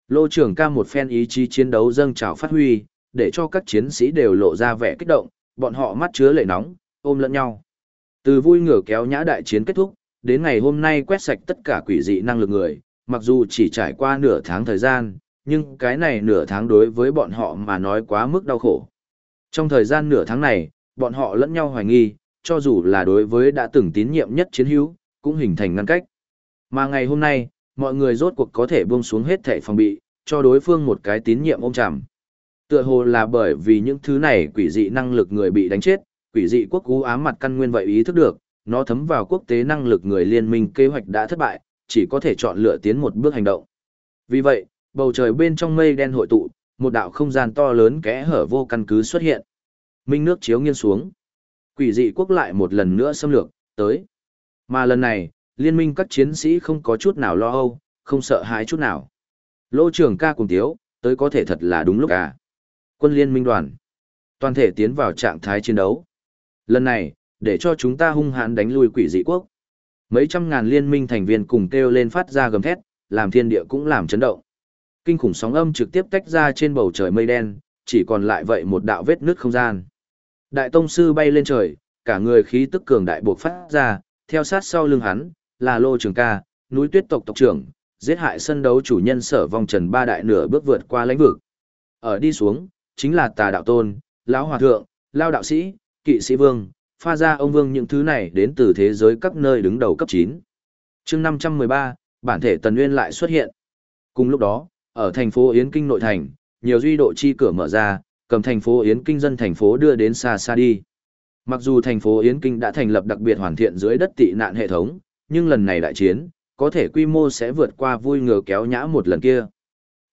Lô trưởng ca một phen ý chí chiến đấu dâng trào phát huy, để cho các chiến sĩ đều lộ ra vẻ kích động, bọn họ mắt chứa lệ nóng, ôm lẫn nhau. Từ vui ngửa kéo nhã đại chiến kết thúc, đến ngày hôm nay quét sạch tất cả quỷ dị năng lực người, mặc dù chỉ trải qua nửa tháng thời gian, nhưng cái này nửa tháng đối với bọn họ mà nói quá mức đau khổ. Trong thời gian nửa tháng này, bọn họ lẫn nhau hoài nghi, cho dù là đối với đã từng tín nhiệm nhất chiến hữu, cũng hình thành ngăn cách. Mà ngày hôm nay, mọi người rốt cuộc có thể buông xuống hết thảy phòng bị, cho đối phương một cái tín nhiệm ôm chằm. Tựa hồ là bởi vì những thứ này quỷ dị năng lực người bị đánh chết, quỷ dị quốc cú ám mặt căn nguyên vậy ý thức được, nó thấm vào quốc tế năng lực người liên minh kế hoạch đã thất bại, chỉ có thể chọn lựa tiến một bước hành động. Vì vậy, bầu trời bên trong mây đen hội tụ, một đạo không gian to lớn kẽ hở vô căn cứ xuất hiện. Minh nước chiếu nghiêng xuống. Quỷ dị quốc lại một lần nữa xâm lược, tới. Mà lần này, liên minh các chiến sĩ không có chút nào lo âu, không sợ hãi chút nào. Lô trưởng ca cùng tiếu, tới có thể thật là đúng lúc à. Quân liên minh đoàn. Toàn thể tiến vào trạng thái chiến đấu. Lần này, để cho chúng ta hung hãn đánh lui quỷ dị quốc. Mấy trăm ngàn liên minh thành viên cùng kêu lên phát ra gầm thét, làm thiên địa cũng làm chấn động. Kinh khủng sóng âm trực tiếp tách ra trên bầu trời mây đen, chỉ còn lại vậy một đạo vết nứt không gian. Đại tông sư bay lên trời, cả người khí tức cường đại buộc phát ra, theo sát sau lưng hắn, là Lô Trường Ca, núi tuyết tộc tộc trưởng, giết hại sân đấu chủ nhân sở vong trần ba đại nửa bước vượt qua lãnh vực. Ở đi xuống, chính là tà đạo tôn, lão hòa thượng, lao đạo sĩ, kỵ sĩ vương, pha ra ông vương những thứ này đến từ thế giới các nơi đứng đầu cấp 9. chương 513, bản thể Tần Nguyên lại xuất hiện. Cùng lúc đó, ở thành phố Yến Kinh nội thành, nhiều duy độ chi cửa mở ra, cầm thành phố Yến Kinh dân thành phố đưa đến xa xa đi. Mặc dù thành phố Yến Kinh đã thành lập đặc biệt hoàn thiện dưới đất tị nạn hệ thống, nhưng lần này đại chiến, có thể quy mô sẽ vượt qua vui ngờ kéo nhã một lần kia.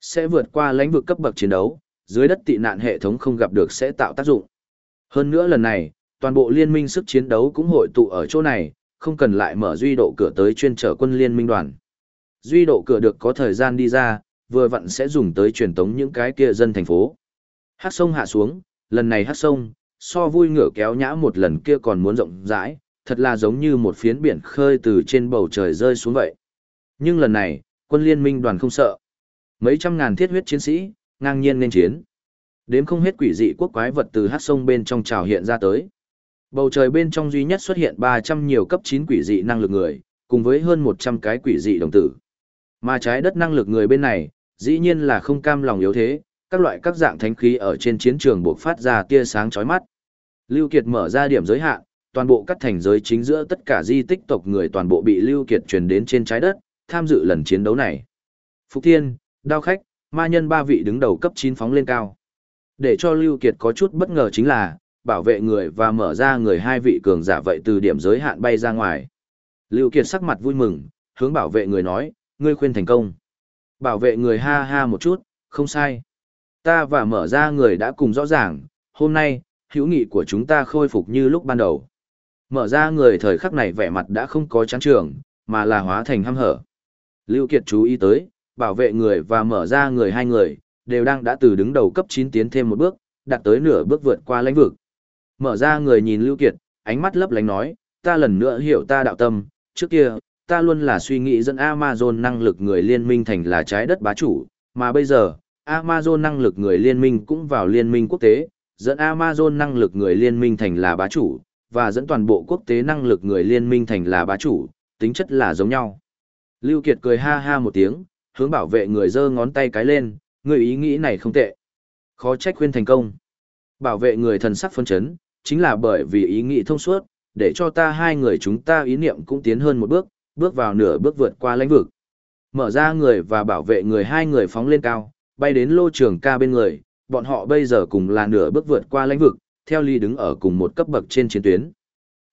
Sẽ vượt qua lãnh vực cấp bậc chiến đấu, dưới đất tị nạn hệ thống không gặp được sẽ tạo tác dụng. Hơn nữa lần này, toàn bộ liên minh sức chiến đấu cũng hội tụ ở chỗ này, không cần lại mở duy độ cửa tới chuyên trở quân liên minh đoàn. Duy độ cửa được có thời gian đi ra, vừa vặn sẽ dùng tới truyền tống những cái kia dân thành phố. Hát sông hạ xuống, lần này hát sông, so vui ngựa kéo nhã một lần kia còn muốn rộng rãi, thật là giống như một phiến biển khơi từ trên bầu trời rơi xuống vậy. Nhưng lần này, quân liên minh đoàn không sợ. Mấy trăm ngàn thiết huyết chiến sĩ, ngang nhiên nên chiến. Đếm không hết quỷ dị quốc quái vật từ hát sông bên trong trào hiện ra tới. Bầu trời bên trong duy nhất xuất hiện 300 nhiều cấp 9 quỷ dị năng lực người, cùng với hơn 100 cái quỷ dị đồng tử. Mà trái đất năng lực người bên này, dĩ nhiên là không cam lòng yếu thế, các loại các dạng thánh khí ở trên chiến trường buộc phát ra tia sáng chói mắt. Lưu Kiệt mở ra điểm giới hạn, toàn bộ các thành giới chính giữa tất cả di tích tộc người toàn bộ bị Lưu Kiệt truyền đến trên trái đất, tham dự lần chiến đấu này. Phúc Thiên, Đao Khách, Ma Nhân ba vị đứng đầu cấp 9 phóng lên cao. Để cho Lưu Kiệt có chút bất ngờ chính là, bảo vệ người và mở ra người hai vị cường giả vậy từ điểm giới hạn bay ra ngoài. Lưu Kiệt sắc mặt vui mừng, hướng bảo vệ người nói, ngươi khuyên thành công. Bảo vệ người ha ha một chút, không sai. Ta và mở ra người đã cùng rõ ràng, hôm nay, hữu nghị của chúng ta khôi phục như lúc ban đầu. Mở ra người thời khắc này vẻ mặt đã không có chán trường, mà là hóa thành hăm hở. Lưu Kiệt chú ý tới, bảo vệ người và mở ra người hai người, đều đang đã từ đứng đầu cấp 9 tiến thêm một bước, đạt tới nửa bước vượt qua lãnh vực. Mở ra người nhìn Lưu Kiệt, ánh mắt lấp lánh nói, ta lần nữa hiểu ta đạo tâm, trước kia, ta luôn là suy nghĩ dẫn Amazon năng lực người liên minh thành là trái đất bá chủ, mà bây giờ, Amazon năng lực người liên minh cũng vào liên minh quốc tế, dẫn Amazon năng lực người liên minh thành là bá chủ, và dẫn toàn bộ quốc tế năng lực người liên minh thành là bá chủ, tính chất là giống nhau. Lưu Kiệt cười ha ha một tiếng, hướng bảo vệ người giơ ngón tay cái lên, người ý nghĩ này không tệ. Khó trách khuyên thành công. Bảo vệ người thần sắc phân chấn, chính là bởi vì ý nghĩ thông suốt, để cho ta hai người chúng ta ý niệm cũng tiến hơn một bước, bước vào nửa bước vượt qua lãnh vực. Mở ra người và bảo vệ người hai người phóng lên cao, bay đến lô trường ca bên người, bọn họ bây giờ cùng là nửa bước vượt qua lãnh vực, theo ly đứng ở cùng một cấp bậc trên chiến tuyến.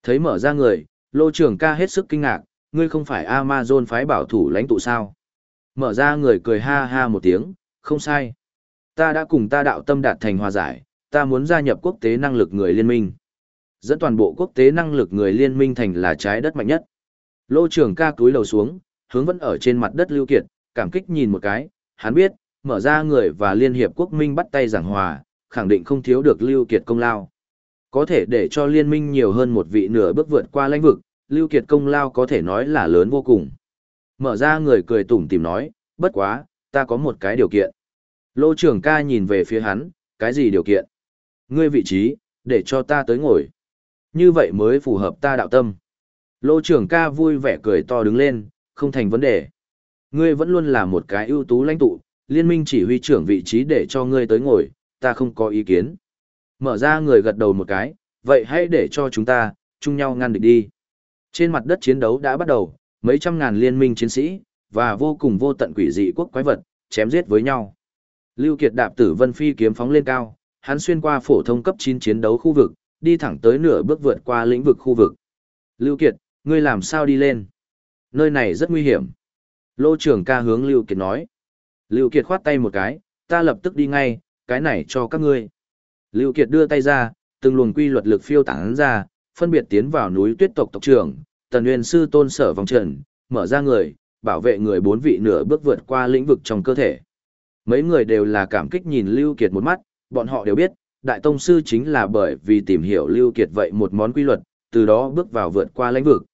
Thấy mở ra người, lô trường ca hết sức kinh ngạc, ngươi không phải Amazon phái bảo thủ lãnh tụ sao? Mở ra người cười ha ha một tiếng, không sai. Ta đã cùng ta đạo tâm đạt thành hòa giải, ta muốn gia nhập quốc tế năng lực người liên minh. Dẫn toàn bộ quốc tế năng lực người liên minh thành là trái đất mạnh nhất. Lô trường ca cúi đầu xuống, hướng vẫn ở trên mặt đất lưu kiệt, cảm kích nhìn một cái, hắn biết, mở ra người và Liên Hiệp Quốc minh bắt tay giảng hòa, khẳng định không thiếu được lưu kiệt công lao. Có thể để cho liên minh nhiều hơn một vị nửa bước vượt qua lãnh vực, lưu kiệt công lao có thể nói là lớn vô cùng. Mở ra người cười tủm tìm nói, bất quá, ta có một cái điều kiện. Lô trưởng ca nhìn về phía hắn, cái gì điều kiện? Ngươi vị trí, để cho ta tới ngồi. Như vậy mới phù hợp ta đạo tâm. Lô trưởng ca vui vẻ cười to đứng lên, không thành vấn đề. Ngươi vẫn luôn là một cái ưu tú lãnh tụ, liên minh chỉ huy trưởng vị trí để cho ngươi tới ngồi, ta không có ý kiến. Mở ra người gật đầu một cái, vậy hãy để cho chúng ta, chung nhau ngăn địch đi. Trên mặt đất chiến đấu đã bắt đầu, mấy trăm ngàn liên minh chiến sĩ, và vô cùng vô tận quỷ dị quốc quái vật, chém giết với nhau. Lưu Kiệt đạp tử vân phi kiếm phóng lên cao, hắn xuyên qua phổ thông cấp 9 chiến đấu khu vực, đi thẳng tới nửa bước vượt qua lĩnh vực khu vực. Lưu Kiệt, ngươi làm sao đi lên? Nơi này rất nguy hiểm. Lô trưởng ca hướng Lưu Kiệt nói. Lưu Kiệt khoát tay một cái, ta lập tức đi ngay, cái này cho các ngươi. Lưu Kiệt đưa tay ra, từng luồng quy luật lực phiêu tán ra, phân biệt tiến vào núi tuyết tộc tộc trưởng, tần nguyên sư tôn sở vòng trần, mở ra người, bảo vệ người bốn vị nửa bước vượt qua lĩnh vực trong cơ thể. Mấy người đều là cảm kích nhìn Lưu Kiệt một mắt, bọn họ đều biết, Đại Tông Sư chính là bởi vì tìm hiểu Lưu Kiệt vậy một món quy luật, từ đó bước vào vượt qua lĩnh vực.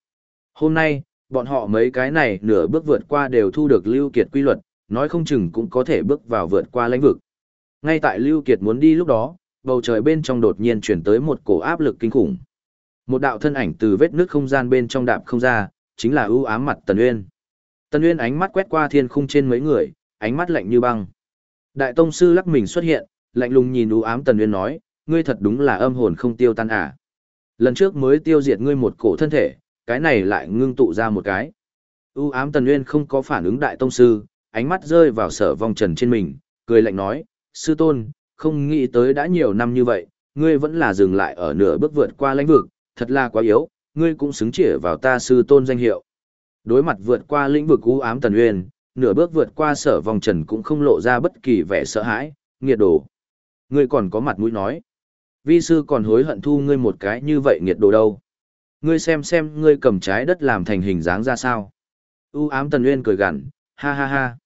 Hôm nay, bọn họ mấy cái này nửa bước vượt qua đều thu được Lưu Kiệt quy luật, nói không chừng cũng có thể bước vào vượt qua lĩnh vực. Ngay tại Lưu Kiệt muốn đi lúc đó, bầu trời bên trong đột nhiên chuyển tới một cổ áp lực kinh khủng. Một đạo thân ảnh từ vết nước không gian bên trong đạp không ra, chính là ưu ám mặt Tần Uyên. Tần Uyên ánh mắt quét qua thiên khung trên mấy người, ánh mắt lạnh như băng. Đại tông sư lắc mình xuất hiện, lạnh lùng nhìn ưu ám Tần Uyên nói, ngươi thật đúng là âm hồn không tiêu tan à. Lần trước mới tiêu diệt ngươi một cổ thân thể, cái này lại ngưng tụ ra một cái. ưu ám Tần Uyên không có phản ứng đại tông sư, ánh mắt rơi vào sở vong trần trên mình, cười lạnh nói, sư tôn, không nghĩ tới đã nhiều năm như vậy, ngươi vẫn là dừng lại ở nửa bước vượt qua lãnh vực, thật là quá yếu, ngươi cũng xứng chỉ vào ta sư tôn danh hiệu. Đối mặt vượt qua lĩnh vực u ám tần uyên, nửa bước vượt qua sở vòng trần cũng không lộ ra bất kỳ vẻ sợ hãi, nghiệt đồ. Ngươi còn có mặt mũi nói. Vi sư còn hối hận thu ngươi một cái như vậy nghiệt đồ đâu. Ngươi xem xem ngươi cầm trái đất làm thành hình dáng ra sao. U ám tần uyên cười gằn, ha ha ha.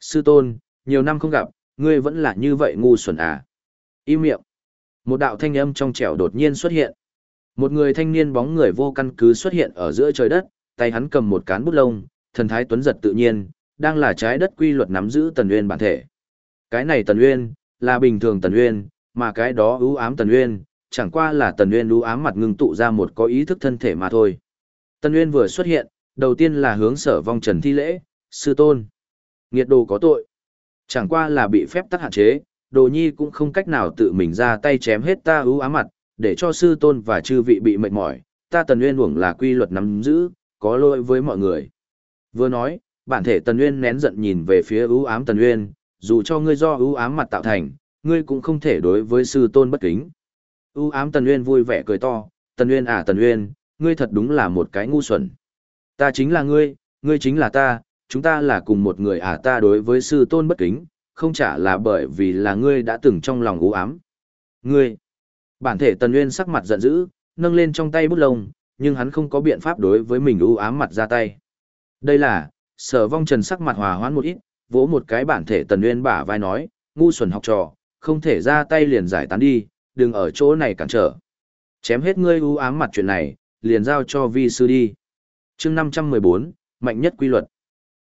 Sư tôn, nhiều năm không gặp, ngươi vẫn là như vậy ngu xuẩn à. Im miệng. Một đạo thanh âm trong trẻo đột nhiên xuất hiện. Một người thanh niên bóng người vô căn cứ xuất hiện ở giữa trời đất, tay hắn cầm một cán bút lông, thần thái tuấn giật tự nhiên, đang là trái đất quy luật nắm giữ tần uyên bản thể. Cái này tần uyên, là bình thường tần uyên, mà cái đó ưu ám tần uyên, chẳng qua là tần uyên ưu ám mặt ngưng tụ ra một có ý thức thân thể mà thôi. Tần uyên vừa xuất hiện, đầu tiên là hướng sở vong trần thi lễ, sư tôn. Nghiệt đồ có tội. Chẳng qua là bị phép tắc hạn chế, đồ nhi cũng không cách nào tự mình ra tay chém hết ta ưu ám mặt, để cho sư tôn và chư vị bị mệt mỏi, ta tần nguyên uổng là quy luật nắm giữ, có lỗi với mọi người. Vừa nói, bản thể tần nguyên nén giận nhìn về phía ưu ám tần nguyên, dù cho ngươi do ưu ám mặt tạo thành, ngươi cũng không thể đối với sư tôn bất kính. ưu ám tần nguyên vui vẻ cười to, tần nguyên à tần nguyên, ngươi thật đúng là một cái ngu xuẩn. Ta chính là ngươi, ngươi chính là ta, chúng ta là cùng một người à ta đối với sư tôn bất kính, không chả là bởi vì là ngươi đã từng trong lòng u ám. Ngươi, bản thể Tần Nguyên sắc mặt giận dữ, nâng lên trong tay bút lông, nhưng hắn không có biện pháp đối với mình u ám mặt ra tay. Đây là, sở vong trần sắc mặt hòa hoãn một ít, vỗ một cái bản thể Tần Nguyên bả vai nói, ngu xuẩn học trò, không thể ra tay liền giải tán đi, đừng ở chỗ này cản trở. Chém hết ngươi u ám mặt chuyện này, liền giao cho vi sư đi. chương 514, mạnh nhất quy luật.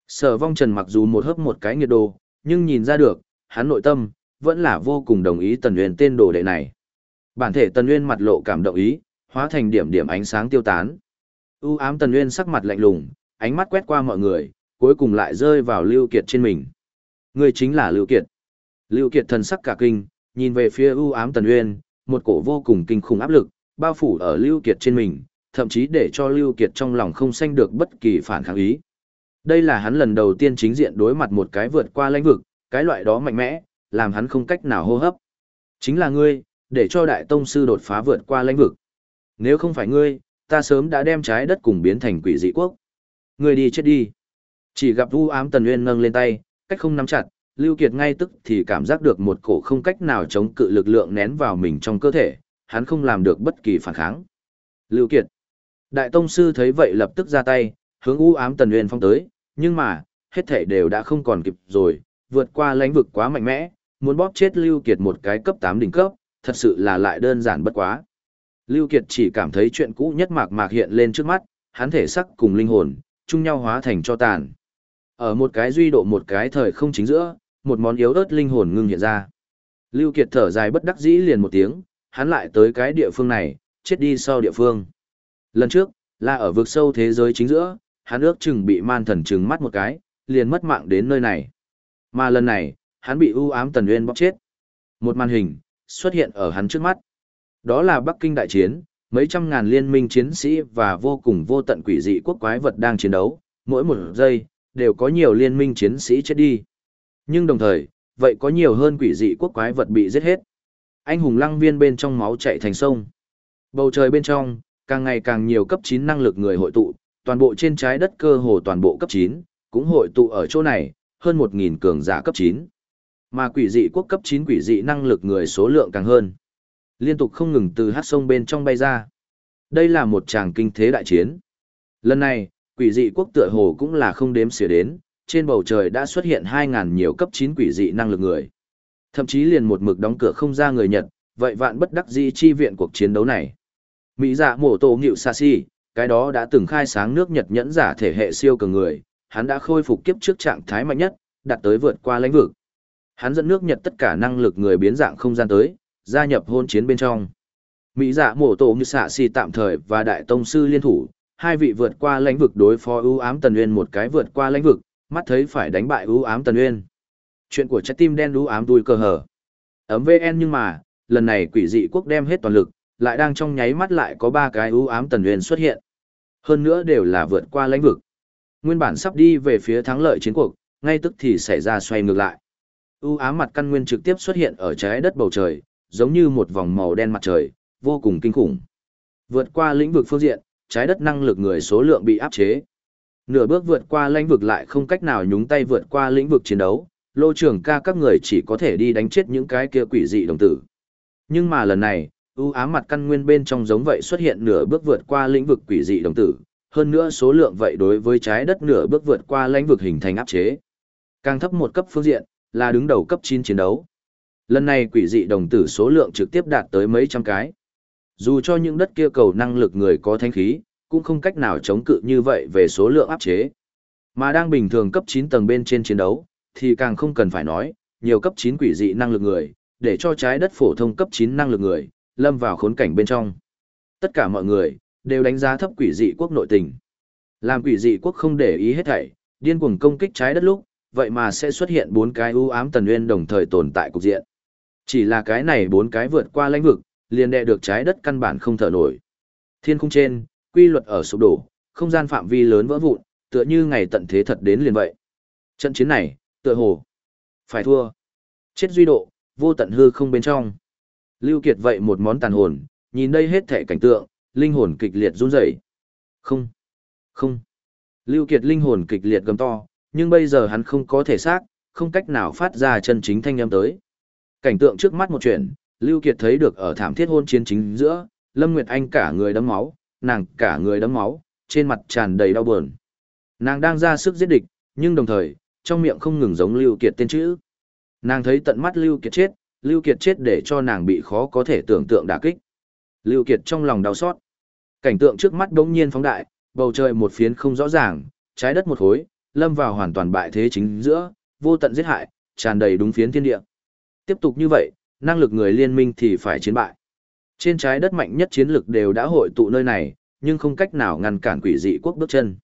Sở vong trần mặc dù một hớp một cái nghiệt đồ, nhưng nhìn ra được, hắn nội tâm, vẫn là vô cùng đồng ý tần nguyên tên đồ đệ này. Bản thể tần nguyên mặt lộ cảm động ý, hóa thành điểm điểm ánh sáng tiêu tán. U ám tần nguyên sắc mặt lạnh lùng, ánh mắt quét qua mọi người, cuối cùng lại rơi vào Lưu Kiệt trên mình. Người chính là Lưu Kiệt. Lưu Kiệt thần sắc cả kinh, nhìn về phía u ám tần nguyên, một cổ vô cùng kinh khủng áp lực, bao phủ ở Lưu Kiệt trên mình, thậm chí để cho Lưu Kiệt trong lòng không sanh được bất kỳ phản kháng ý. Đây là hắn lần đầu tiên chính diện đối mặt một cái vượt qua lãnh vực, cái loại đó mạnh mẽ, làm hắn không cách nào hô hấp. Chính là ngươi, để cho đại tông sư đột phá vượt qua lãnh vực. Nếu không phải ngươi, ta sớm đã đem trái đất cùng biến thành quỷ dị quốc. Ngươi đi chết đi. Chỉ gặp u ám tần nguyên nâng lên tay, cách không nắm chặt, Lưu Kiệt ngay tức thì cảm giác được một cổ không cách nào chống cự lực lượng nén vào mình trong cơ thể, hắn không làm được bất kỳ phản kháng. Lưu Kiệt. Đại tông sư thấy vậy lập tức ra tay, hướng u ám tần nguyên phong tới, nhưng mà, hết thể đều đã không còn kịp rồi, vượt qua lãnh vực quá mạnh mẽ, muốn bóp chết Lưu Kiệt một cái cấp 8 đỉnh cấp, thật sự là lại đơn giản bất quá. Lưu Kiệt chỉ cảm thấy chuyện cũ nhất mạc mạc hiện lên trước mắt, hắn thể sắc cùng linh hồn, chung nhau hóa thành cho tàn. Ở một cái duy độ một cái thời không chính giữa, một món yếu ớt linh hồn ngưng hiện ra. Lưu Kiệt thở dài bất đắc dĩ liền một tiếng, hắn lại tới cái địa phương này, chết đi sau địa phương. Lần trước, là ở vực sâu thế giới chính giữa, hắn ước chừng bị man thần trừng mắt một cái, liền mất mạng đến nơi này. Mà lần này, hắn bị u ám tần nguyên bóp chết. Một màn hình, xuất hiện ở hắn trước mắt. Đó là Bắc Kinh đại chiến, mấy trăm ngàn liên minh chiến sĩ và vô cùng vô tận quỷ dị quốc quái vật đang chiến đấu, mỗi một giây, đều có nhiều liên minh chiến sĩ chết đi. Nhưng đồng thời, vậy có nhiều hơn quỷ dị quốc quái vật bị giết hết. Anh hùng lăng viên bên trong máu chạy thành sông. Bầu trời bên trong, càng ngày càng nhiều cấp 9 năng lực người hội tụ, toàn bộ trên trái đất cơ hồ toàn bộ cấp 9, cũng hội tụ ở chỗ này, hơn 1.000 cường giả cấp 9. Mà quỷ dị quốc cấp 9 quỷ dị năng lực người số lượng càng hơn. Liên tục không ngừng từ hát sông bên trong bay ra. Đây là một tràng kinh thế đại chiến. Lần này, quỷ dị quốc tựa hồ cũng là không đếm xỉa đến, trên bầu trời đã xuất hiện 2.000 nhiều cấp 9 quỷ dị năng lực người. Thậm chí liền một mực đóng cửa không ra người Nhật, vậy vạn bất đắc dĩ chi viện cuộc chiến đấu này. Mỹ dạ mổ tổ nghịu xa si, cái đó đã từng khai sáng nước Nhật nhẫn giả thể hệ siêu cường người, hắn đã khôi phục kiếp trước trạng thái mạnh nhất, đạt tới vượt qua lãnh vực. Hắn dẫn nước Nhật tất cả năng lực người biến dạng không gian tới, gia nhập hôn chiến bên trong. Mỹ dạ mổ tổ như xạ si tạm thời và đại tông sư liên thủ, hai vị vượt qua lãnh vực đối phó ưu ám tần nguyên một cái vượt qua lãnh vực, mắt thấy phải đánh bại ưu ám tần nguyên Chuyện của trái tim đen ưu ám đuôi cơ hở. Ấm VN nhưng mà, lần này quỷ dị quốc đem hết toàn lực, lại đang trong nháy mắt lại có ba cái ưu ám tần nguyên xuất hiện. Hơn nữa đều là vượt qua lãnh vực. Nguyên bản sắp đi về phía thắng lợi chiến cuộc, ngay tức thì xảy ra xoay ngược lại. U ám mặt căn nguyên trực tiếp xuất hiện ở trái đất bầu trời, giống như một vòng màu đen mặt trời, vô cùng kinh khủng. Vượt qua lĩnh vực phương diện, trái đất năng lực người số lượng bị áp chế. Nửa bước vượt qua lĩnh vực lại không cách nào nhúng tay vượt qua lĩnh vực chiến đấu, lô trưởng ca các người chỉ có thể đi đánh chết những cái kia quỷ dị đồng tử. Nhưng mà lần này, ưu ám mặt căn nguyên bên trong giống vậy xuất hiện nửa bước vượt qua lĩnh vực quỷ dị đồng tử, hơn nữa số lượng vậy đối với trái đất nửa bước vượt qua lĩnh vực hình thành áp chế. Càng thấp một cấp phương diện, là đứng đầu cấp 9 chiến đấu. Lần này quỷ dị đồng tử số lượng trực tiếp đạt tới mấy trăm cái. Dù cho những đất kia cầu năng lực người có thanh khí, cũng không cách nào chống cự như vậy về số lượng áp chế. Mà đang bình thường cấp 9 tầng bên trên chiến đấu, thì càng không cần phải nói, nhiều cấp 9 quỷ dị năng lực người, để cho trái đất phổ thông cấp 9 năng lực người, lâm vào khốn cảnh bên trong. Tất cả mọi người, đều đánh giá thấp quỷ dị quốc nội tình. Làm quỷ dị quốc không để ý hết thảy, điên cuồng công kích trái đất lúc, vậy mà sẽ xuất hiện bốn cái ưu ám tần nguyên đồng thời tồn tại cục diện. Chỉ là cái này bốn cái vượt qua lãnh vực, liền đè được trái đất căn bản không thở nổi. Thiên khung trên, quy luật ở sụp đổ, không gian phạm vi lớn vỡ vụn, tựa như ngày tận thế thật đến liền vậy. Trận chiến này, tựa hồ phải thua. Chết duy độ, vô tận hư không bên trong. Lưu Kiệt vậy một món tàn hồn, nhìn đây hết thể cảnh tượng, linh hồn kịch liệt run rẩy. Không, không. Lưu Kiệt linh hồn kịch liệt gầm to, nhưng bây giờ hắn không có thể xác, không cách nào phát ra chân chính thanh âm tới. Cảnh tượng trước mắt một chuyện, Lưu Kiệt thấy được ở thảm thiết hôn chiến chính giữa, Lâm Nguyệt Anh cả người đấm máu, nàng cả người đấm máu, trên mặt tràn đầy đau buồn. Nàng đang ra sức giết địch, nhưng đồng thời, trong miệng không ngừng giống Lưu Kiệt tên chữ. Nàng thấy tận mắt Lưu Kiệt chết, Lưu Kiệt chết để cho nàng bị khó có thể tưởng tượng đả kích. Lưu Kiệt trong lòng đau xót. Cảnh tượng trước mắt đống nhiên phóng đại, bầu trời một phiến không rõ ràng, trái đất một khối, lâm vào hoàn toàn bại thế chính giữa, vô tận giết hại, tràn đầy đúng phiến thiên địa. Tiếp tục như vậy, năng lực người liên minh thì phải chiến bại. Trên trái đất mạnh nhất chiến lực đều đã hội tụ nơi này, nhưng không cách nào ngăn cản quỷ dị quốc bước chân.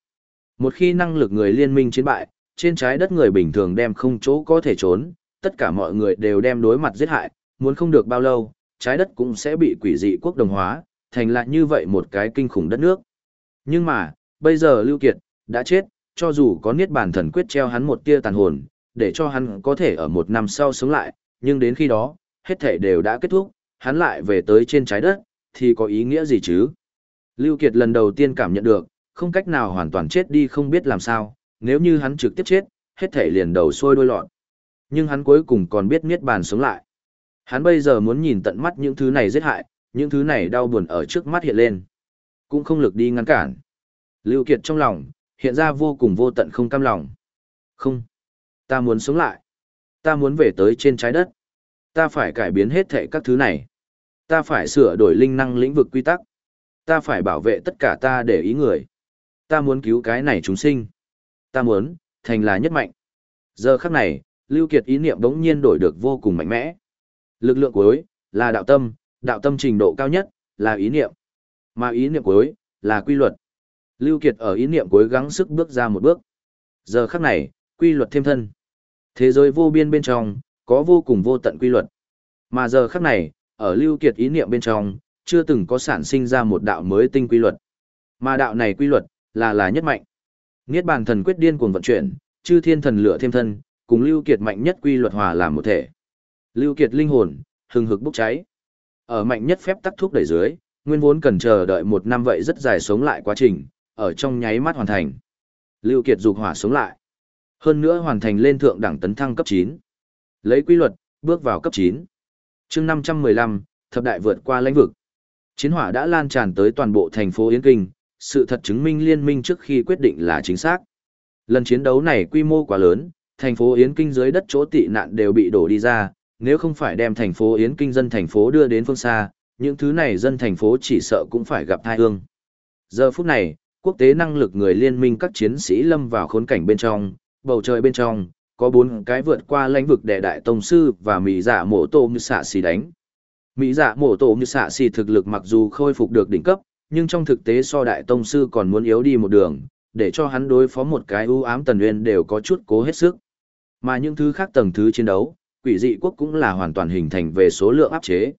Một khi năng lực người liên minh chiến bại, trên trái đất người bình thường đem không chỗ có thể trốn, tất cả mọi người đều đem đối mặt giết hại, muốn không được bao lâu, trái đất cũng sẽ bị quỷ dị quốc đồng hóa, thành lại như vậy một cái kinh khủng đất nước. Nhưng mà, bây giờ Lưu Kiệt, đã chết, cho dù có niết bàn thần quyết treo hắn một tia tàn hồn, để cho hắn có thể ở một năm sau sống lại, nhưng đến khi đó, hết thể đều đã kết thúc, hắn lại về tới trên trái đất, thì có ý nghĩa gì chứ? Lưu Kiệt lần đầu tiên cảm nhận được, không cách nào hoàn toàn chết đi không biết làm sao, nếu như hắn trực tiếp chết, hết thể liền đầu sôi đôi lọt. Nhưng hắn cuối cùng còn biết niết bàn sống lại. Hắn bây giờ muốn nhìn tận mắt những thứ này giết hại, những thứ này đau buồn ở trước mắt hiện lên. Cũng không lực đi ngăn cản. Lưu Kiệt trong lòng, hiện ra vô cùng vô tận không cam lòng. Không. Ta muốn sống lại. Ta muốn về tới trên trái đất. Ta phải cải biến hết thảy các thứ này. Ta phải sửa đổi linh năng lĩnh vực quy tắc. Ta phải bảo vệ tất cả ta để ý người. Ta muốn cứu cái này chúng sinh. Ta muốn, thành là nhất mạnh. Giờ khắc này, Lưu Kiệt ý niệm đống nhiên đổi được vô cùng mạnh mẽ. Lực lượng cuối, là đạo tâm, đạo tâm trình độ cao nhất, là ý niệm. Mà ý niệm cuối, là quy luật. Lưu Kiệt ở ý niệm cuối gắng sức bước ra một bước. Giờ khắc này, quy luật thêm thân. Thế giới vô biên bên trong, có vô cùng vô tận quy luật. Mà giờ khắc này, ở Lưu Kiệt ý niệm bên trong, chưa từng có sản sinh ra một đạo mới tinh quy luật. Mà đạo này quy luật, là là nhất mạnh. Niết bàn thần quyết điên cuồng vận chuyển, chư thiên thần lửa thêm thân, cùng Lưu Kiệt mạnh nhất quy luật hòa làm một thể. Lưu Kiệt linh hồn, hừng hực bốc cháy. Ở mạnh nhất phép tắc thuốc đẩy dưới, nguyên vốn cần chờ đợi một năm vậy rất dài sống lại quá trình, ở trong nháy mắt hoàn thành. Lưu Kiệt dục hỏa sống lại. Hơn nữa hoàn thành lên thượng đẳng tấn thăng cấp 9. Lấy quy luật, bước vào cấp 9. Chương 515, thập đại vượt qua lãnh vực. Chiến hỏa đã lan tràn tới toàn bộ thành phố Yến Kinh, sự thật chứng minh liên minh trước khi quyết định là chính xác. Lần chiến đấu này quy mô quá lớn, thành phố Yến Kinh dưới đất chỗ tị nạn đều bị đổ đi ra, nếu không phải đem thành phố Yến Kinh dân thành phố đưa đến phương xa, những thứ này dân thành phố chỉ sợ cũng phải gặp tai ương. Giờ phút này, quốc tế năng lực người liên minh các chiến sĩ lâm vào khốn cảnh bên trong, bầu trời bên trong, có bốn cái vượt qua lãnh vực đệ đại tông sư và mỹ giả mổ tổ như xạ xì đánh. Mỹ giả mổ tổ như xạ xì thực lực mặc dù khôi phục được đỉnh cấp, nhưng trong thực tế so đại tông sư còn muốn yếu đi một đường, để cho hắn đối phó một cái ưu ám tần nguyên đều có chút cố hết sức. Mà những thứ khác tầng thứ chiến đấu, quỷ dị quốc cũng là hoàn toàn hình thành về số lượng áp chế.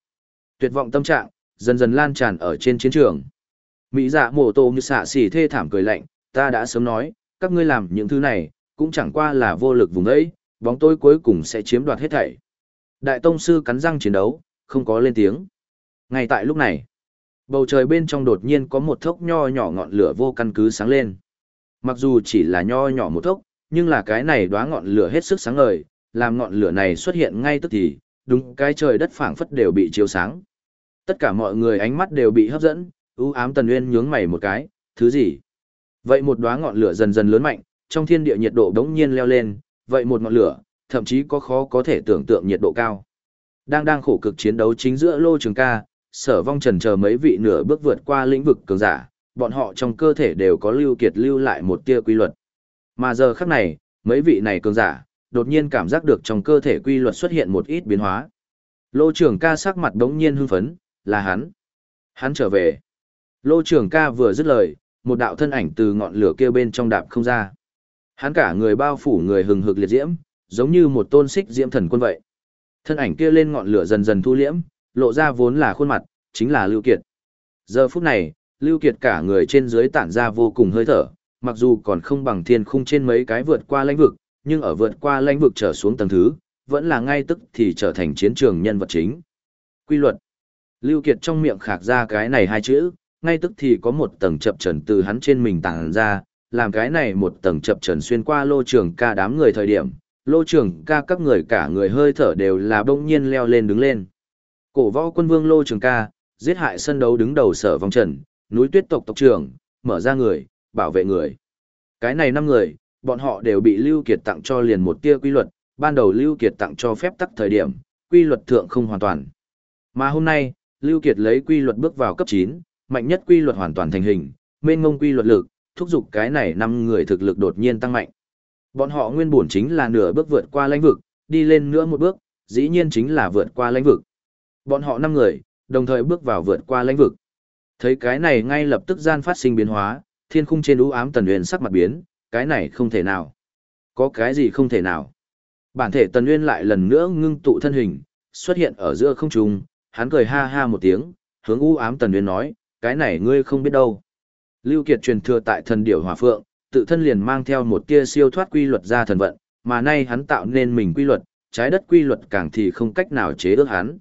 Tuyệt vọng tâm trạng, dần dần lan tràn ở trên chiến trường. Mỹ dạ mổ tổ như xạ xỉ thê thảm cười lạnh, ta đã sớm nói, các ngươi làm những thứ này, cũng chẳng qua là vô lực vùng ấy, bóng tối cuối cùng sẽ chiếm đoạt hết thảy. Đại tông sư cắn răng chiến đấu, không có lên tiếng. Ngay tại lúc này, bầu trời bên trong đột nhiên có một thốc nho nhỏ ngọn lửa vô căn cứ sáng lên. Mặc dù chỉ là nho nhỏ một thốc, nhưng là cái này đóa ngọn lửa hết sức sáng ngời, làm ngọn lửa này xuất hiện ngay tức thì, đúng cái trời đất phảng phất đều bị chiếu sáng. Tất cả mọi người ánh mắt đều bị hấp dẫn, ưu ám tần uyên nhướng mày một cái, thứ gì? Vậy một đóa ngọn lửa dần dần lớn mạnh, trong thiên địa nhiệt độ đống nhiên leo lên, vậy một ngọn lửa, thậm chí có khó có thể tưởng tượng nhiệt độ cao. Đang đang khổ cực chiến đấu chính giữa lô trường ca, sở vong trần chờ mấy vị nửa bước vượt qua lĩnh vực cường giả, bọn họ trong cơ thể đều có lưu kiệt lưu lại một tia quy luật. Mà giờ khắc này, mấy vị này cường giả, đột nhiên cảm giác được trong cơ thể quy luật xuất hiện một ít biến hóa. Lô trưởng ca sắc mặt đống nhiên hưng phấn, là hắn. Hắn trở về. Lô trưởng ca vừa dứt lời, một đạo thân ảnh từ ngọn lửa kia bên trong đạp không ra. Hắn cả người bao phủ người hừng hực liệt diễm, giống như một tôn xích diễm thần quân vậy. Thân ảnh kia lên ngọn lửa dần dần thu liễm, lộ ra vốn là khuôn mặt, chính là Lưu Kiệt. Giờ phút này, Lưu Kiệt cả người trên dưới tản ra vô cùng hơi thở, mặc dù còn không bằng thiên khung trên mấy cái vượt qua lãnh vực, nhưng ở vượt qua lãnh vực trở xuống tầng thứ, vẫn là ngay tức thì trở thành chiến trường nhân vật chính. Quy luật. Lưu Kiệt trong miệng khạc ra cái này hai chữ, ngay tức thì có một tầng chập trần từ hắn trên mình tàng ra, làm cái này một tầng chập trần xuyên qua lô trường ca đám người thời điểm, lô trường ca các người cả người hơi thở đều là bỗng nhiên leo lên đứng lên. Cổ võ quân vương lô trường ca, giết hại sân đấu đứng đầu sở vòng trần, núi tuyết tộc tộc trưởng, mở ra người, bảo vệ người. Cái này năm người, bọn họ đều bị Lưu Kiệt tặng cho liền một tia quy luật, ban đầu Lưu Kiệt tặng cho phép tắc thời điểm, quy luật thượng không hoàn toàn. Mà hôm nay, Lưu Kiệt lấy quy luật bước vào cấp 9, mạnh nhất quy luật hoàn toàn thành hình, mênh ngông quy luật lực, thúc giục cái này năm người thực lực đột nhiên tăng mạnh. Bọn họ nguyên bổn chính là nửa bước vượt qua lãnh vực, đi lên nữa một bước, dĩ nhiên chính là vượt qua lãnh vực. Bọn họ năm người, đồng thời bước vào vượt qua lãnh vực. Thấy cái này ngay lập tức gian phát sinh biến hóa, thiên khung trên ú ám tần uyên sắc mặt biến, cái này không thể nào. Có cái gì không thể nào. Bản thể tần uyên lại lần nữa ngưng tụ thân hình, xuất hiện ở giữa không trung, hắn cười ha ha một tiếng, hướng u ám tần uyên nói, cái này ngươi không biết đâu. Lưu Kiệt truyền thừa tại thần điểu hỏa phượng, tự thân liền mang theo một tia siêu thoát quy luật ra thần vận, mà nay hắn tạo nên mình quy luật, trái đất quy luật càng thì không cách nào chế ước hắn.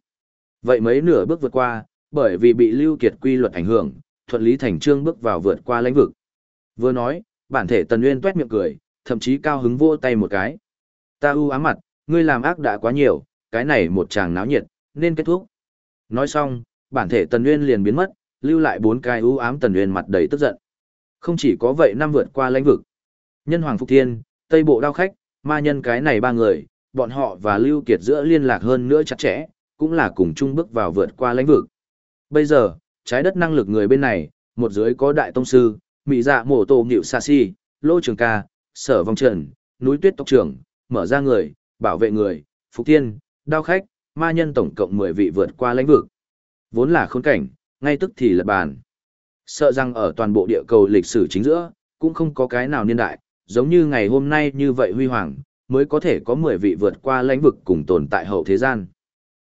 Vậy mấy nửa bước vượt qua, bởi vì bị Lưu Kiệt quy luật ảnh hưởng, thuận lý thành trương bước vào vượt qua lãnh vực. Vừa nói, bản thể Tần Nguyên tuét miệng cười, thậm chí cao hứng vỗ tay một cái. Ta u ám mặt, ngươi làm ác đã quá nhiều, cái này một chàng náo nhiệt, nên kết thúc. Nói xong, bản thể Tần Nguyên liền biến mất, lưu lại bốn cái u ám Tần Nguyên mặt đầy tức giận. Không chỉ có vậy năm vượt qua lãnh vực. Nhân Hoàng Phục Thiên, Tây Bộ Đao Khách, ma nhân cái này ba người, bọn họ và Lưu Kiệt giữa liên lạc hơn nữa chặt chẽ, cũng là cùng chung bước vào vượt qua lãnh vực. Bây giờ, trái đất năng lực người bên này, một dưới có đại tông sư, mỹ dạ mổ tổ nghịu xa si, lô trường ca, sở vong trần, núi tuyết tộc trưởng, mở ra người, bảo vệ người, phục tiên, đao khách, ma nhân tổng cộng 10 vị vượt qua lãnh vực. Vốn là khốn cảnh, ngay tức thì lật bàn. Sợ rằng ở toàn bộ địa cầu lịch sử chính giữa, cũng không có cái nào niên đại, giống như ngày hôm nay như vậy huy hoàng, mới có thể có 10 vị vượt qua lãnh vực cùng tồn tại hậu thế gian.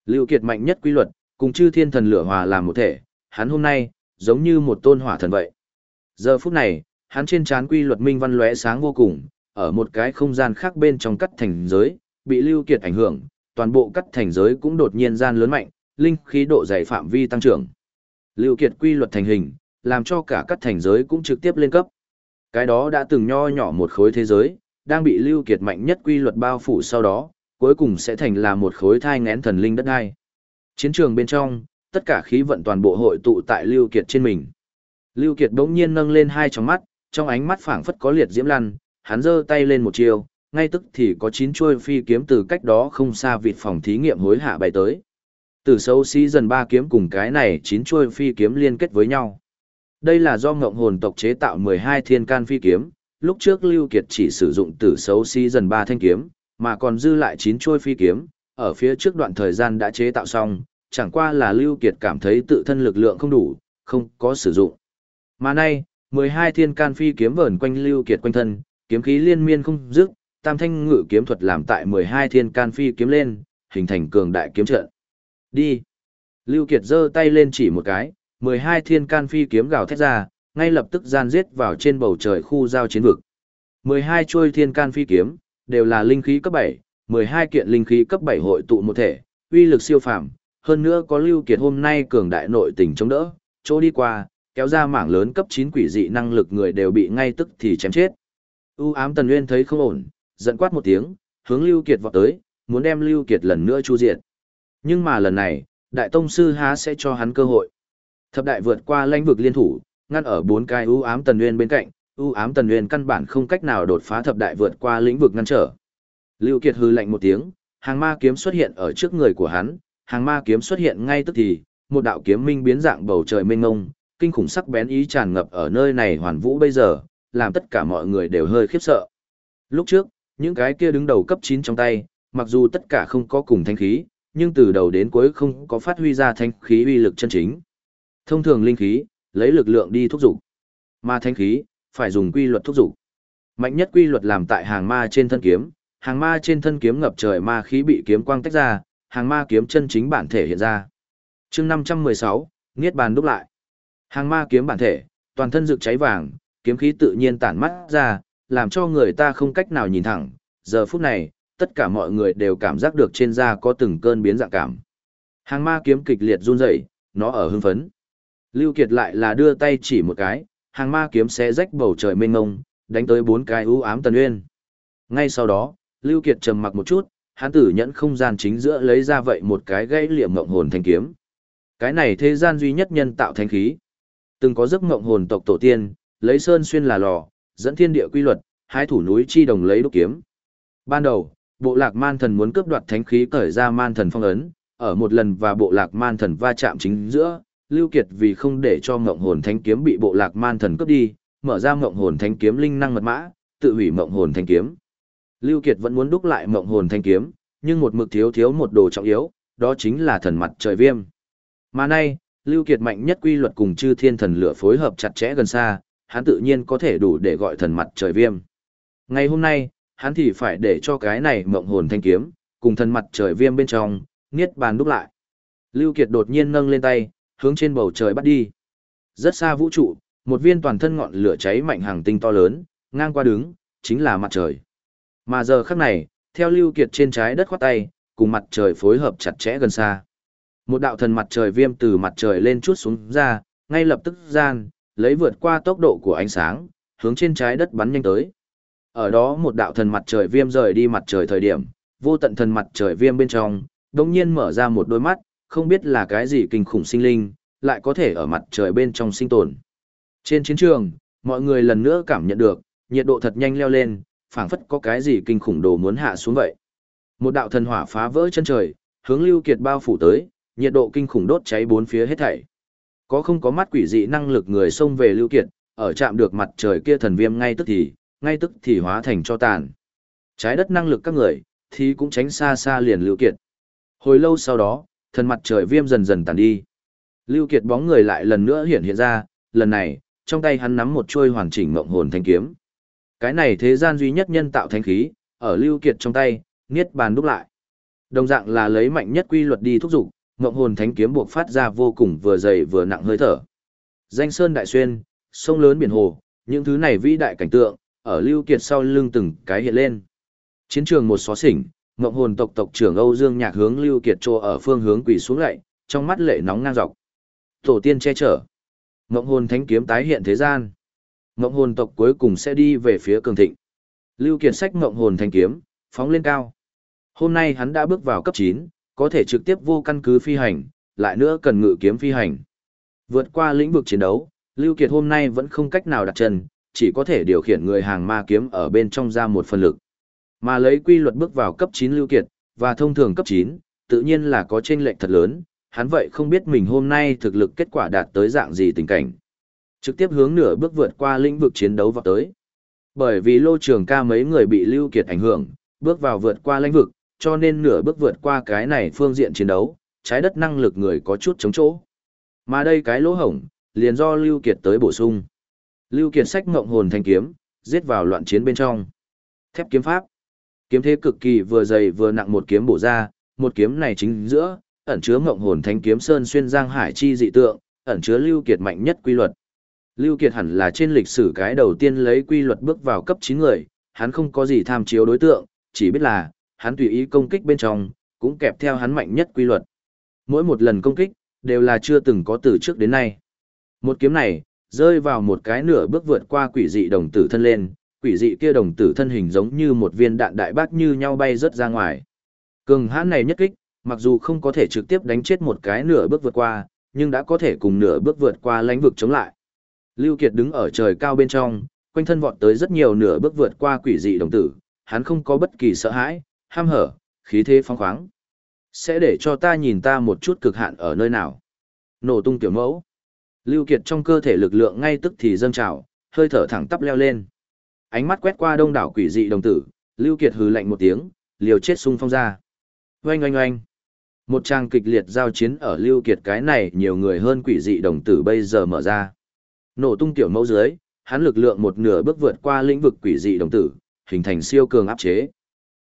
Lưu Kiệt mạnh nhất quy luật, cùng chư thiên thần lửa hòa làm một thể, hắn hôm nay, giống như một tôn hỏa thần vậy. Giờ phút này, hắn trên trán quy luật minh văn lóe sáng vô cùng, ở một cái không gian khác bên trong cắt thành giới, bị Lưu Kiệt ảnh hưởng, toàn bộ cắt thành giới cũng đột nhiên gian lớn mạnh, linh khí độ dày phạm vi tăng trưởng. Lưu Kiệt quy luật thành hình, làm cho cả cắt thành giới cũng trực tiếp lên cấp. Cái đó đã từng nho nhỏ một khối thế giới, đang bị Lưu Kiệt mạnh nhất quy luật bao phủ sau đó, cuối cùng sẽ thành là một khối thai ngén thần linh đất ai. Chiến trường bên trong, tất cả khí vận toàn bộ hội tụ tại Lưu Kiệt trên mình. Lưu Kiệt đống nhiên nâng lên hai tròng mắt, trong ánh mắt phảng phất có liệt diễm lăn, hắn giơ tay lên một chiều, ngay tức thì có chín chuôi phi kiếm từ cách đó không xa vịt phòng thí nghiệm hối hạ bay tới. Từ sâu xí dần ba kiếm cùng cái này chín chuôi phi kiếm liên kết với nhau. Đây là do ngộng hồn tộc chế tạo 12 thiên can phi kiếm, lúc trước Lưu Kiệt chỉ sử dụng tử xấu xí dần ba thanh kiếm, mà còn dư lại chín chuôi phi kiếm, ở phía trước đoạn thời gian đã chế tạo xong, chẳng qua là Lưu Kiệt cảm thấy tự thân lực lượng không đủ, không có sử dụng. Mà nay, 12 thiên can phi kiếm vờn quanh Lưu Kiệt quanh thân, kiếm khí liên miên không dứt, tam thanh ngự kiếm thuật làm tại 12 thiên can phi kiếm lên, hình thành cường đại kiếm trận. Đi. Lưu Kiệt giơ tay lên chỉ một cái, 12 thiên can phi kiếm gào thét ra, ngay lập tức gian giết vào trên bầu trời khu giao chiến vực. 12 chuôi thiên can phi kiếm, đều là linh khí cấp 7, 12 kiện linh khí cấp 7 hội tụ một thể, uy lực siêu phàm, hơn nữa có Lưu Kiệt hôm nay cường đại nội tình chống đỡ, chỗ đi qua, kéo ra mảng lớn cấp 9 quỷ dị năng lực người đều bị ngay tức thì chém chết. U ám Tần Nguyên thấy không ổn, giận quát một tiếng, hướng Lưu Kiệt vọt tới, muốn đem Lưu Kiệt lần nữa chu diệt. Nhưng mà lần này, Đại Tông Sư há sẽ cho hắn cơ hội. Thập đại vượt qua lãnh vực liên thủ, ngăn ở bốn cái u ám Tần Nguyên bên cạnh, u ám Tần Nguyên căn bản không cách nào đột phá thập đại vượt qua lĩnh vực ngăn trở. Lưu Kiệt hừ lạnh một tiếng, hàng ma kiếm xuất hiện ở trước người của hắn, hàng ma kiếm xuất hiện ngay tức thì, một đạo kiếm minh biến dạng bầu trời mênh mông, kinh khủng sắc bén ý tràn ngập ở nơi này hoàn vũ bây giờ, làm tất cả mọi người đều hơi khiếp sợ. Lúc trước, những cái kia đứng đầu cấp 9 trong tay, mặc dù tất cả không có cùng thanh khí, nhưng từ đầu đến cuối không có phát huy ra thanh khí uy lực chân chính. Thông thường linh khí, lấy lực lượng đi thúc dục, mà thanh khí, phải dùng quy luật thúc dục. Mạnh nhất quy luật làm tại hàng ma trên thân kiếm, hàng ma trên thân kiếm ngập trời ma khí bị kiếm quang tách ra, hàng ma kiếm chân chính bản thể hiện ra. Chương 516, Niết bàn đúc lại. Hàng ma kiếm bản thể, toàn thân rực cháy vàng, kiếm khí tự nhiên tản mắt ra, làm cho người ta không cách nào nhìn thẳng. Giờ phút này, tất cả mọi người đều cảm giác được trên da có từng cơn biến dạng cảm. Hàng ma kiếm kịch liệt run rẩy, nó ở hưng phấn. Lưu Kiệt lại là đưa tay chỉ một cái, hàng ma kiếm sẽ rách bầu trời mênh mông, đánh tới bốn cái ưu ám tần uyên. Ngay sau đó, Lưu Kiệt trầm mặc một chút, hắn tử nhẫn không gian chính giữa lấy ra vậy một cái gãy liệm ngộng hồn thanh kiếm. Cái này thế gian duy nhất nhân tạo thanh khí. Từng có giấc mộng hồn tộc tổ tiên, lấy sơn xuyên là lò, dẫn thiên địa quy luật, hai thủ núi chi đồng lấy đúc kiếm. Ban đầu, bộ lạc man thần muốn cướp đoạt thánh khí cởi ra man thần phong ấn, ở một lần và bộ lạc man thần va chạm chính giữa, Lưu Kiệt vì không để cho ngộng hồn thánh kiếm bị bộ lạc man thần cướp đi, mở ra ngộng hồn thánh kiếm linh năng mật mã, tự hủy ngộng hồn thánh kiếm. Lưu Kiệt vẫn muốn đúc lại ngộng hồn thánh kiếm, nhưng một mực thiếu thiếu một đồ trọng yếu, đó chính là thần mặt trời viêm. Mà nay, Lưu Kiệt mạnh nhất quy luật cùng chư thiên thần lửa phối hợp chặt chẽ gần xa, hắn tự nhiên có thể đủ để gọi thần mặt trời viêm. Ngày hôm nay, hắn thì phải để cho cái này mộng hồn thanh kiếm, cùng thần mặt trời viêm bên trong, niết bàn đúc lại. Lưu Kiệt đột nhiên nâng lên tay, hướng trên bầu trời bắt đi. Rất xa vũ trụ, một viên toàn thân ngọn lửa cháy mạnh hàng tinh to lớn, ngang qua đứng, chính là mặt trời. Mà giờ khắc này, theo Lưu Kiệt trên trái đất khoát tay, cùng mặt trời phối hợp chặt chẽ gần xa. Một đạo thần mặt trời viêm từ mặt trời lên chút xuống ra, ngay lập tức gian, lấy vượt qua tốc độ của ánh sáng, hướng trên trái đất bắn nhanh tới. Ở đó một đạo thần mặt trời viêm rời đi mặt trời thời điểm, vô tận thần mặt trời viêm bên trong, đồng nhiên mở ra một đôi mắt, không biết là cái gì kinh khủng sinh linh, lại có thể ở mặt trời bên trong sinh tồn. Trên chiến trường, mọi người lần nữa cảm nhận được, nhiệt độ thật nhanh leo lên, phảng phất có cái gì kinh khủng đồ muốn hạ xuống vậy. Một đạo thần hỏa phá vỡ chân trời, hướng Lưu Kiệt bao phủ tới, nhiệt độ kinh khủng đốt cháy bốn phía hết thảy. Có không có mắt quỷ dị năng lực người xông về Lưu Kiệt, ở chạm được mặt trời kia thần viêm ngay tức thì, ngay tức thì hóa thành cho tàn. Trái đất năng lực các người, thì cũng tránh xa xa liền Lưu Kiệt. Hồi lâu sau đó, thần mặt trời viêm dần dần tàn đi. Lưu Kiệt bóng người lại lần nữa hiện hiện ra, lần này, trong tay hắn nắm một chuôi hoàn chỉnh mộng hồn thanh kiếm. Cái này thế gian duy nhất nhân tạo thanh khí, ở Lưu Kiệt trong tay, niết bàn đúc lại. Đồng dạng là lấy mạnh nhất quy luật đi thúc dục, ngộng hồn thánh kiếm buộc phát ra vô cùng vừa dày vừa nặng hơi thở. Danh sơn đại xuyên, sông lớn biển hồ, những thứ này vĩ đại cảnh tượng, ở Lưu Kiệt sau lưng từng cái hiện lên. Chiến trường một xóa xỉnh, ngộng hồn tộc tộc trưởng Âu Dương Nhạc hướng Lưu Kiệt trô ở phương hướng quỳ xuống lại, trong mắt lệ nóng ngang dọc. Tổ tiên che chở. Ngộng hồn thánh kiếm tái hiện thế gian. Ngộng hồn tộc cuối cùng sẽ đi về phía cường thịnh. Lưu Kiệt sách ngộng hồn thánh kiếm, phóng lên cao. Hôm nay hắn đã bước vào cấp 9, có thể trực tiếp vô căn cứ phi hành, lại nữa cần ngự kiếm phi hành. Vượt qua lĩnh vực chiến đấu, Lưu Kiệt hôm nay vẫn không cách nào đặt chân, chỉ có thể điều khiển người hàng ma kiếm ở bên trong ra một phần lực. Mà lấy quy luật bước vào cấp 9 Lưu Kiệt, và thông thường cấp 9, tự nhiên là có chênh lệch thật lớn, hắn vậy không biết mình hôm nay thực lực kết quả đạt tới dạng gì tình cảnh. Trực tiếp hướng nửa bước vượt qua lĩnh vực chiến đấu vào tới. Bởi vì lô trường ca mấy người bị Lưu Kiệt ảnh hưởng, bước vào vượt qua lĩnh vực, cho nên nửa bước vượt qua cái này phương diện chiến đấu, trái đất năng lực người có chút chống chỗ. Mà đây cái lỗ hổng, liền do Lưu Kiệt tới bổ sung. Lưu Kiệt sách ngộng hồn thanh kiếm, giết vào loạn chiến bên trong. Thép kiếm pháp. Kiếm thế cực kỳ vừa dày vừa nặng một kiếm bổ ra, một kiếm này chính giữa, ẩn chứa ngộng hồn thanh kiếm sơn xuyên giang hải chi dị tượng, ẩn chứa Lưu Kiệt mạnh nhất quy luật. Lưu Kiệt hẳn là trên lịch sử cái đầu tiên lấy quy luật bước vào cấp 9 người, hắn không có gì tham chiếu đối tượng, chỉ biết là, hắn tùy ý công kích bên trong, cũng kẹp theo hắn mạnh nhất quy luật. Mỗi một lần công kích, đều là chưa từng có từ trước đến nay. Một kiếm này, rơi vào một cái nửa bước vượt qua quỷ dị đồng tử thân lên, quỷ dị kia đồng tử thân hình giống như một viên đạn đại bác như nhau bay rớt ra ngoài. Cường hãn này nhất kích, mặc dù không có thể trực tiếp đánh chết một cái nửa bước vượt qua, nhưng đã có thể cùng nửa bước vượt qua lãnh vực chống lại. Lưu Kiệt đứng ở trời cao bên trong, quanh thân vọt tới rất nhiều nửa bước vượt qua quỷ dị đồng tử, hắn không có bất kỳ sợ hãi, ham hở, khí thế phong khoáng. Sẽ để cho ta nhìn ta một chút cực hạn ở nơi nào. Nổ tung tiểu mẫu. Lưu Kiệt trong cơ thể lực lượng ngay tức thì dâng trào, hơi thở thẳng tắp leo lên. Ánh mắt quét qua đông đảo quỷ dị đồng tử, Lưu Kiệt hừ lạnh một tiếng, liều chết xung phong ra. Oanh oanh oanh. Một trang kịch liệt giao chiến ở Lưu Kiệt cái này nhiều người hơn quỷ dị đồng tử bây giờ mở ra. Nổ tung tiểu mẫu dưới, hắn lực lượng một nửa bước vượt qua lĩnh vực quỷ dị đồng tử, hình thành siêu cường áp chế.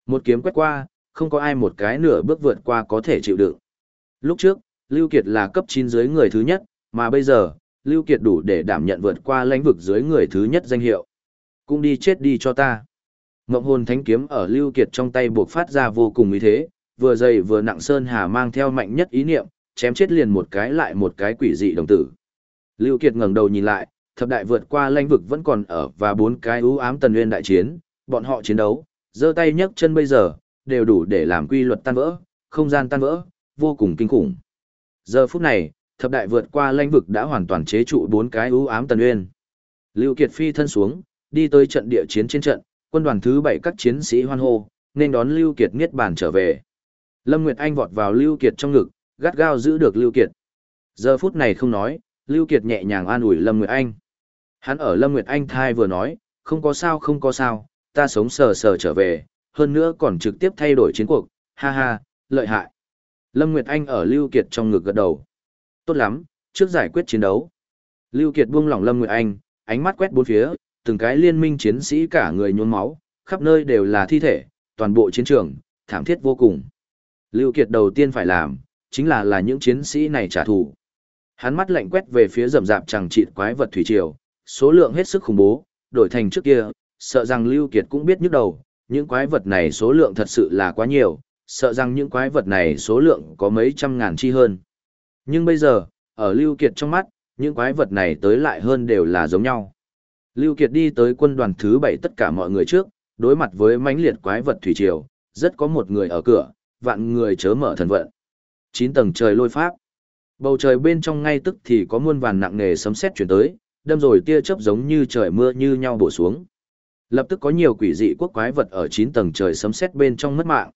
Một kiếm quét qua, không có ai một cái nửa bước vượt qua có thể chịu đựng. Lúc trước, Lưu Kiệt là cấp 9 dưới người thứ nhất, mà bây giờ, Lưu Kiệt đủ để đảm nhận vượt qua lãnh vực dưới người thứ nhất danh hiệu. Cũng đi chết đi cho ta. Ngọc hồn thánh kiếm ở Lưu Kiệt trong tay buộc phát ra vô cùng ý thế, vừa dày vừa nặng sơn hà mang theo mạnh nhất ý niệm, chém chết liền một cái lại một cái quỷ dị đồng tử. Lưu Kiệt ngẩng đầu nhìn lại, thập đại vượt qua lãnh vực vẫn còn ở và bốn cái ưu ám tần nguyên đại chiến, bọn họ chiến đấu, giơ tay nhấc chân bây giờ, đều đủ để làm quy luật tan vỡ, không gian tan vỡ, vô cùng kinh khủng. Giờ phút này, thập đại vượt qua lãnh vực đã hoàn toàn chế trụ bốn cái ưu ám tần nguyên. Lưu Kiệt phi thân xuống, đi tới trận địa chiến trên trận, quân đoàn thứ bảy các chiến sĩ hoan hô, nên đón Lưu Kiệt niết bàn trở về. Lâm Nguyệt Anh vọt vào Lưu Kiệt trong ngực, gắt gao giữ được Lưu Kiệt. Giờ phút này không nói, Lưu Kiệt nhẹ nhàng an ủi Lâm Nguyệt Anh. Hắn ở Lâm Nguyệt Anh thai vừa nói, không có sao không có sao, ta sống sờ sờ trở về, hơn nữa còn trực tiếp thay đổi chiến cuộc, ha ha, lợi hại. Lâm Nguyệt Anh ở Lưu Kiệt trong ngực gật đầu. Tốt lắm, trước giải quyết chiến đấu. Lưu Kiệt buông lỏng Lâm Nguyệt Anh, ánh mắt quét bốn phía, từng cái liên minh chiến sĩ cả người nhuốm máu, khắp nơi đều là thi thể, toàn bộ chiến trường, thảm thiết vô cùng. Lưu Kiệt đầu tiên phải làm, chính là là những chiến sĩ này trả thù. Hắn mắt lạnh quét về phía rầm rạp chẳng trị quái vật thủy triều, số lượng hết sức khủng bố, đổi thành trước kia, sợ rằng Lưu Kiệt cũng biết nhức đầu, những quái vật này số lượng thật sự là quá nhiều, sợ rằng những quái vật này số lượng có mấy trăm ngàn chi hơn. Nhưng bây giờ, ở Lưu Kiệt trong mắt, những quái vật này tới lại hơn đều là giống nhau. Lưu Kiệt đi tới quân đoàn thứ 7 tất cả mọi người trước, đối mặt với mãnh liệt quái vật thủy triều, rất có một người ở cửa, vạn người chớ mở thần vận. 9 tầng trời lôi pháp. Bầu trời bên trong ngay tức thì có muôn vàn nặng nề sấm sét chuyển tới, đâm rồi tia chớp giống như trời mưa như nhau bổ xuống. Lập tức có nhiều quỷ dị quốc quái vật ở 9 tầng trời sấm sét bên trong mất mạng.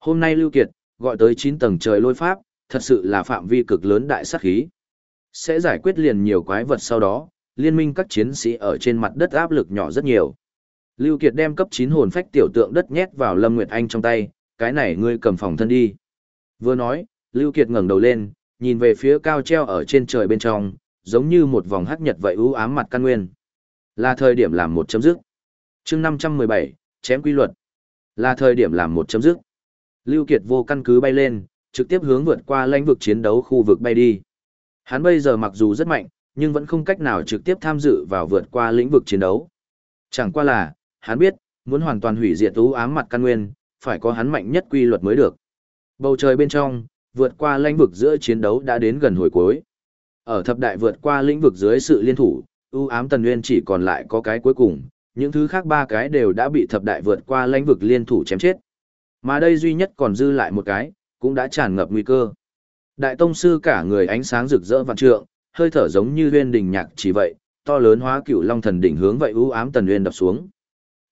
Hôm nay Lưu Kiệt gọi tới 9 tầng trời lôi pháp, thật sự là phạm vi cực lớn đại sát khí. Sẽ giải quyết liền nhiều quái vật sau đó, liên minh các chiến sĩ ở trên mặt đất áp lực nhỏ rất nhiều. Lưu Kiệt đem cấp 9 hồn phách tiểu tượng đất nhét vào Lâm Nguyệt Anh trong tay, cái này ngươi cầm phòng thân đi. Vừa nói, Lưu Kiệt ngẩng đầu lên, nhìn về phía cao treo ở trên trời bên trong, giống như một vòng hắc nhật vậy u ám mặt căn nguyên. Là thời điểm làm một chấm dứt. Chương 517, chém quy luật. Là thời điểm làm một chấm dứt. Lưu Kiệt vô căn cứ bay lên, trực tiếp hướng vượt qua lãnh vực chiến đấu khu vực bay đi. Hắn bây giờ mặc dù rất mạnh, nhưng vẫn không cách nào trực tiếp tham dự vào vượt qua lĩnh vực chiến đấu. Chẳng qua là, hắn biết, muốn hoàn toàn hủy diệt u ám mặt căn nguyên, phải có hắn mạnh nhất quy luật mới được. Bầu trời bên trong, vượt qua lãnh vực giữa chiến đấu đã đến gần hồi cuối. Ở thập đại vượt qua lĩnh vực dưới sự liên thủ, ưu ám tần nguyên chỉ còn lại có cái cuối cùng, những thứ khác ba cái đều đã bị thập đại vượt qua lãnh vực liên thủ chém chết. Mà đây duy nhất còn dư lại một cái, cũng đã tràn ngập nguy cơ. Đại tông sư cả người ánh sáng rực rỡ vạn trượng, hơi thở giống như huyên đình nhạc chỉ vậy, to lớn hóa cửu long thần đỉnh hướng vậy ưu ám tần nguyên đập xuống.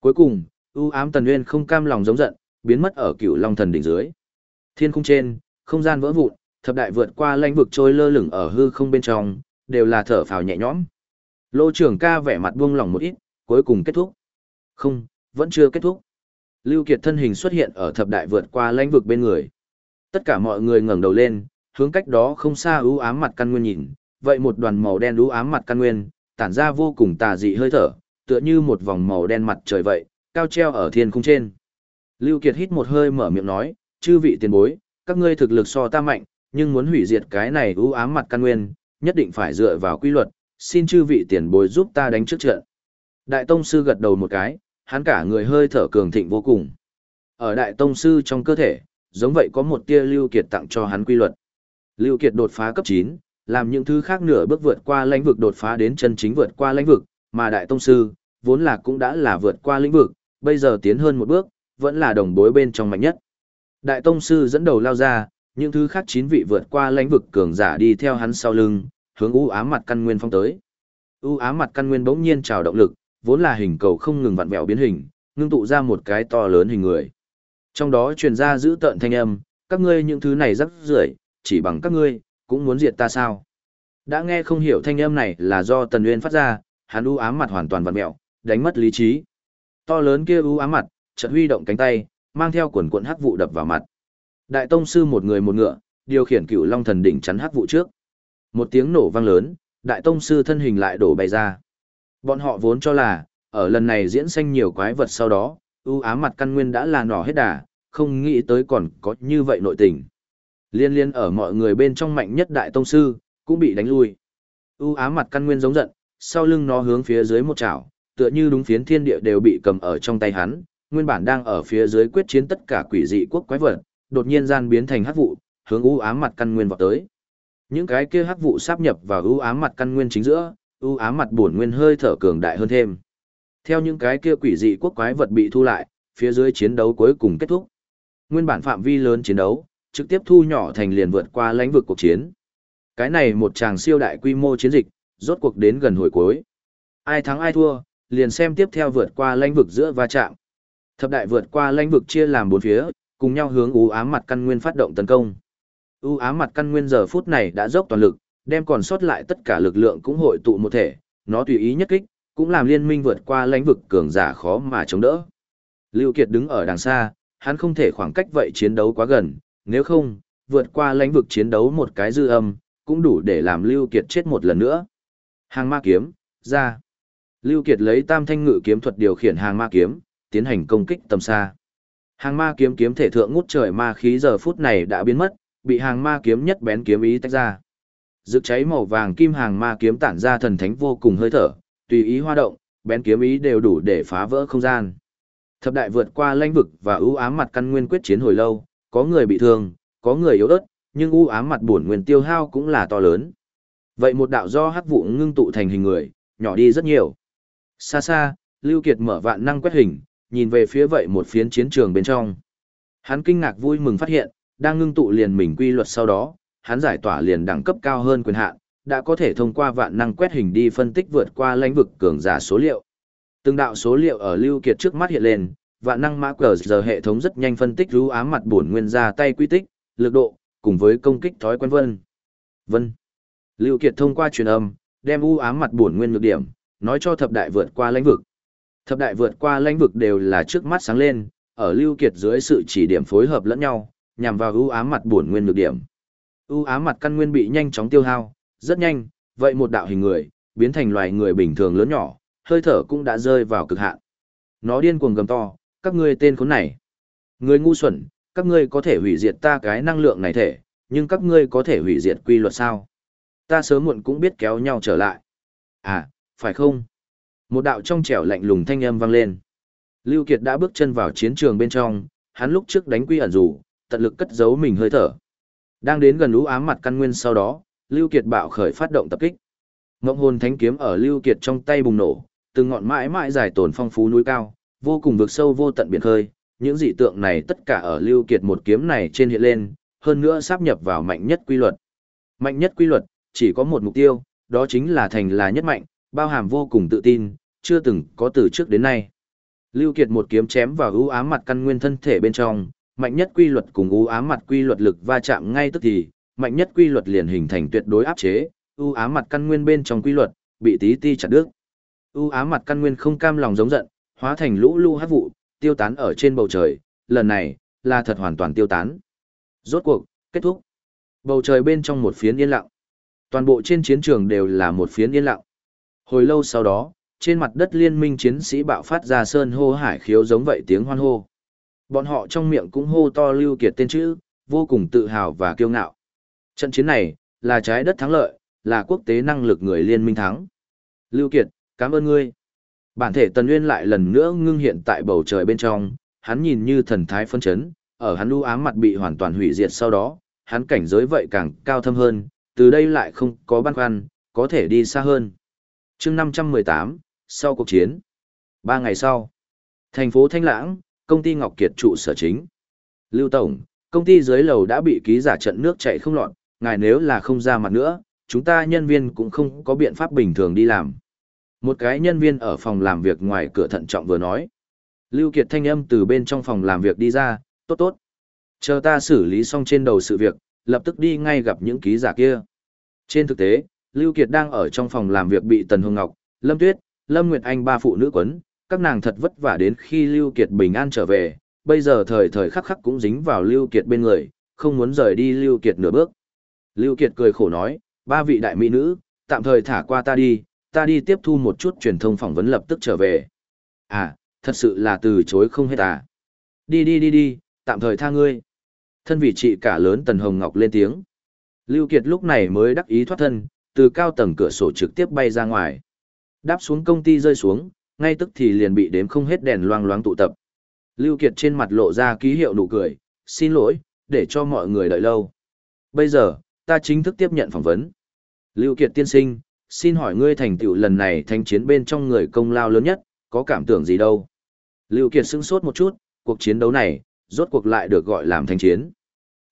Cuối cùng, ưu ám tần nguyên không cam lòng giống giận, biến mất ở cửu long thần đỉnh dưới. Thiên khung trên, không gian vỡ vụn, thập đại vượt qua lãnh vực trôi lơ lửng ở hư không bên trong, đều là thở phào nhẹ nhõm. Lô trưởng ca vẻ mặt buông lỏng một ít, cuối cùng kết thúc. Không, vẫn chưa kết thúc. Lưu Kiệt thân hình xuất hiện ở thập đại vượt qua lãnh vực bên người. Tất cả mọi người ngẩng đầu lên, hướng cách đó không xa ưu ám mặt căn nguyên nhìn, vậy một đoàn màu đen ưu ám mặt căn nguyên, tản ra vô cùng tà dị hơi thở, tựa như một vòng màu đen mặt trời vậy, cao treo ở thiên cung trên Lưu Kiệt hít một hơi mở miệng nói, chư vị tiền bối, các ngươi thực lực so ta mạnh, nhưng muốn hủy diệt cái này ưu ám mặt căn nguyên, nhất định phải dựa vào quy luật, xin chư vị tiền bối giúp ta đánh trước trận. Đại Tông Sư gật đầu một cái, hắn cả người hơi thở cường thịnh vô cùng. Ở Đại Tông Sư trong cơ thể, giống vậy có một tia Lưu Kiệt tặng cho hắn quy luật. Lưu Kiệt đột phá cấp 9, làm những thứ khác nửa bước vượt qua lãnh vực đột phá đến chân chính vượt qua lãnh vực, mà Đại Tông Sư, vốn là cũng đã là vượt qua lĩnh vực, bây giờ tiến hơn một bước, vẫn là đồng bối bên trong mạnh nhất. Đại Tông Sư dẫn đầu lao ra, những thứ khác chín vị vượt qua lãnh vực cường giả đi theo hắn sau lưng, hướng u ám mặt căn nguyên phong tới. U ám mặt căn nguyên bỗng nhiên trào động lực, vốn là hình cầu không ngừng vặn vẹo biến hình, ngưng tụ ra một cái to lớn hình người. Trong đó truyền ra giữ tợn thanh âm, các ngươi những thứ này rắc rưởi, chỉ bằng các ngươi, cũng muốn diệt ta sao? Đã nghe không hiểu thanh âm này là do Tần Uyên phát ra, hắn u ám mặt hoàn toàn vặn vẹo, đánh mất lý trí. To lớn kia u ám mặt, chợt huy động cánh tay, mang theo quần cuộn hắc vụ đập vào mặt. Đại tông sư một người một ngựa, điều khiển cựu long thần đỉnh chắn hắc vụ trước. Một tiếng nổ vang lớn, đại tông sư thân hình lại đổ bay ra. Bọn họ vốn cho là, ở lần này diễn sanh nhiều quái vật sau đó, ưu ám mặt căn nguyên đã là nỏ hết đà, không nghĩ tới còn có như vậy nội tình. Liên liên ở mọi người bên trong mạnh nhất đại tông sư, cũng bị đánh lui. ưu ám mặt căn nguyên giống giận, sau lưng nó hướng phía dưới một chảo, tựa như đúng phiến thiên địa đều bị cầm ở trong tay hắn, nguyên bản đang ở phía dưới quyết chiến tất cả quỷ dị quốc quái vật, đột nhiên gian biến thành hắc vụ, hướng u ám mặt căn nguyên vọt tới. Những cái kia hắc vụ sáp nhập vào u ám mặt căn nguyên chính giữa, ưu ám mặt buồn nguyên hơi thở cường đại hơn thêm. Theo những cái kia quỷ dị quốc quái vật bị thu lại, phía dưới chiến đấu cuối cùng kết thúc. Nguyên bản phạm vi lớn chiến đấu, trực tiếp thu nhỏ thành liền vượt qua lãnh vực cuộc chiến. Cái này một tràng siêu đại quy mô chiến dịch, rốt cuộc đến gần hồi cuối. Ai thắng ai thua, liền xem tiếp theo vượt qua lãnh vực giữa va chạm. Thập đại vượt qua lãnh vực chia làm bốn phía, cùng nhau hướng u ám mặt căn nguyên phát động tấn công. U ám mặt căn nguyên giờ phút này đã dốc toàn lực, đem còn sót lại tất cả lực lượng cũng hội tụ một thể, nó tùy ý nhất kích, cũng làm liên minh vượt qua lãnh vực cường giả khó mà chống đỡ. Lưu Kiệt đứng ở đằng xa, hắn không thể khoảng cách vậy chiến đấu quá gần, nếu không, vượt qua lãnh vực chiến đấu một cái dư âm, cũng đủ để làm Lưu Kiệt chết một lần nữa. Hàng ma kiếm, ra. Lưu Kiệt lấy tam thanh ngự kiếm thuật điều khiển hàng ma kiếm, tiến hành công kích tầm xa. Hàng ma kiếm kiếm thể thượng ngút trời ma khí giờ phút này đã biến mất, bị hàng ma kiếm nhất bén kiếm ý tách ra. Rực cháy màu vàng kim hàng ma kiếm tản ra thần thánh vô cùng hơi thở, tùy ý hoa động, bén kiếm ý đều đủ để phá vỡ không gian. Thập đại vượt qua lãnh vực và ưu ám mặt căn nguyên quyết chiến hồi lâu, có người bị thương, có người yếu ớt, nhưng ưu ám mặt buồn nguyên tiêu hao cũng là to lớn. Vậy một đạo do hắc vụ ngưng tụ thành hình người, nhỏ đi rất nhiều. Xa xa, Lưu Kiệt mở vạn năng quét hình, nhìn về phía vậy một phiến chiến trường bên trong. Hắn kinh ngạc vui mừng phát hiện, đang ngưng tụ liền mình quy luật sau đó, hắn giải tỏa liền đẳng cấp cao hơn quyền hạn, đã có thể thông qua vạn năng quét hình đi phân tích vượt qua lãnh vực cường giả số liệu. Từng đạo số liệu ở Lưu Kiệt trước mắt hiện lên, vạn năng mã cờ giờ hệ thống rất nhanh phân tích rú ám mặt buồn nguyên ra tay quy tích, lực độ, cùng với công kích thói quen vân. Vân. Lưu Kiệt thông qua truyền âm, đem u ám mặt buồn nguyên nhược điểm, nói cho thập đại vượt qua lãnh vực. Thập đại vượt qua lãnh vực đều là trước mắt sáng lên, ở Lưu Kiệt dưới sự chỉ điểm phối hợp lẫn nhau, nhằm vào u ám mặt buồn nguyên nhược điểm. U ám mặt căn nguyên bị nhanh chóng tiêu hao, rất nhanh, vậy một đạo hình người, biến thành loài người bình thường lớn nhỏ, hơi thở cũng đã rơi vào cực hạn. Nó điên cuồng gầm to, các ngươi tên khốn này. Người ngu xuẩn, các ngươi có thể hủy diệt ta cái năng lượng này thể, nhưng các ngươi có thể hủy diệt quy luật sao? Ta sớm muộn cũng biết kéo nhau trở lại. À, phải không? Một đạo trong trẻo lạnh lùng thanh âm vang lên. Lưu Kiệt đã bước chân vào chiến trường bên trong, hắn lúc trước đánh quy ẩn dù, tận lực cất giấu mình hơi thở. Đang đến gần lũ ám mặt căn nguyên sau đó, Lưu Kiệt bạo khởi phát động tập kích. Ngộng hồn thánh kiếm ở Lưu Kiệt trong tay bùng nổ, từng ngọn mãi mãi dài tổn phong phú núi cao, vô cùng vực sâu vô tận biển khơi, những dị tượng này tất cả ở Lưu Kiệt một kiếm này trên hiện lên, hơn nữa sáp nhập vào mạnh nhất quy luật. Mạnh nhất quy luật, chỉ có một mục tiêu, đó chính là thành là nhất mạnh, bao hàm vô cùng tự tin, chưa từng có từ trước đến nay. Lưu Kiệt một kiếm chém vào ưu ám mặt căn nguyên thân thể bên trong, mạnh nhất quy luật cùng ưu ám mặt quy luật lực va chạm ngay tức thì, mạnh nhất quy luật liền hình thành tuyệt đối áp chế, ưu ám mặt căn nguyên bên trong quy luật bị tí ti chặt đứt. ưu ám mặt căn nguyên không cam lòng giống giận, hóa thành lũ lu hắc vụ, tiêu tán ở trên bầu trời, lần này là thật hoàn toàn tiêu tán. Rốt cuộc, kết thúc. Bầu trời bên trong một phiến yên lặng. Toàn bộ trên chiến trường đều là một phiến yên lặng. Hồi lâu sau đó, trên mặt đất liên minh chiến sĩ bạo phát ra sơn hô hải khiếu giống vậy tiếng hoan hô. Bọn họ trong miệng cũng hô to lưu kiệt tên chữ, vô cùng tự hào và kiêu ngạo. Trận chiến này, là trái đất thắng lợi, là quốc tế năng lực người liên minh thắng. Lưu Kiệt, cảm ơn ngươi. Bản thể Tần Nguyên lại lần nữa ngưng hiện tại bầu trời bên trong, hắn nhìn như thần thái phân chấn, ở hắn u ám mặt bị hoàn toàn hủy diệt sau đó, hắn cảnh giới vậy càng cao thâm hơn, từ đây lại không có băn khoăn, có thể đi xa hơn. Chương 518, sau cuộc chiến. Ba ngày sau, thành phố Thanh Lãng, công ty Ngọc Kiệt trụ sở chính. Lưu Tổng, công ty dưới lầu đã bị ký giả trận nước chạy không lọt, ngài nếu là không ra mặt nữa, chúng ta nhân viên cũng không có biện pháp bình thường đi làm. Một cái nhân viên ở phòng làm việc ngoài cửa thận trọng vừa nói. Lưu Kiệt thanh âm từ bên trong phòng làm việc đi ra, tốt tốt. Chờ ta xử lý xong trên đầu sự việc, lập tức đi ngay gặp những ký giả kia. Trên thực tế, Lưu Kiệt đang ở trong phòng làm việc bị Tần Hương Ngọc, Lâm Tuyết, Lâm Nguyệt Anh ba phụ nữ quấn, các nàng thật vất vả đến khi Lưu Kiệt bình an trở về, bây giờ thời thời khắc khắc cũng dính vào Lưu Kiệt bên người, không muốn rời đi Lưu Kiệt nửa bước. Lưu Kiệt cười khổ nói, ba vị đại mỹ nữ, tạm thời thả qua ta đi, ta đi tiếp thu một chút truyền thông phỏng vấn lập tức trở về. À, thật sự là từ chối không hết à. Đi đi đi đi, tạm thời tha ngươi. Thân vị chị cả lớn Tần Hồng Ngọc lên tiếng. Lưu Kiệt lúc này mới đắc ý thoát thân, từ cao tầng cửa sổ trực tiếp bay ra ngoài. Đáp xuống công ty rơi xuống, ngay tức thì liền bị đếm không hết đèn loang loáng tụ tập. Lưu Kiệt trên mặt lộ ra ký hiệu nụ cười, xin lỗi, để cho mọi người đợi lâu. Bây giờ, ta chính thức tiếp nhận phỏng vấn. Lưu Kiệt tiên sinh, xin hỏi ngươi thành tựu lần này thanh chiến bên trong người công lao lớn nhất, có cảm tưởng gì đâu? Lưu Kiệt sững sốt một chút, cuộc chiến đấu này, rốt cuộc lại được gọi làm thanh chiến.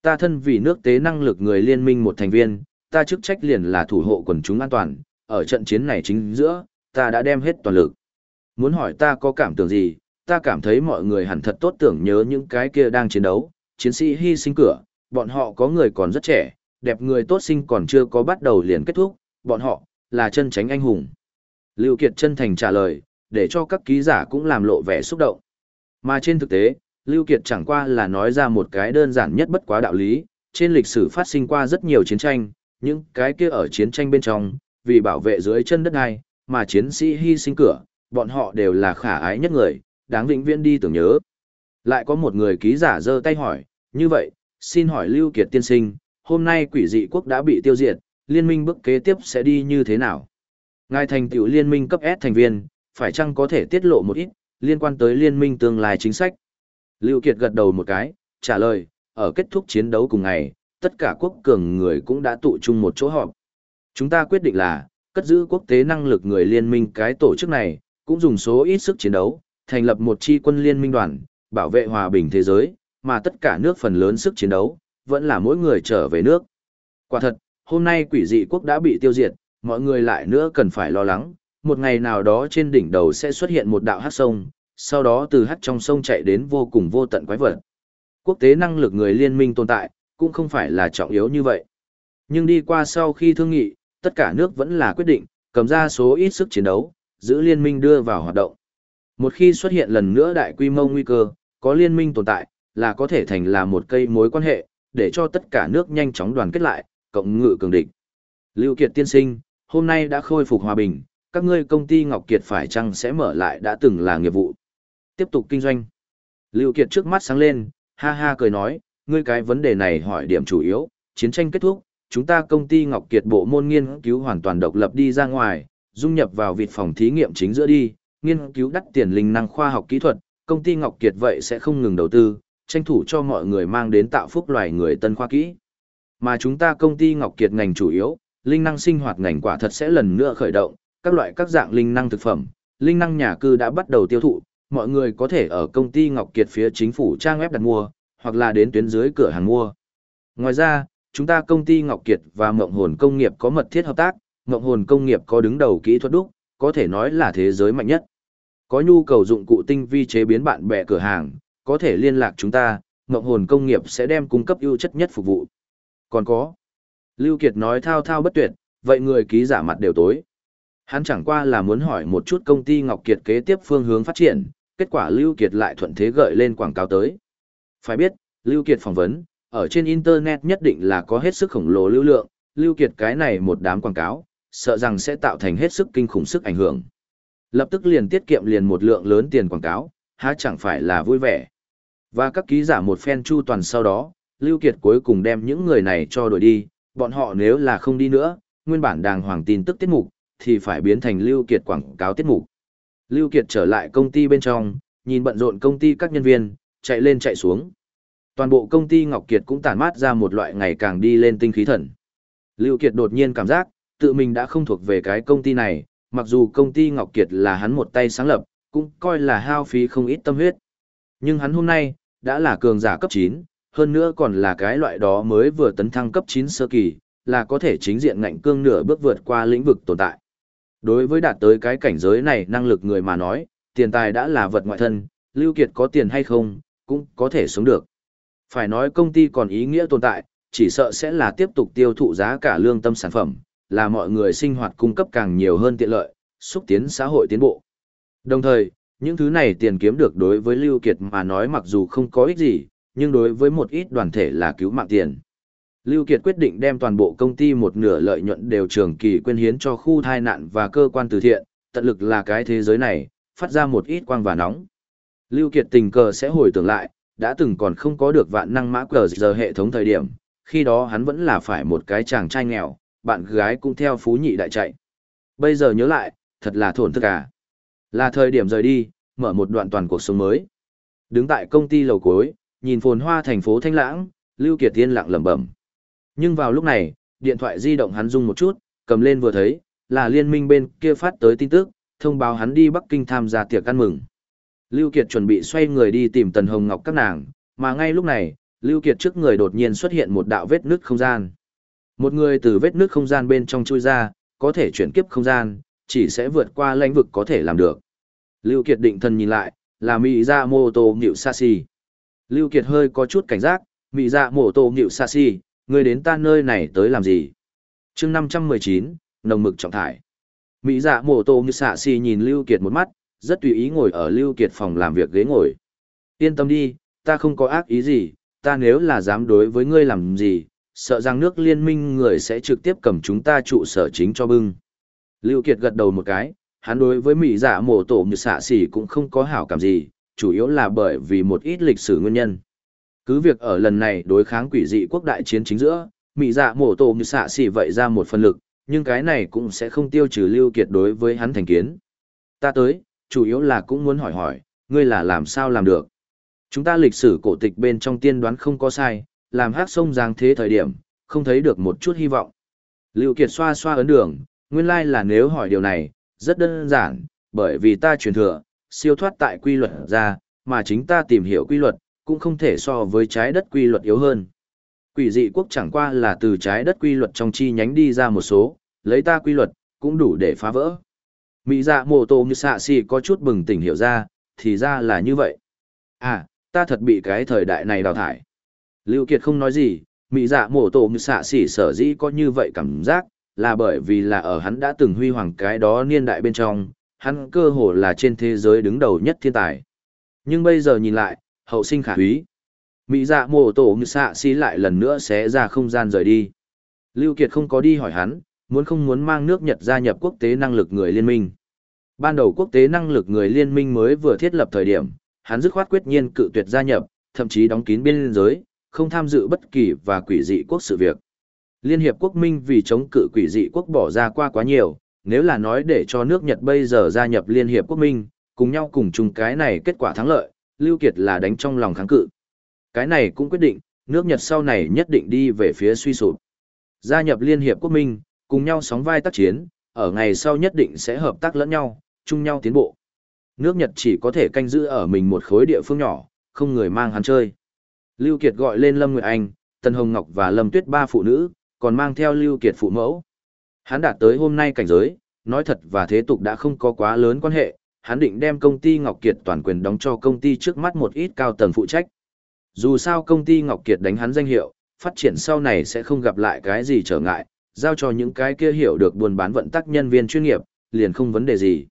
Ta thân vì nước tế năng lực người liên minh một thành viên, ta chức trách liền là thủ hộ quần chúng an toàn, ở trận chiến này chính giữa, ta đã đem hết toàn lực. Muốn hỏi ta có cảm tưởng gì, ta cảm thấy mọi người hẳn thật tốt tưởng nhớ những cái kia đang chiến đấu, chiến sĩ hy sinh cửa, bọn họ có người còn rất trẻ, đẹp người tốt sinh còn chưa có bắt đầu liền kết thúc, bọn họ, là chân tránh anh hùng. Lưu Kiệt chân thành trả lời, để cho các ký giả cũng làm lộ vẻ xúc động. Mà trên thực tế, Lưu Kiệt chẳng qua là nói ra một cái đơn giản nhất bất quá đạo lý, trên lịch sử phát sinh qua rất nhiều chiến tranh, những cái kia ở chiến tranh bên trong, vì bảo vệ dưới chân đất này, mà chiến sĩ hy sinh cửa, bọn họ đều là khả ái nhất người, đáng vĩnh viễn đi tưởng nhớ. Lại có một người ký giả giơ tay hỏi, như vậy, xin hỏi Lưu Kiệt tiên sinh, hôm nay quỷ dị quốc đã bị tiêu diệt, liên minh bước kế tiếp sẽ đi như thế nào? Ngài thành tiểu liên minh cấp S thành viên, phải chăng có thể tiết lộ một ít, liên quan tới liên minh tương lai chính sách? Lưu Kiệt gật đầu một cái, trả lời, ở kết thúc chiến đấu cùng ngày, tất cả quốc cường người cũng đã tụ chung một chỗ họp. Chúng ta quyết định là, cất giữ quốc tế năng lực người liên minh cái tổ chức này, cũng dùng số ít sức chiến đấu, thành lập một chi quân liên minh đoàn, bảo vệ hòa bình thế giới, mà tất cả nước phần lớn sức chiến đấu, vẫn là mỗi người trở về nước. Quả thật, hôm nay quỷ dị quốc đã bị tiêu diệt, mọi người lại nữa cần phải lo lắng, một ngày nào đó trên đỉnh đầu sẽ xuất hiện một đạo hát sông, sau đó từ hát trong sông chạy đến vô cùng vô tận quái vật. Quốc tế năng lực người liên minh tồn tại, cũng không phải là trọng yếu như vậy. Nhưng đi qua sau khi thương nghị, tất cả nước vẫn là quyết định, cầm ra số ít sức chiến đấu, giữ liên minh đưa vào hoạt động. Một khi xuất hiện lần nữa đại quy mô nguy cơ, có liên minh tồn tại, là có thể thành là một cây mối quan hệ, để cho tất cả nước nhanh chóng đoàn kết lại, cộng ngự cường địch. Lưu Kiệt tiên sinh, hôm nay đã khôi phục hòa bình, các ngươi công ty Ngọc Kiệt phải chăng sẽ mở lại đã từng là nghiệp vụ. Tiếp tục kinh doanh. Lưu Kiệt trước mắt sáng lên, ha ha cười nói, ngươi cái vấn đề này hỏi điểm chủ yếu, chiến tranh kết thúc, chúng ta công ty Ngọc Kiệt bộ môn nghiên cứu hoàn toàn độc lập đi ra ngoài, dung nhập vào vịt phòng thí nghiệm chính giữa đi, nghiên cứu đắt tiền linh năng khoa học kỹ thuật, công ty Ngọc Kiệt vậy sẽ không ngừng đầu tư, tranh thủ cho mọi người mang đến tạo phúc loài người tân khoa kỹ. Mà chúng ta công ty Ngọc Kiệt ngành chủ yếu, linh năng sinh hoạt ngành quả thật sẽ lần nữa khởi động, các loại các dạng linh năng thực phẩm, linh năng nhà cư đã bắt đầu tiêu thụ, mọi người có thể ở công ty Ngọc Kiệt phía chính phủ trang web đặt mua, hoặc là đến tuyến dưới cửa hàng mua. Ngoài ra, chúng ta công ty Ngọc Kiệt và Mộng Hồn Công nghiệp có mật thiết hợp tác, ngộng Hồn Công nghiệp có đứng đầu kỹ thuật đúc, có thể nói là thế giới mạnh nhất. Có nhu cầu dụng cụ tinh vi chế biến bạn bè cửa hàng, có thể liên lạc chúng ta, Ngộng Hồn Công nghiệp sẽ đem cung cấp ưu chất nhất phục vụ. Còn có. Lưu Kiệt nói thao thao bất tuyệt, vậy người ký giả mặt đều tối. Hắn chẳng qua là muốn hỏi một chút công ty Ngọc Kiệt kế tiếp phương hướng phát triển, kết quả Lưu Kiệt lại thuận thế gợi lên quảng cáo tới. Phải biết, Lưu Kiệt phỏng vấn, ở trên Internet nhất định là có hết sức khổng lồ lưu lượng, Lưu Kiệt cái này một đám quảng cáo, sợ rằng sẽ tạo thành hết sức kinh khủng sức ảnh hưởng. Lập tức liền tiết kiệm liền một lượng lớn tiền quảng cáo, há chẳng phải là vui vẻ. Và các ký giả một phen chu toàn sau đó, Lưu Kiệt cuối cùng đem những người này cho đuổi đi, bọn họ nếu là không đi nữa, nguyên bản đàng hoàng tin tức tiết mục, thì phải biến thành Lưu Kiệt quảng cáo tiết mục. Lưu Kiệt trở lại công ty bên trong, nhìn bận rộn công ty các nhân viên, chạy lên chạy xuống. Toàn bộ công ty Ngọc Kiệt cũng tản mát ra một loại ngày càng đi lên tinh khí thần. Lưu Kiệt đột nhiên cảm giác, tự mình đã không thuộc về cái công ty này, mặc dù công ty Ngọc Kiệt là hắn một tay sáng lập, cũng coi là hao phí không ít tâm huyết. Nhưng hắn hôm nay, đã là cường giả cấp 9, hơn nữa còn là cái loại đó mới vừa tấn thăng cấp 9 sơ kỳ, là có thể chính diện ngạnh cương nửa bước vượt qua lĩnh vực tồn tại. Đối với đạt tới cái cảnh giới này năng lực người mà nói, tiền tài đã là vật ngoại thân, Lưu Kiệt có tiền hay không, cũng có thể sống được. Phải nói công ty còn ý nghĩa tồn tại, chỉ sợ sẽ là tiếp tục tiêu thụ giá cả lương tâm sản phẩm, là mọi người sinh hoạt cung cấp càng nhiều hơn tiện lợi, xúc tiến xã hội tiến bộ. Đồng thời, những thứ này tiền kiếm được đối với Lưu Kiệt mà nói mặc dù không có ích gì, nhưng đối với một ít đoàn thể là cứu mạng tiền. Lưu Kiệt quyết định đem toàn bộ công ty một nửa lợi nhuận đều trường kỳ quyên hiến cho khu tai nạn và cơ quan từ thiện, tận lực là cái thế giới này, phát ra một ít quang và nóng. Lưu Kiệt tình cờ sẽ hồi tưởng lại, đã từng còn không có được vạn năng mã cờ giờ hệ thống thời điểm, khi đó hắn vẫn là phải một cái chàng trai nghèo, bạn gái cũng theo phú nhị đại chạy. Bây giờ nhớ lại, thật là thổn thức à. Là thời điểm rời đi, mở một đoạn toàn cuộc sống mới. Đứng tại công ty lầu cuối, nhìn phồn hoa thành phố Thanh Lãng, Lưu Kiệt Tiên lặng lẩm bẩm. Nhưng vào lúc này, điện thoại di động hắn rung một chút, cầm lên vừa thấy, là liên minh bên kia phát tới tin tức, thông báo hắn đi Bắc Kinh tham gia tiệc ăn mừng. Lưu Kiệt chuẩn bị xoay người đi tìm Tần Hồng Ngọc các nàng, mà ngay lúc này, Lưu Kiệt trước người đột nhiên xuất hiện một đạo vết nứt không gian. Một người từ vết nước không gian bên trong chui ra, có thể chuyển kiếp không gian, chỉ sẽ vượt qua lãnh vực có thể làm được. Lưu Kiệt định thần nhìn lại, là Mỹ Dạ Mô Tô Nhịu Sashi. Lưu Kiệt hơi có chút cảnh giác, Mỹ Dạ Mô Tô Nhịu Sashi, người đến ta nơi này tới làm gì? Chương 519, nồng mực trọng thải. Mỹ Dạ Mô Tô Nhịu Sashi nhìn Lưu Kiệt một mắt, rất tùy ý ngồi ở Lưu Kiệt phòng làm việc ghế ngồi. Yên tâm đi, ta không có ác ý gì, ta nếu là dám đối với ngươi làm gì, sợ rằng nước liên minh người sẽ trực tiếp cầm chúng ta trụ sở chính cho bưng. Lưu Kiệt gật đầu một cái, hắn đối với Mỹ giả mổ tổ như xạ xỉ cũng không có hảo cảm gì, chủ yếu là bởi vì một ít lịch sử nguyên nhân. Cứ việc ở lần này đối kháng quỷ dị quốc đại chiến chính giữa, Mỹ giả mổ tổ như xạ xỉ vậy ra một phần lực, nhưng cái này cũng sẽ không tiêu trừ Lưu Kiệt đối với hắn thành kiến. Ta tới, chủ yếu là cũng muốn hỏi hỏi, ngươi là làm sao làm được. Chúng ta lịch sử cổ tịch bên trong tiên đoán không có sai, làm hát sông giang thế thời điểm, không thấy được một chút hy vọng. Lưu Kiệt xoa xoa ấn đường, nguyên lai là nếu hỏi điều này, rất đơn giản, bởi vì ta truyền thừa, siêu thoát tại quy luật ra, mà chính ta tìm hiểu quy luật, cũng không thể so với trái đất quy luật yếu hơn. Quỷ dị quốc chẳng qua là từ trái đất quy luật trong chi nhánh đi ra một số, lấy ta quy luật, cũng đủ để phá vỡ. Mỹ dạ mô tô như xạ xì có chút bừng tỉnh hiểu ra, thì ra là như vậy. À, ta thật bị cái thời đại này đào thải. Lưu Kiệt không nói gì, Mỹ dạ mổ tổ như xạ xỉ sở dĩ có như vậy cảm giác, là bởi vì là ở hắn đã từng huy hoàng cái đó niên đại bên trong, hắn cơ hồ là trên thế giới đứng đầu nhất thiên tài. Nhưng bây giờ nhìn lại, hậu sinh khả quý. Mỹ dạ mổ tổ như xạ xỉ lại lần nữa sẽ ra không gian rời đi. Lưu Kiệt không có đi hỏi hắn, muốn không muốn mang nước Nhật gia nhập quốc tế năng lực người liên minh. Ban đầu quốc tế năng lực người liên minh mới vừa thiết lập thời điểm, hắn dứt khoát quyết nhiên cự tuyệt gia nhập, thậm chí đóng kín biên giới, không tham dự bất kỳ và quỷ dị quốc sự việc. Liên hiệp quốc minh vì chống cự quỷ dị quốc bỏ ra qua quá nhiều, nếu là nói để cho nước Nhật bây giờ gia nhập Liên hiệp quốc minh, cùng nhau cùng chung cái này kết quả thắng lợi, Lưu Kiệt là đánh trong lòng kháng cự. Cái này cũng quyết định, nước Nhật sau này nhất định đi về phía suy sụp. Gia nhập Liên hiệp quốc minh, cùng nhau sóng vai tác chiến, ở ngày sau nhất định sẽ hợp tác lẫn nhau, chung nhau tiến bộ. Nước Nhật chỉ có thể canh giữ ở mình một khối địa phương nhỏ, không người mang hắn chơi. Lưu Kiệt gọi lên Lâm Nguyệt Anh, Tần Hồng Ngọc và Lâm Tuyết ba phụ nữ, còn mang theo Lưu Kiệt phụ mẫu. Hắn đạt tới hôm nay cảnh giới, nói thật và thế tục đã không có quá lớn quan hệ, hắn định đem công ty Ngọc Kiệt toàn quyền đóng cho công ty trước mắt một ít cao tầng phụ trách. Dù sao công ty Ngọc Kiệt đánh hắn danh hiệu, phát triển sau này sẽ không gặp lại cái gì trở ngại, giao cho những cái kia hiểu được buôn bán vận tắc nhân viên chuyên nghiệp, liền không vấn đề gì.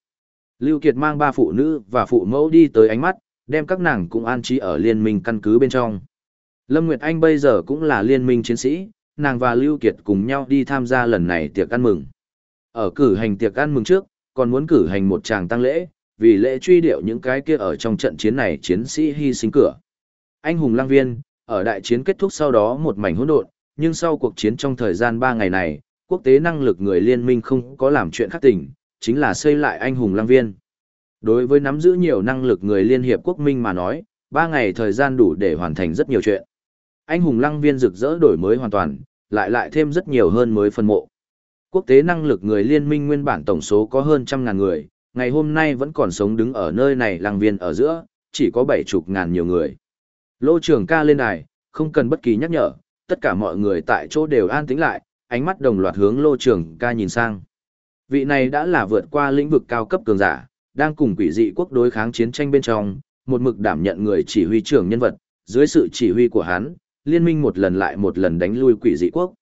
Lưu Kiệt mang ba phụ nữ và phụ mẫu đi tới ánh mắt, đem các nàng cũng an trí ở liên minh căn cứ bên trong. Lâm Nguyệt Anh bây giờ cũng là liên minh chiến sĩ, nàng và Lưu Kiệt cùng nhau đi tham gia lần này tiệc ăn mừng. Ở cử hành tiệc ăn mừng trước, còn muốn cử hành một tràng tăng lễ, vì lễ truy điệu những cái kia ở trong trận chiến này chiến sĩ hy sinh cửa. Anh hùng lang viên, ở đại chiến kết thúc sau đó một mảnh hỗn độn, nhưng sau cuộc chiến trong thời gian 3 ngày này, quốc tế năng lực người liên minh không có làm chuyện khác tình, chính là xây lại anh hùng lang viên. Đối với nắm giữ nhiều năng lực người liên hiệp quốc minh mà nói, 3 ngày thời gian đủ để hoàn thành rất nhiều chuyện anh hùng lăng viên rực rỡ đổi mới hoàn toàn, lại lại thêm rất nhiều hơn mới phân mộ. Quốc tế năng lực người liên minh nguyên bản tổng số có hơn trăm ngàn người, ngày hôm nay vẫn còn sống đứng ở nơi này lăng viên ở giữa, chỉ có bảy chục ngàn nhiều người. Lô trưởng ca lên đài, không cần bất kỳ nhắc nhở, tất cả mọi người tại chỗ đều an tĩnh lại, ánh mắt đồng loạt hướng lô trưởng ca nhìn sang. Vị này đã là vượt qua lĩnh vực cao cấp cường giả, đang cùng quỷ dị quốc đối kháng chiến tranh bên trong, một mực đảm nhận người chỉ huy trưởng nhân vật, dưới sự chỉ huy của hắn, liên minh một lần lại một lần đánh lui quỷ dị quốc.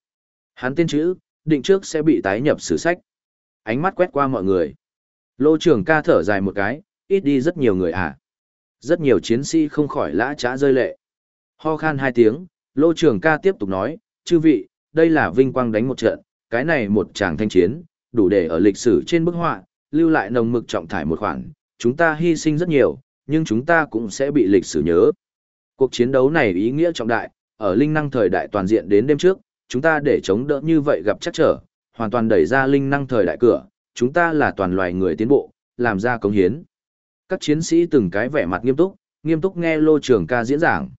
Hắn tên chữ, định trước sẽ bị tái nhập sử sách. Ánh mắt quét qua mọi người. Lô trưởng ca thở dài một cái, ít đi rất nhiều người à. Rất nhiều chiến sĩ không khỏi lã trá rơi lệ. Ho khan hai tiếng, lô trưởng ca tiếp tục nói, chư vị, đây là vinh quang đánh một trận, cái này một tràng thanh chiến, đủ để ở lịch sử trên bức họa, lưu lại nồng mực trọng thải một khoản, chúng ta hy sinh rất nhiều, nhưng chúng ta cũng sẽ bị lịch sử nhớ. Cuộc chiến đấu này ý nghĩa trọng đại, ở linh năng thời đại toàn diện đến đêm trước, chúng ta để chống đỡ như vậy gặp chắc trở, hoàn toàn đẩy ra linh năng thời đại cửa, chúng ta là toàn loài người tiến bộ, làm ra công hiến. Các chiến sĩ từng cái vẻ mặt nghiêm túc, nghiêm túc nghe lô trưởng ca diễn giảng.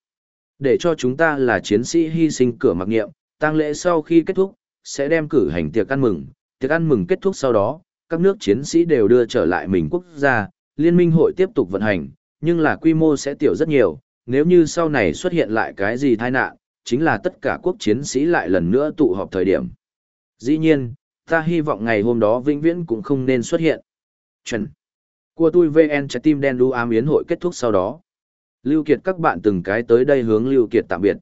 Để cho chúng ta là chiến sĩ hy sinh cửa mặc nghiệm, tang lễ sau khi kết thúc, sẽ đem cử hành tiệc ăn mừng, tiệc ăn mừng kết thúc sau đó, các nước chiến sĩ đều đưa trở lại mình quốc gia, liên minh hội tiếp tục vận hành, nhưng là quy mô sẽ tiểu rất nhiều, nếu như sau này xuất hiện lại cái gì tai nạn, chính là tất cả quốc chiến sĩ lại lần nữa tụ họp thời điểm. Dĩ nhiên, ta hy vọng ngày hôm đó vĩnh viễn cũng không nên xuất hiện. Trần, Của tôi VN trái tim đen đu ám yến hội kết thúc sau đó. Lưu Kiệt các bạn từng cái tới đây hướng Lưu Kiệt tạm biệt.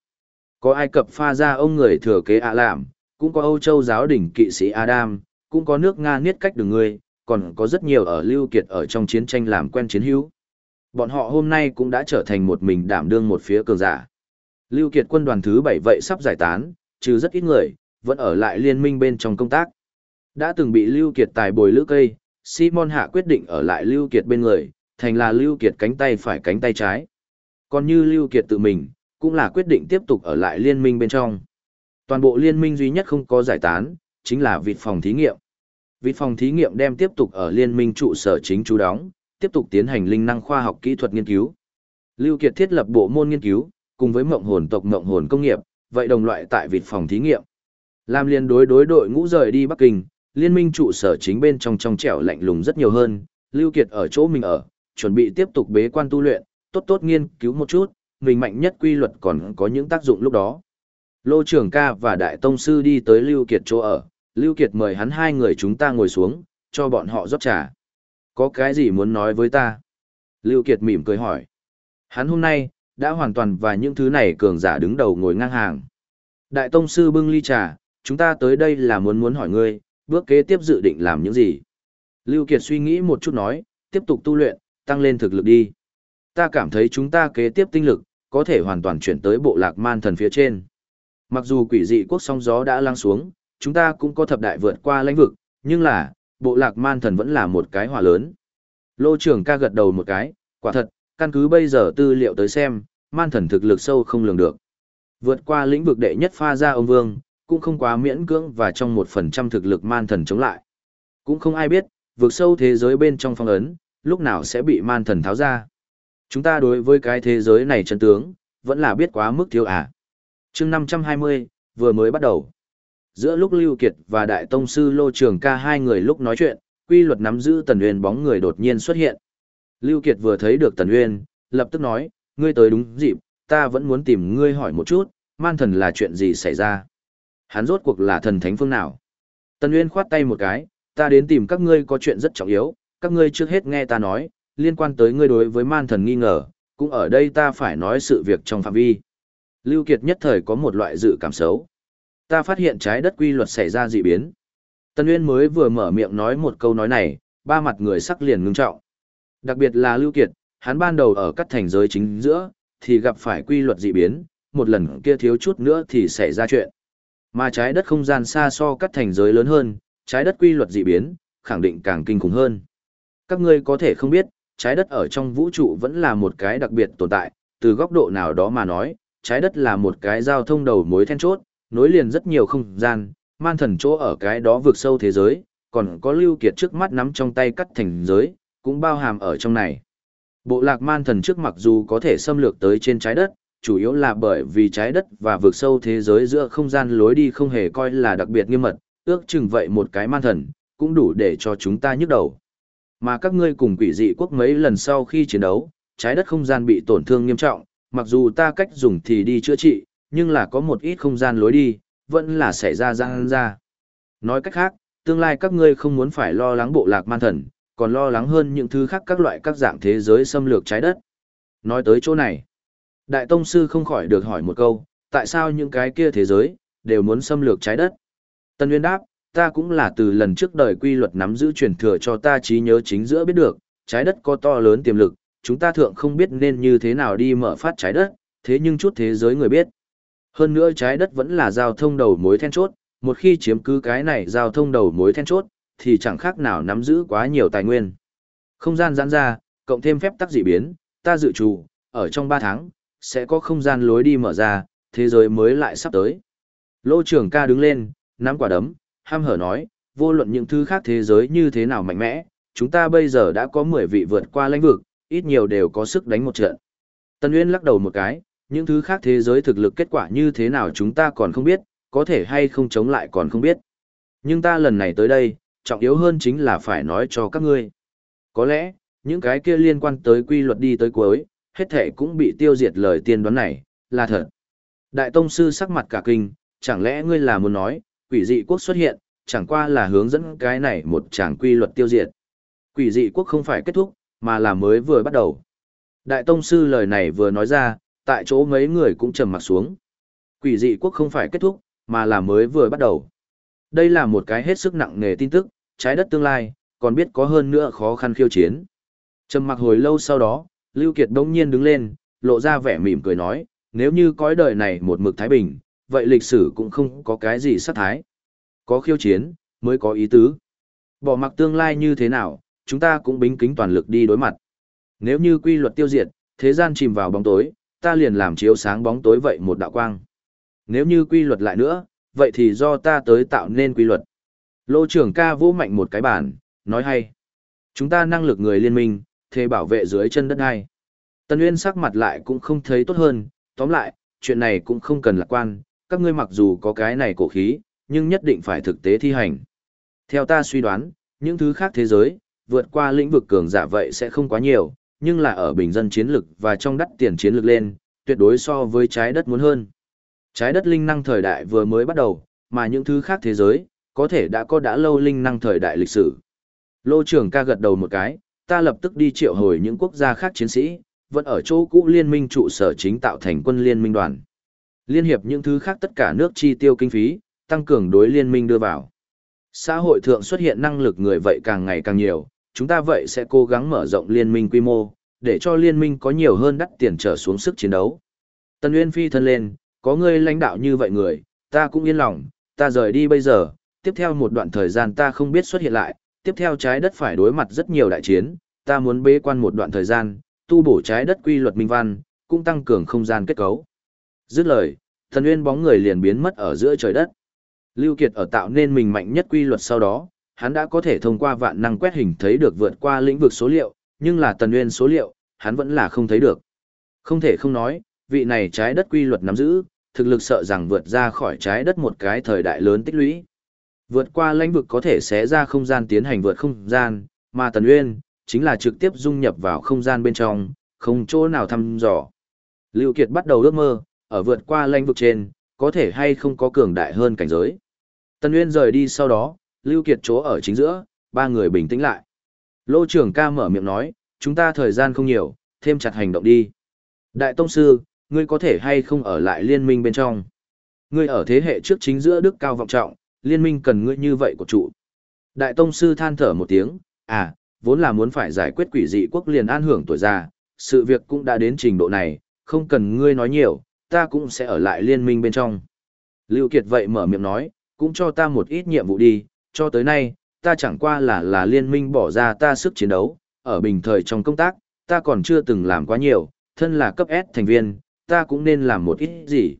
Có Ai Cập pha ra ông người thừa kế ạ làm, cũng có Âu Châu giáo đỉnh kỵ sĩ Adam, cũng có nước Nga niết cách đường người, còn có rất nhiều ở Lưu Kiệt ở trong chiến tranh làm quen chiến hữu. Bọn họ hôm nay cũng đã trở thành một mình đảm đương một phía cường giả. Lưu Kiệt quân đoàn thứ 7 vậy sắp giải tán, trừ rất ít người, vẫn ở lại liên minh bên trong công tác. Đã từng bị Lưu Kiệt tài bồi lữ cây, Simon Hạ quyết định ở lại Lưu Kiệt bên người, thành là Lưu Kiệt cánh tay phải cánh tay trái. Còn như Lưu Kiệt tự mình, cũng là quyết định tiếp tục ở lại liên minh bên trong. Toàn bộ liên minh duy nhất không có giải tán, chính là vịt phòng thí nghiệm. Vịt phòng thí nghiệm đem tiếp tục ở liên minh trụ sở chính chú đóng, tiếp tục tiến hành linh năng khoa học kỹ thuật nghiên cứu. Lưu Kiệt thiết lập bộ môn nghiên cứu, cùng với mộng hồn tộc mộng hồn công nghiệp, vậy đồng loại tại vịt phòng thí nghiệm. Làm liên đối đối đội ngũ rời đi Bắc Kinh, liên minh trụ sở chính bên trong trong trẻo lạnh lùng rất nhiều hơn, Lưu Kiệt ở chỗ mình ở, chuẩn bị tiếp tục bế quan tu luyện, tốt tốt nghiên cứu một chút, mình mạnh nhất quy luật còn có những tác dụng lúc đó. Lô trưởng ca và đại tông sư đi tới Lưu Kiệt chỗ ở, Lưu Kiệt mời hắn hai người chúng ta ngồi xuống, cho bọn họ rót trà. Có cái gì muốn nói với ta? Lưu Kiệt mỉm cười hỏi. Hắn hôm nay, đã hoàn toàn và những thứ này cường giả đứng đầu ngồi ngang hàng. Đại tông sư bưng ly trà, chúng ta tới đây là muốn muốn hỏi ngươi, bước kế tiếp dự định làm những gì? Lưu Kiệt suy nghĩ một chút nói, tiếp tục tu luyện, tăng lên thực lực đi. Ta cảm thấy chúng ta kế tiếp tinh lực, có thể hoàn toàn chuyển tới bộ lạc man thần phía trên. Mặc dù quỷ dị quốc sóng gió đã lăng xuống, chúng ta cũng có thập đại vượt qua lãnh vực, nhưng là, bộ lạc man thần vẫn là một cái hỏa lớn. Lô trưởng ca gật đầu một cái, quả thật, căn cứ bây giờ tư liệu tới xem, man thần thực lực sâu không lường được. Vượt qua lĩnh vực đệ nhất pha ra ông vương, cũng không quá miễn cưỡng và trong một phần trăm thực lực man thần chống lại. Cũng không ai biết, vượt sâu thế giới bên trong phong ấn, lúc nào sẽ bị man thần tháo ra. Chúng ta đối với cái thế giới này chân tướng, vẫn là biết quá mức thiếu à. chương 520, vừa mới bắt đầu. Giữa lúc Lưu Kiệt và Đại Tông Sư Lô Trường ca hai người lúc nói chuyện, quy luật nắm giữ Tần Uyên bóng người đột nhiên xuất hiện. Lưu Kiệt vừa thấy được Tần Uyên, lập tức nói, ngươi tới đúng dịp, ta vẫn muốn tìm ngươi hỏi một chút, man thần là chuyện gì xảy ra. Hắn rốt cuộc là thần thánh phương nào? Tần Uyên khoát tay một cái, ta đến tìm các ngươi có chuyện rất trọng yếu, các ngươi trước hết nghe ta nói, liên quan tới ngươi đối với man thần nghi ngờ, cũng ở đây ta phải nói sự việc trong phạm vi. Lưu Kiệt nhất thời có một loại dự cảm xấu. Ta phát hiện trái đất quy luật xảy ra dị biến. Tân Uyên mới vừa mở miệng nói một câu nói này, ba mặt người sắc liền ngưng trọng. Đặc biệt là Lưu Kiệt, hắn ban đầu ở các thành giới chính giữa, thì gặp phải quy luật dị biến, một lần kia thiếu chút nữa thì xảy ra chuyện. Mà trái đất không gian xa so các thành giới lớn hơn, trái đất quy luật dị biến, khẳng định càng kinh khủng hơn. Các ngươi có thể không biết, trái đất ở trong vũ trụ vẫn là một cái đặc biệt tồn tại, từ góc độ nào đó mà nói, trái đất là một cái giao thông đầu mối then chốt, nối liền rất nhiều không gian, man thần chỗ ở cái đó vượt sâu thế giới, còn có lưu kiệt trước mắt nắm trong tay cắt thành giới, cũng bao hàm ở trong này. Bộ lạc man thần trước mặc dù có thể xâm lược tới trên trái đất, chủ yếu là bởi vì trái đất và vượt sâu thế giới giữa không gian lối đi không hề coi là đặc biệt nghiêm mật, ước chừng vậy một cái man thần, cũng đủ để cho chúng ta nhức đầu. Mà các ngươi cùng quỷ dị quốc mấy lần sau khi chiến đấu, trái đất không gian bị tổn thương nghiêm trọng, mặc dù ta cách dùng thì đi chữa trị, nhưng là có một ít không gian lối đi, vẫn là xảy ra răng ra. Nói cách khác, tương lai các ngươi không muốn phải lo lắng bộ lạc man thần, còn lo lắng hơn những thứ khác các loại các dạng thế giới xâm lược trái đất. Nói tới chỗ này, Đại Tông Sư không khỏi được hỏi một câu, tại sao những cái kia thế giới, đều muốn xâm lược trái đất? Tân Nguyên đáp, ta cũng là từ lần trước đời quy luật nắm giữ truyền thừa cho ta trí nhớ chính giữa biết được, trái đất có to lớn tiềm lực, chúng ta thượng không biết nên như thế nào đi mở phát trái đất, thế nhưng chút thế giới người biết. Hơn nữa trái đất vẫn là giao thông đầu mối then chốt, một khi chiếm cứ cái này giao thông đầu mối then chốt, thì chẳng khác nào nắm giữ quá nhiều tài nguyên. Không gian giãn ra, cộng thêm phép tắc dị biến, ta dự trù, ở trong 3 tháng, sẽ có không gian lối đi mở ra, thế giới mới lại sắp tới. Lô trưởng ca đứng lên, nắm quả đấm, ham hở nói, vô luận những thứ khác thế giới như thế nào mạnh mẽ, chúng ta bây giờ đã có 10 vị vượt qua lãnh vực, ít nhiều đều có sức đánh một trận. Tân Uyên lắc đầu một cái, những thứ khác thế giới thực lực kết quả như thế nào chúng ta còn không biết, có thể hay không chống lại còn không biết. Nhưng ta lần này tới đây, trọng yếu hơn chính là phải nói cho các ngươi. Có lẽ, những cái kia liên quan tới quy luật đi tới cuối, hết thể cũng bị tiêu diệt lời tiên đoán này, là thật. Đại Tông Sư sắc mặt cả kinh, chẳng lẽ ngươi là muốn nói, quỷ dị quốc xuất hiện, chẳng qua là hướng dẫn cái này một tràng quy luật tiêu diệt. Quỷ dị quốc không phải kết thúc, mà là mới vừa bắt đầu. Đại Tông Sư lời này vừa nói ra, tại chỗ mấy người cũng trầm mặt xuống. Quỷ dị quốc không phải kết thúc, mà là mới vừa bắt đầu. Đây là một cái hết sức nặng nề tin tức, trái đất tương lai, còn biết có hơn nữa khó khăn khiêu chiến. Trầm mặc hồi lâu sau đó, Lưu Kiệt đông nhiên đứng lên, lộ ra vẻ mỉm cười nói, nếu như cõi đời này một mực thái bình, vậy lịch sử cũng không có cái gì sát thái. Có khiêu chiến, mới có ý tứ. Bỏ mặc tương lai như thế nào, chúng ta cũng bính kính toàn lực đi đối mặt. Nếu như quy luật tiêu diệt, thế gian chìm vào bóng tối, ta liền làm chiếu sáng bóng tối vậy một đạo quang. Nếu như quy luật lại nữa, vậy thì do ta tới tạo nên quy luật. Lô trưởng ca vũ mạnh một cái bản, nói hay. Chúng ta năng lực người liên minh, thế bảo vệ dưới chân đất hai. Tân Uyên sắc mặt lại cũng không thấy tốt hơn, tóm lại, chuyện này cũng không cần lạc quan, các ngươi mặc dù có cái này cổ khí, nhưng nhất định phải thực tế thi hành. Theo ta suy đoán, những thứ khác thế giới, vượt qua lĩnh vực cường giả vậy sẽ không quá nhiều, nhưng là ở bình dân chiến lực và trong đắt tiền chiến lực lên, tuyệt đối so với trái đất muốn hơn. Trái đất linh năng thời đại vừa mới bắt đầu, mà những thứ khác thế giới, có thể đã có đã lâu linh năng thời đại lịch sử. Lô trưởng ca gật đầu một cái, ta lập tức đi triệu hồi những quốc gia khác chiến sĩ, vẫn ở chỗ cũ liên minh trụ sở chính tạo thành quân liên minh đoàn. Liên hiệp những thứ khác tất cả nước chi tiêu kinh phí, tăng cường đối liên minh đưa vào. Xã hội thượng xuất hiện năng lực người vậy càng ngày càng nhiều, chúng ta vậy sẽ cố gắng mở rộng liên minh quy mô, để cho liên minh có nhiều hơn đắt tiền trở xuống sức chiến đấu. Tần Nguyên phi thân lên, có người lãnh đạo như vậy người, ta cũng yên lòng, ta rời đi bây giờ, tiếp theo một đoạn thời gian ta không biết xuất hiện lại, tiếp theo trái đất phải đối mặt rất nhiều đại chiến, ta muốn bế quan một đoạn thời gian, tu bổ trái đất quy luật minh văn, cũng tăng cường không gian kết cấu. Dứt lời, Tần nguyên bóng người liền biến mất ở giữa trời đất. Lưu Kiệt ở tạo nên mình mạnh nhất quy luật sau đó, hắn đã có thể thông qua vạn năng quét hình thấy được vượt qua lĩnh vực số liệu, nhưng là tần nguyên số liệu, hắn vẫn là không thấy được. Không thể không nói, vị này trái đất quy luật nắm giữ, thực lực sợ rằng vượt ra khỏi trái đất một cái thời đại lớn tích lũy. Vượt qua lãnh vực có thể xé ra không gian tiến hành vượt không gian, mà tần nguyên, chính là trực tiếp dung nhập vào không gian bên trong, không chỗ nào thăm dò. Lưu Kiệt bắt đầu ước mơ, ở vượt qua lãnh vực trên, có thể hay không có cường đại hơn cảnh giới. Tần Nguyên rời đi sau đó, Lưu Kiệt chỗ ở chính giữa, ba người bình tĩnh lại. Lô trưởng ca mở miệng nói, chúng ta thời gian không nhiều, thêm chặt hành động đi. Đại Tông Sư, ngươi có thể hay không ở lại liên minh bên trong. Ngươi ở thế hệ trước chính giữa đức cao vọng trọng, liên minh cần ngươi như vậy của trụ. Đại Tông Sư than thở một tiếng, à, vốn là muốn phải giải quyết quỷ dị quốc liền an hưởng tuổi già, sự việc cũng đã đến trình độ này, không cần ngươi nói nhiều, ta cũng sẽ ở lại liên minh bên trong. Lưu Kiệt vậy mở miệng nói, cũng cho ta một ít nhiệm vụ đi, cho tới nay, ta chẳng qua là là liên minh bỏ ra ta sức chiến đấu, ở bình thời trong công tác, ta còn chưa từng làm quá nhiều, thân là cấp S thành viên, ta cũng nên làm một ít gì.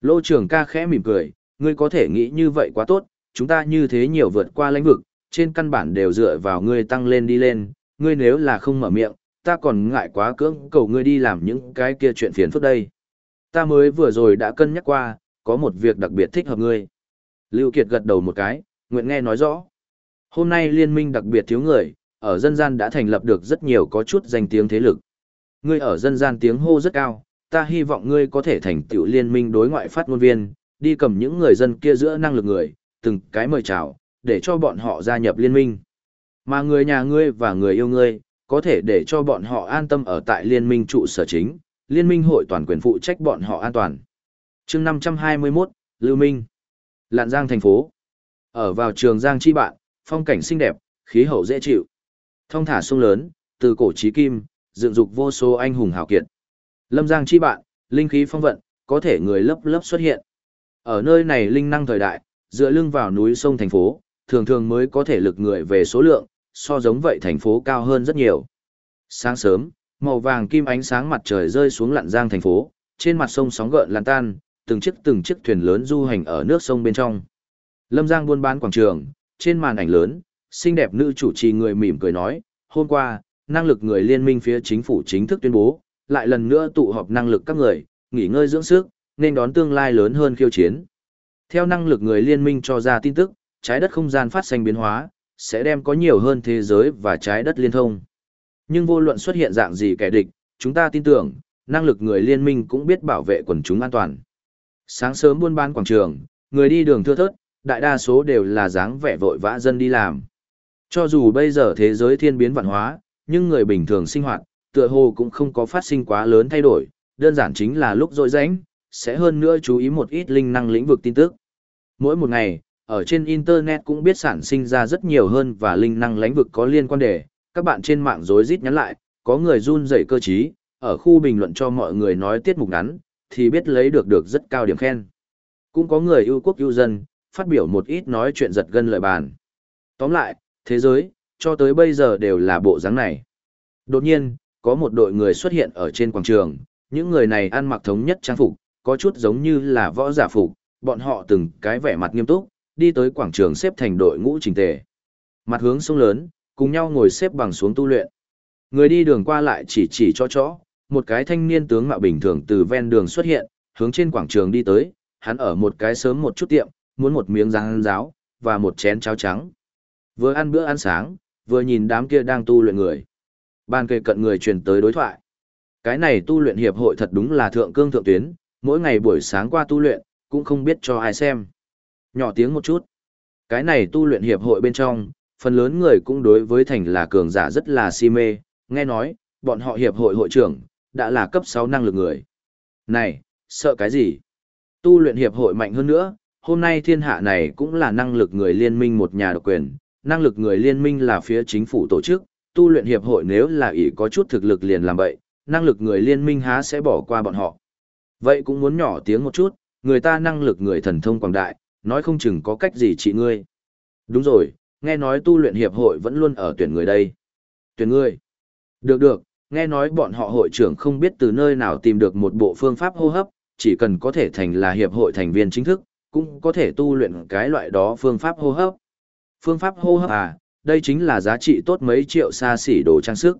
Lô trưởng ca khẽ mỉm cười, ngươi có thể nghĩ như vậy quá tốt, chúng ta như thế nhiều vượt qua lãnh vực, trên căn bản đều dựa vào ngươi tăng lên đi lên, ngươi nếu là không mở miệng, ta còn ngại quá cưỡng cầu ngươi đi làm những cái kia chuyện phiền phức đây. Ta mới vừa rồi đã cân nhắc qua, có một việc đặc biệt thích hợp ngươi. Lưu Kiệt gật đầu một cái, nguyện nghe nói rõ. Hôm nay liên minh đặc biệt thiếu người, ở dân gian đã thành lập được rất nhiều có chút danh tiếng thế lực. Ngươi ở dân gian tiếng hô rất cao, ta hy vọng ngươi có thể thành tựu liên minh đối ngoại phát ngôn viên, đi cầm những người dân kia giữa năng lực người, từng cái mời chào, để cho bọn họ gia nhập liên minh. Mà người nhà ngươi và người yêu ngươi, có thể để cho bọn họ an tâm ở tại liên minh trụ sở chính, liên minh hội toàn quyền phụ trách bọn họ an toàn. chương 521, Lưu Minh, Lạn Giang thành phố. Ở vào trường Giang Chi Bạn, phong cảnh xinh đẹp, khí hậu dễ chịu. Thông thả sông lớn, từ cổ chí kim, dựng dục vô số anh hùng hào kiệt. Lâm Giang Chi Bạn, linh khí phong vận, có thể người lớp lớp xuất hiện. Ở nơi này linh năng thời đại, dựa lưng vào núi sông thành phố, thường thường mới có thể lực người về số lượng, so giống vậy thành phố cao hơn rất nhiều. Sáng sớm, màu vàng kim ánh sáng mặt trời rơi xuống lặn giang thành phố, trên mặt sông sóng gợn lan tan, từng chiếc từng chiếc thuyền lớn du hành ở nước sông bên trong. Lâm Giang buôn bán quảng trường, trên màn ảnh lớn, xinh đẹp nữ chủ trì người mỉm cười nói, hôm qua, năng lực người liên minh phía chính phủ chính thức tuyên bố, lại lần nữa tụ họp năng lực các người, nghỉ ngơi dưỡng sức, nên đón tương lai lớn hơn khiêu chiến. Theo năng lực người liên minh cho ra tin tức, trái đất không gian phát sinh biến hóa, sẽ đem có nhiều hơn thế giới và trái đất liên thông. Nhưng vô luận xuất hiện dạng gì kẻ địch, chúng ta tin tưởng, năng lực người liên minh cũng biết bảo vệ quần chúng an toàn. Sáng sớm buôn bán quảng trường, người đi đường thưa thớt, đại đa số đều là dáng vẻ vội vã dân đi làm. Cho dù bây giờ thế giới thiên biến vạn hóa, nhưng người bình thường sinh hoạt, tựa hồ cũng không có phát sinh quá lớn thay đổi, đơn giản chính là lúc rỗi rảnh sẽ hơn nữa chú ý một ít linh năng lĩnh vực tin tức. Mỗi một ngày, ở trên Internet cũng biết sản sinh ra rất nhiều hơn và linh năng lĩnh vực có liên quan đề, các bạn trên mạng rối rít nhắn lại, có người run rẩy cơ trí, ở khu bình luận cho mọi người nói tiết mục ngắn, thì biết lấy được được rất cao điểm khen. Cũng có người ưu quốc ưu dân, phát biểu một ít nói chuyện giật gân lợi bàn. Tóm lại, thế giới, cho tới bây giờ đều là bộ dáng này. Đột nhiên, có một đội người xuất hiện ở trên quảng trường, những người này ăn mặc thống nhất trang phục, có chút giống như là võ giả phục, bọn họ từng cái vẻ mặt nghiêm túc, đi tới quảng trường xếp thành đội ngũ chỉnh tề. Mặt hướng sông lớn, cùng nhau ngồi xếp bằng xuống tu luyện. Người đi đường qua lại chỉ chỉ cho chó, một cái thanh niên tướng mạo bình thường từ ven đường xuất hiện, hướng trên quảng trường đi tới, hắn ở một cái sớm một chút tiệm, muốn một miếng rán ráo, và một chén cháo trắng. Vừa ăn bữa ăn sáng, vừa nhìn đám kia đang tu luyện người. Ban kề cận người truyền tới đối thoại. Cái này tu luyện hiệp hội thật đúng là thượng cương thượng tuyến, mỗi ngày buổi sáng qua tu luyện, cũng không biết cho ai xem. Nhỏ tiếng một chút. Cái này tu luyện hiệp hội bên trong, phần lớn người cũng đối với thành là cường giả rất là si mê, nghe nói, bọn họ hiệp hội hội trưởng, đã là cấp 6 năng lực người. Này, sợ cái gì? Tu luyện hiệp hội mạnh hơn nữa, hôm nay thiên hạ này cũng là năng lực người liên minh một nhà độc quyền, năng lực người liên minh là phía chính phủ tổ chức, tu luyện hiệp hội nếu là ỷ có chút thực lực liền làm vậy, năng lực người liên minh há sẽ bỏ qua bọn họ. Vậy cũng muốn nhỏ tiếng một chút, người ta năng lực người thần thông quảng đại, nói không chừng có cách gì trị ngươi. Đúng rồi, nghe nói tu luyện hiệp hội vẫn luôn ở tuyển người đây. Tuyển ngươi. Được được, nghe nói bọn họ hội trưởng không biết từ nơi nào tìm được một bộ phương pháp hô hấp, chỉ cần có thể thành là hiệp hội thành viên chính thức, cũng có thể tu luyện cái loại đó phương pháp hô hấp. Phương pháp hô hấp à, đây chính là giá trị tốt mấy triệu xa xỉ đồ trang sức.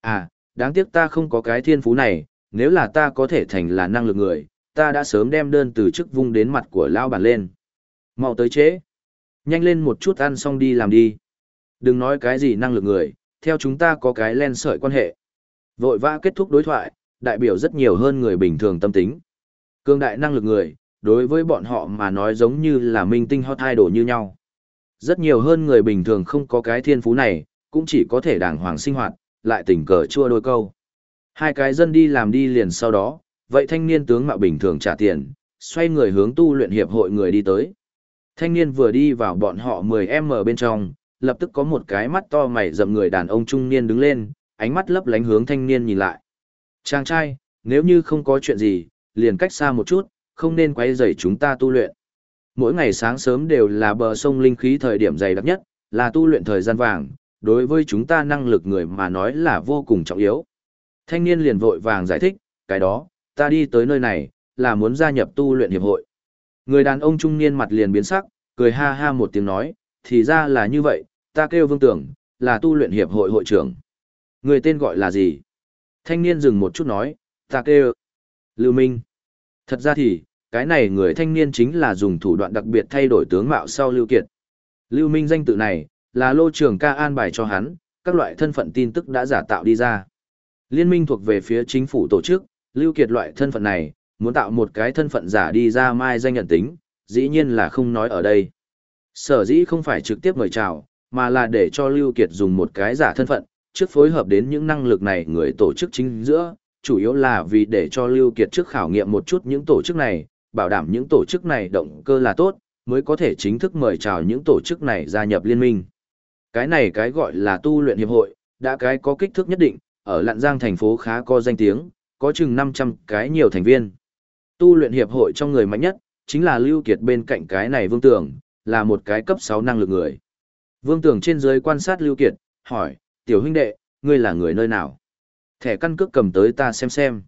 À, đáng tiếc ta không có cái thiên phú này, nếu là ta có thể thành là năng lực người, ta đã sớm đem đơn từ chức vung đến mặt của lao bản lên. Mau tới chế. Nhanh lên một chút ăn xong đi làm đi. Đừng nói cái gì năng lực người, theo chúng ta có cái len sợi quan hệ. Vội vã kết thúc đối thoại, đại biểu rất nhiều hơn người bình thường tâm tính. Cương đại năng lực người, đối với bọn họ mà nói giống như là minh tinh hot idol như nhau. Rất nhiều hơn người bình thường không có cái thiên phú này, cũng chỉ có thể đàng hoàng sinh hoạt, lại tình cờ chua đôi câu. Hai cái dân đi làm đi liền sau đó, vậy thanh niên tướng mạo bình thường trả tiền, xoay người hướng tu luyện hiệp hội người đi tới. Thanh niên vừa đi vào bọn họ 10M bên trong, lập tức có một cái mắt to mày rậm người đàn ông trung niên đứng lên, ánh mắt lấp lánh hướng thanh niên nhìn lại. Chàng trai, nếu như không có chuyện gì, liền cách xa một chút, không nên quay rầy chúng ta tu luyện. Mỗi ngày sáng sớm đều là bờ sông linh khí thời điểm dày đặc nhất, là tu luyện thời gian vàng, đối với chúng ta năng lực người mà nói là vô cùng trọng yếu. Thanh niên liền vội vàng giải thích, cái đó, ta đi tới nơi này, là muốn gia nhập tu luyện hiệp hội. Người đàn ông trung niên mặt liền biến sắc, cười ha ha một tiếng nói, thì ra là như vậy, ta kêu vương tưởng, là tu luyện hiệp hội hội trưởng. Người tên gọi là gì? Thanh niên dừng một chút nói, ta kêu Lưu Minh. Thật ra thì, cái này người thanh niên chính là dùng thủ đoạn đặc biệt thay đổi tướng mạo sau Lưu Kiệt. Lưu Minh danh tự này, là lô trưởng ca an bài cho hắn, các loại thân phận tin tức đã giả tạo đi ra. Liên minh thuộc về phía chính phủ tổ chức, Lưu Kiệt loại thân phận này, muốn tạo một cái thân phận giả đi ra mai danh nhận tính, dĩ nhiên là không nói ở đây. Sở dĩ không phải trực tiếp mời chào, mà là để cho Lưu Kiệt dùng một cái giả thân phận, trước phối hợp đến những năng lực này người tổ chức chính giữa, chủ yếu là vì để cho Lưu Kiệt trước khảo nghiệm một chút những tổ chức này, bảo đảm những tổ chức này động cơ là tốt, mới có thể chính thức mời chào những tổ chức này gia nhập liên minh. Cái này cái gọi là tu luyện hiệp hội, đã cái có kích thước nhất định, ở Lạn Giang thành phố khá có danh tiếng, có chừng 500 cái nhiều thành viên. Tu luyện hiệp hội trong người mạnh nhất, chính là Lưu Kiệt bên cạnh cái này Vương Tường, là một cái cấp 6 năng lực người. Vương Tường trên dưới quan sát Lưu Kiệt, hỏi, tiểu huynh đệ, ngươi là người nơi nào? Thẻ căn cước cầm tới ta xem xem.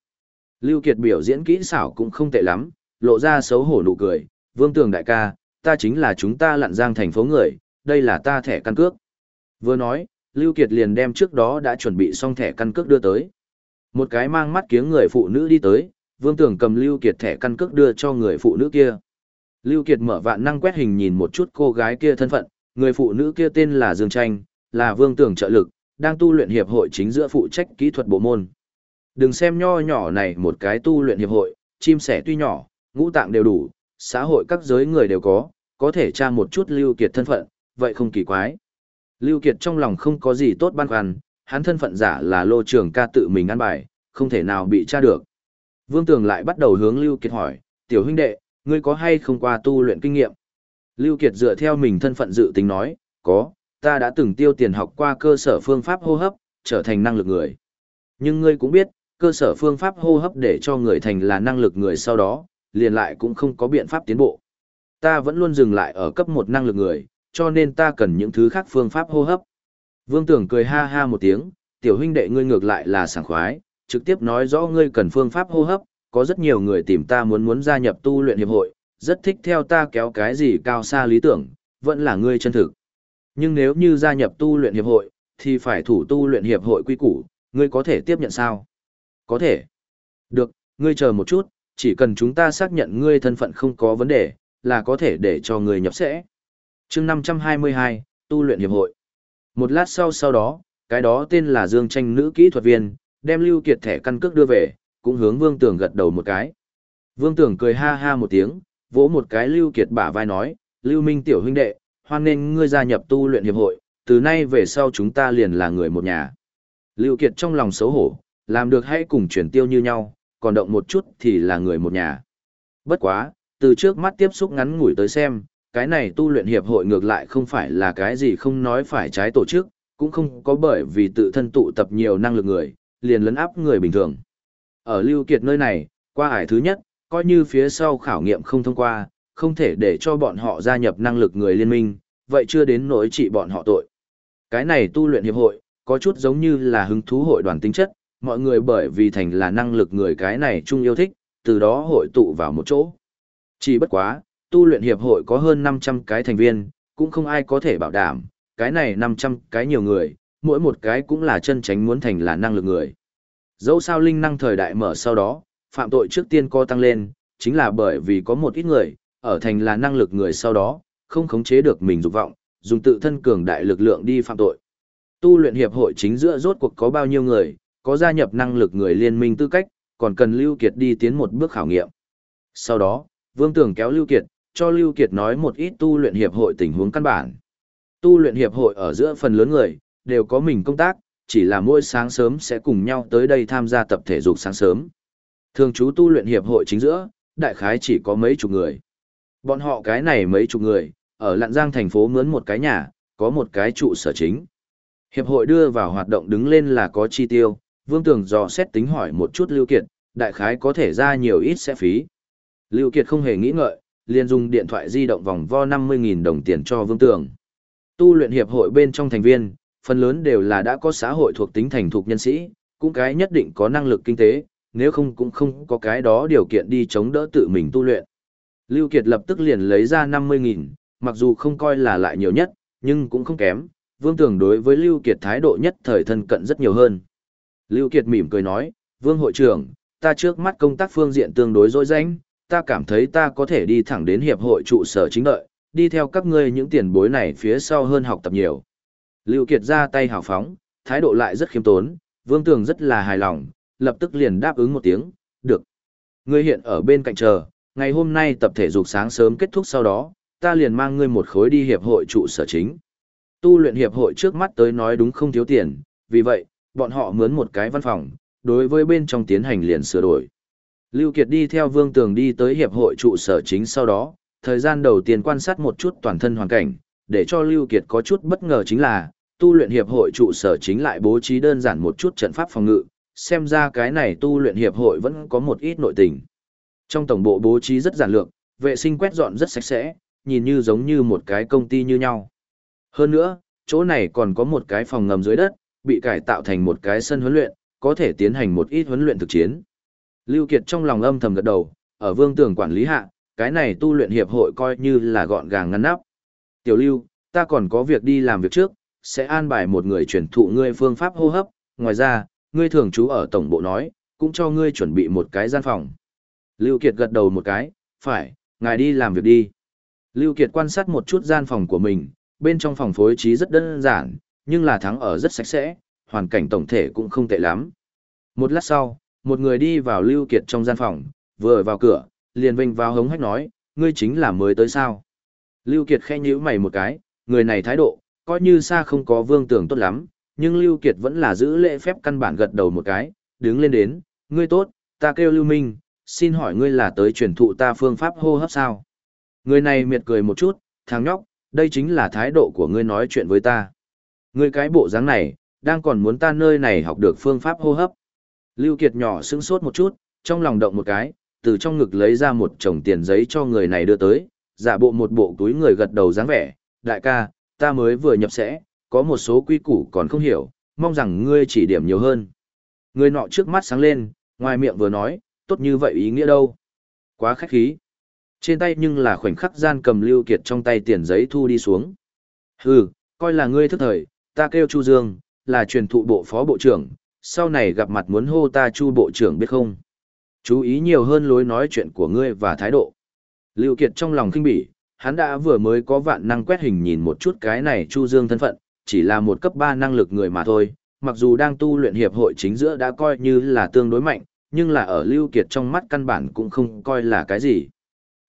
Lưu Kiệt biểu diễn kỹ xảo cũng không tệ lắm, lộ ra xấu hổ nụ cười, Vương Tường đại ca, ta chính là chúng ta lặn giang thành phố người, đây là ta thẻ căn cước. Vừa nói, Lưu Kiệt liền đem trước đó đã chuẩn bị xong thẻ căn cước đưa tới. Một cái mang mắt kiếng người phụ nữ đi tới, Vương Tường cầm Lưu Kiệt thẻ căn cước đưa cho người phụ nữ kia. Lưu Kiệt mở vạn năng quét hình nhìn một chút cô gái kia thân phận, người phụ nữ kia tên là Dương Tranh, là vương tưởng trợ lực, đang tu luyện hiệp hội chính giữa phụ trách kỹ thuật bộ môn. Đừng xem nho nhỏ này một cái tu luyện hiệp hội, chim sẻ tuy nhỏ, ngũ tạng đều đủ, xã hội các giới người đều có, có thể tra một chút Lưu Kiệt thân phận, vậy không kỳ quái. Lưu Kiệt trong lòng không có gì tốt băn khoăn, hắn thân phận giả là lô trưởng ca tự mình ăn bài, không thể nào bị tra được. Vương Tường lại bắt đầu hướng Lưu Kiệt hỏi, tiểu huynh đệ, ngươi có hay không qua tu luyện kinh nghiệm? Lưu Kiệt dựa theo mình thân phận dự tính nói, có, ta đã từng tiêu tiền học qua cơ sở phương pháp hô hấp, trở thành năng lực người. Nhưng ngươi cũng biết, cơ sở phương pháp hô hấp để cho người thành là năng lực người sau đó, liền lại cũng không có biện pháp tiến bộ. Ta vẫn luôn dừng lại ở cấp một năng lực người, cho nên ta cần những thứ khác phương pháp hô hấp. Vương Tưởng cười ha ha một tiếng, tiểu huynh đệ ngươi ngược lại là sảng khoái, trực tiếp nói rõ ngươi cần phương pháp hô hấp, có rất nhiều người tìm ta muốn muốn gia nhập tu luyện hiệp hội, rất thích theo ta kéo cái gì cao xa lý tưởng, vẫn là ngươi chân thực. Nhưng nếu như gia nhập tu luyện hiệp hội, thì phải thủ tu luyện hiệp hội quy củ, ngươi có thể tiếp nhận sao? Có thể. Được, ngươi chờ một chút, chỉ cần chúng ta xác nhận ngươi thân phận không có vấn đề, là có thể để cho ngươi nhập sẽ. chương 522, tu luyện hiệp hội. Một lát sau sau đó, cái đó tên là Dương Tranh nữ kỹ thuật viên, đem Lưu Kiệt thẻ căn cước đưa về, cũng hướng Vương Tường gật đầu một cái. Vương Tường cười ha ha một tiếng, vỗ một cái Lưu Kiệt bả vai nói, Lưu Minh tiểu huynh đệ, hoan nên ngươi gia nhập tu luyện hiệp hội, từ nay về sau chúng ta liền là người một nhà. Lưu Kiệt trong lòng xấu hổ, làm được hãy cùng chuyển tiêu như nhau, còn động một chút thì là người một nhà. Bất quá, từ trước mắt tiếp xúc ngắn ngủi tới xem, cái này tu luyện hiệp hội ngược lại không phải là cái gì không nói phải trái tổ chức, cũng không có bởi vì tự thân tụ tập nhiều năng lực người, liền lấn áp người bình thường. Ở Lưu Kiệt nơi này, qua ải thứ nhất, coi như phía sau khảo nghiệm không thông qua, không thể để cho bọn họ gia nhập năng lực người liên minh, vậy chưa đến nỗi trị bọn họ tội. Cái này tu luyện hiệp hội, có chút giống như là hứng thú hội đoàn tính chất, mọi người bởi vì thành là năng lực người cái này chung yêu thích, từ đó hội tụ vào một chỗ. Chỉ bất quá, tu luyện hiệp hội có hơn 500 cái thành viên, cũng không ai có thể bảo đảm, cái này 500 cái nhiều người, mỗi một cái cũng là chân tránh muốn thành là năng lực người. Dẫu sao linh năng thời đại mở sau đó, phạm tội trước tiên co tăng lên, chính là bởi vì có một ít người, ở thành là năng lực người sau đó, không khống chế được mình dục vọng, dùng tự thân cường đại lực lượng đi phạm tội. Tu luyện hiệp hội chính giữa rốt cuộc có bao nhiêu người, có gia nhập năng lực người liên minh tư cách, còn cần Lưu Kiệt đi tiến một bước khảo nghiệm. Sau đó, Vương Tường kéo Lưu Kiệt, cho Lưu Kiệt nói một ít tu luyện hiệp hội tình huống căn bản. Tu luyện hiệp hội ở giữa phần lớn người, đều có mình công tác, chỉ là mỗi sáng sớm sẽ cùng nhau tới đây tham gia tập thể dục sáng sớm. Thường chú tu luyện hiệp hội chính giữa, đại khái chỉ có mấy chục người. Bọn họ cái này mấy chục người, ở Lạn Giang thành phố mướn một cái nhà, có một cái trụ sở chính. Hiệp hội đưa vào hoạt động đứng lên là có chi tiêu, Vương Tường dò xét tính hỏi một chút Lưu Kiệt, đại khái có thể ra nhiều ít sẽ phí. Lưu Kiệt không hề nghĩ ngợi, liền dùng điện thoại di động vòng vo 50.000 đồng tiền cho Vương Tường. Tu luyện hiệp hội bên trong thành viên, phần lớn đều là đã có xã hội thuộc tính thành thục nhân sĩ, cũng cái nhất định có năng lực kinh tế, nếu không cũng không có cái đó điều kiện đi chống đỡ tự mình tu luyện. Lưu Kiệt lập tức liền lấy ra 50.000, mặc dù không coi là lại nhiều nhất, nhưng cũng không kém, Vương Tường đối với Lưu Kiệt thái độ nhất thời thân cận rất nhiều hơn. Lưu Kiệt mỉm cười nói, Vương hội trưởng, ta trước mắt công tác phương diện tương đối dối danh, ta cảm thấy ta có thể đi thẳng đến hiệp hội trụ sở chính đợi, đi theo các ngươi những tiền bối này phía sau hơn học tập nhiều. Lưu Kiệt ra tay hào phóng, thái độ lại rất khiêm tốn, Vương Tường rất là hài lòng, lập tức liền đáp ứng một tiếng, được. Ngươi hiện ở bên cạnh chờ, ngày hôm nay tập thể dục sáng sớm kết thúc sau đó, ta liền mang ngươi một khối đi hiệp hội trụ sở chính. Tu luyện hiệp hội trước mắt tới nói đúng không thiếu tiền, vì vậy, bọn họ mướn một cái văn phòng, đối với bên trong tiến hành liền sửa đổi. Lưu Kiệt đi theo Vương Tường đi tới hiệp hội trụ sở chính sau đó, thời gian đầu tiên quan sát một chút toàn thân hoàn cảnh, để cho Lưu Kiệt có chút bất ngờ chính là, tu luyện hiệp hội trụ sở chính lại bố trí đơn giản một chút trận pháp phòng ngự, xem ra cái này tu luyện hiệp hội vẫn có một ít nội tình. Trong tổng bộ bố trí rất giản lược, vệ sinh quét dọn rất sạch sẽ, nhìn như giống như một cái công ty như nhau. Hơn nữa, chỗ này còn có một cái phòng ngầm dưới đất, bị cải tạo thành một cái sân huấn luyện, có thể tiến hành một ít huấn luyện thực chiến. Lưu Kiệt trong lòng âm thầm gật đầu, ở vương tường quản lý hạ, cái này tu luyện hiệp hội coi như là gọn gàng ngăn nắp. Tiểu Lưu, ta còn có việc đi làm việc trước, sẽ an bài một người truyền thụ ngươi phương pháp hô hấp, ngoài ra, ngươi thường trú ở tổng bộ nói, cũng cho ngươi chuẩn bị một cái gian phòng. Lưu Kiệt gật đầu một cái, phải, ngài đi làm việc đi. Lưu Kiệt quan sát một chút gian phòng của mình, bên trong phòng phối trí rất đơn giản, nhưng là thắng ở rất sạch sẽ, hoàn cảnh tổng thể cũng không tệ lắm. Một lát sau, một người đi vào Lưu Kiệt trong gian phòng, vừa vào cửa, liền vinh vào hống hách nói, ngươi chính là mới tới sao. Lưu Kiệt khẽ nhíu mày một cái, người này thái độ, coi như xa không có vương tưởng tốt lắm, nhưng Lưu Kiệt vẫn là giữ lễ phép căn bản gật đầu một cái, đứng lên đến, ngươi tốt, ta kêu Lưu Minh, xin hỏi ngươi là tới truyền thụ ta phương pháp hô hấp sao? Người này miệt cười một chút, thằng nhóc, đây chính là thái độ của ngươi nói chuyện với ta. Ngươi cái bộ dáng này, đang còn muốn ta nơi này học được phương pháp hô hấp. Lưu Kiệt nhỏ sững sốt một chút, trong lòng động một cái, từ trong ngực lấy ra một chồng tiền giấy cho người này đưa tới, giả bộ một bộ túi người gật đầu dáng vẻ, đại ca, ta mới vừa nhập sẽ, có một số quy củ còn không hiểu, mong rằng ngươi chỉ điểm nhiều hơn. Người nọ trước mắt sáng lên, ngoài miệng vừa nói, tốt như vậy ý nghĩa đâu. Quá khách khí. Trên tay nhưng là khoảnh khắc gian cầm Lưu Kiệt trong tay tiền giấy thu đi xuống. Hừ, coi là ngươi thức thời, ta kêu Chu Dương, là truyền thụ bộ phó bộ trưởng, sau này gặp mặt muốn hô ta Chu bộ trưởng biết không? Chú ý nhiều hơn lối nói chuyện của ngươi và thái độ. Lưu Kiệt trong lòng kinh bỉ, hắn đã vừa mới có vạn năng quét hình nhìn một chút cái này Chu Dương thân phận, chỉ là một cấp 3 năng lực người mà thôi, mặc dù đang tu luyện hiệp hội chính giữa đã coi như là tương đối mạnh, nhưng là ở Lưu Kiệt trong mắt căn bản cũng không coi là cái gì.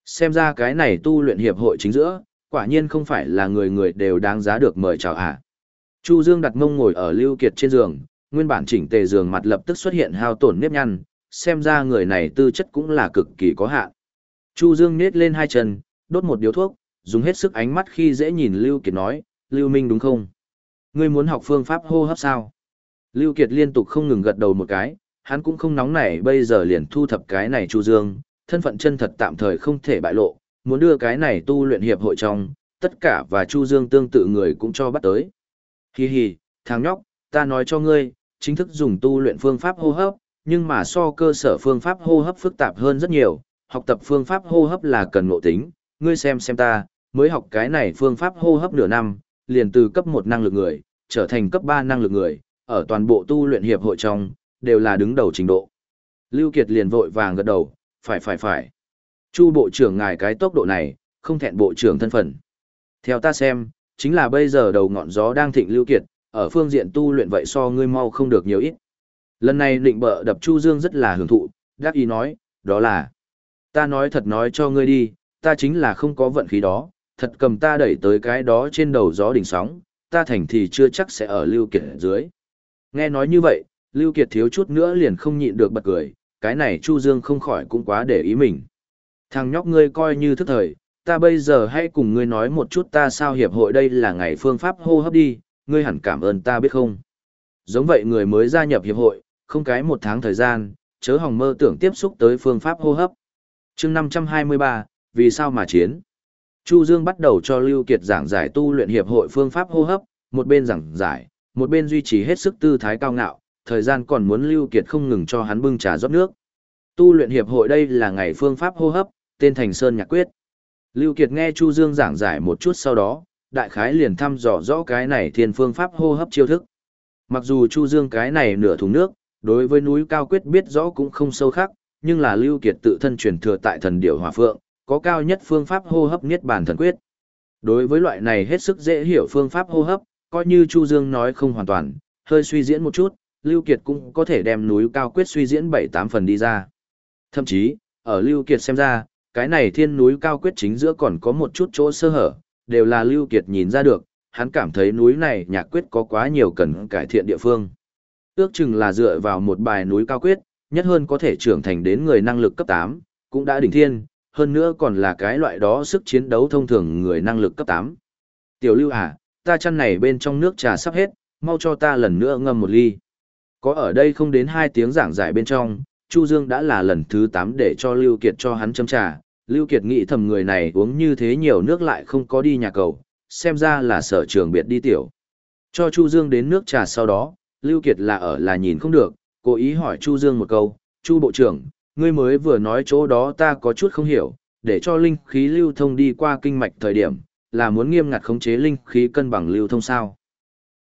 Xem ra cái này tu luyện hiệp hội chính giữa, quả nhiên không phải là người người đều đáng giá được mời chào ạ. Chu Dương đặt mông ngồi ở Lưu Kiệt trên giường, nguyên bản chỉnh tề giường mặt lập tức xuất hiện hao tổn nếp nhăn, xem ra người này tư chất cũng là cực kỳ có hạn. Chu Dương nết lên hai chân, đốt một điếu thuốc, dùng hết sức ánh mắt khi dễ nhìn Lưu Kiệt nói, Lưu Minh đúng không? Ngươi muốn học phương pháp hô hấp sao? Lưu Kiệt liên tục không ngừng gật đầu một cái, hắn cũng không nóng nảy bây giờ liền thu thập cái này Chu Dương, thân phận chân thật tạm thời không thể bại lộ, muốn đưa cái này tu luyện hiệp hội trong, tất cả và Chu Dương tương tự người cũng cho bắt tới. Hi hi, thằng nhóc, ta nói cho ngươi, chính thức dùng tu luyện phương pháp hô hấp, nhưng mà so cơ sở phương pháp hô hấp phức tạp hơn rất nhiều, học tập phương pháp hô hấp là cần ngộ tính, ngươi xem xem ta, mới học cái này phương pháp hô hấp nửa năm, liền từ cấp 1 năng lực người, trở thành cấp 3 năng lực người, ở toàn bộ tu luyện hiệp hội trong, đều là đứng đầu trình độ. Lưu Kiệt liền vội vàng gật đầu, phải phải phải. Chu bộ trưởng ngài cái tốc độ này, không thẹn bộ trưởng thân phận. Theo ta xem, chính là bây giờ đầu ngọn gió đang thịnh Lưu Kiệt, ở phương diện tu luyện vậy so ngươi mau không được nhiều ít. Lần này định bợ đập Chu Dương rất là hưởng thụ, đắc ý nói, đó là, ta nói thật nói cho ngươi đi, ta chính là không có vận khí đó, thật cầm ta đẩy tới cái đó trên đầu gió đỉnh sóng, ta thành thì chưa chắc sẽ ở Lưu Kiệt dưới. Nghe nói như vậy, Lưu Kiệt thiếu chút nữa liền không nhịn được bật cười, cái này Chu Dương không khỏi cũng quá để ý mình. Thằng nhóc ngươi coi như thức thời, ta bây giờ hãy cùng ngươi nói một chút ta sao hiệp hội đây là ngày phương pháp hô hấp đi, ngươi hẳn cảm ơn ta biết không. Giống vậy người mới gia nhập hiệp hội, không cái một tháng thời gian, chớ hòng mơ tưởng tiếp xúc tới phương pháp hô hấp. chương 523, vì sao mà chiến? Chu Dương bắt đầu cho Lưu Kiệt giảng giải tu luyện hiệp hội phương pháp hô hấp, một bên giảng giải, một bên duy trì hết sức tư thái cao ngạo, thời gian còn muốn Lưu Kiệt không ngừng cho hắn bưng trà rót nước. Tu luyện hiệp hội đây là ngày phương pháp hô hấp, tên Thành Sơn Nhạc Quyết. Lưu Kiệt nghe Chu Dương giảng giải một chút sau đó, đại khái liền thăm dò rõ cái này thiên phương pháp hô hấp chiêu thức. Mặc dù Chu Dương cái này nửa thùng nước, đối với núi cao quyết biết rõ cũng không sâu khác, nhưng là Lưu Kiệt tự thân truyền thừa tại thần điểu hỏa phượng, có cao nhất phương pháp hô hấp niết bàn thần quyết. Đối với loại này hết sức dễ hiểu phương pháp hô hấp, coi như Chu Dương nói không hoàn toàn, hơi suy diễn một chút, Lưu Kiệt cũng có thể đem núi cao quyết suy diễn 7-8 phần đi ra. Thậm chí, ở Lưu Kiệt xem ra, cái này thiên núi cao quyết chính giữa còn có một chút chỗ sơ hở, đều là Lưu Kiệt nhìn ra được, hắn cảm thấy núi này nhạc quyết có quá nhiều cần cải thiện địa phương. Ước chừng là dựa vào một bài núi cao quyết, nhất hơn có thể trưởng thành đến người năng lực cấp 8, cũng đã đỉnh thiên, hơn nữa còn là cái loại đó sức chiến đấu thông thường người năng lực cấp 8. Tiểu Lưu à, ta chăn này bên trong nước trà sắp hết, mau cho ta lần nữa ngâm một ly. Có ở đây không đến 2 tiếng giảng giải bên trong, Chu Dương đã là lần thứ 8 để cho Lưu Kiệt cho hắn châm trà. Lưu Kiệt nghĩ thầm người này uống như thế nhiều nước lại không có đi nhà cầu, xem ra là sở trường biệt đi tiểu. Cho Chu Dương đến nước trà sau đó, Lưu Kiệt là ở là nhìn không được, cố ý hỏi Chu Dương một câu, Chu Bộ trưởng, ngươi mới vừa nói chỗ đó ta có chút không hiểu, để cho linh khí lưu thông đi qua kinh mạch thời điểm, là muốn nghiêm ngặt khống chế linh khí cân bằng lưu thông sao.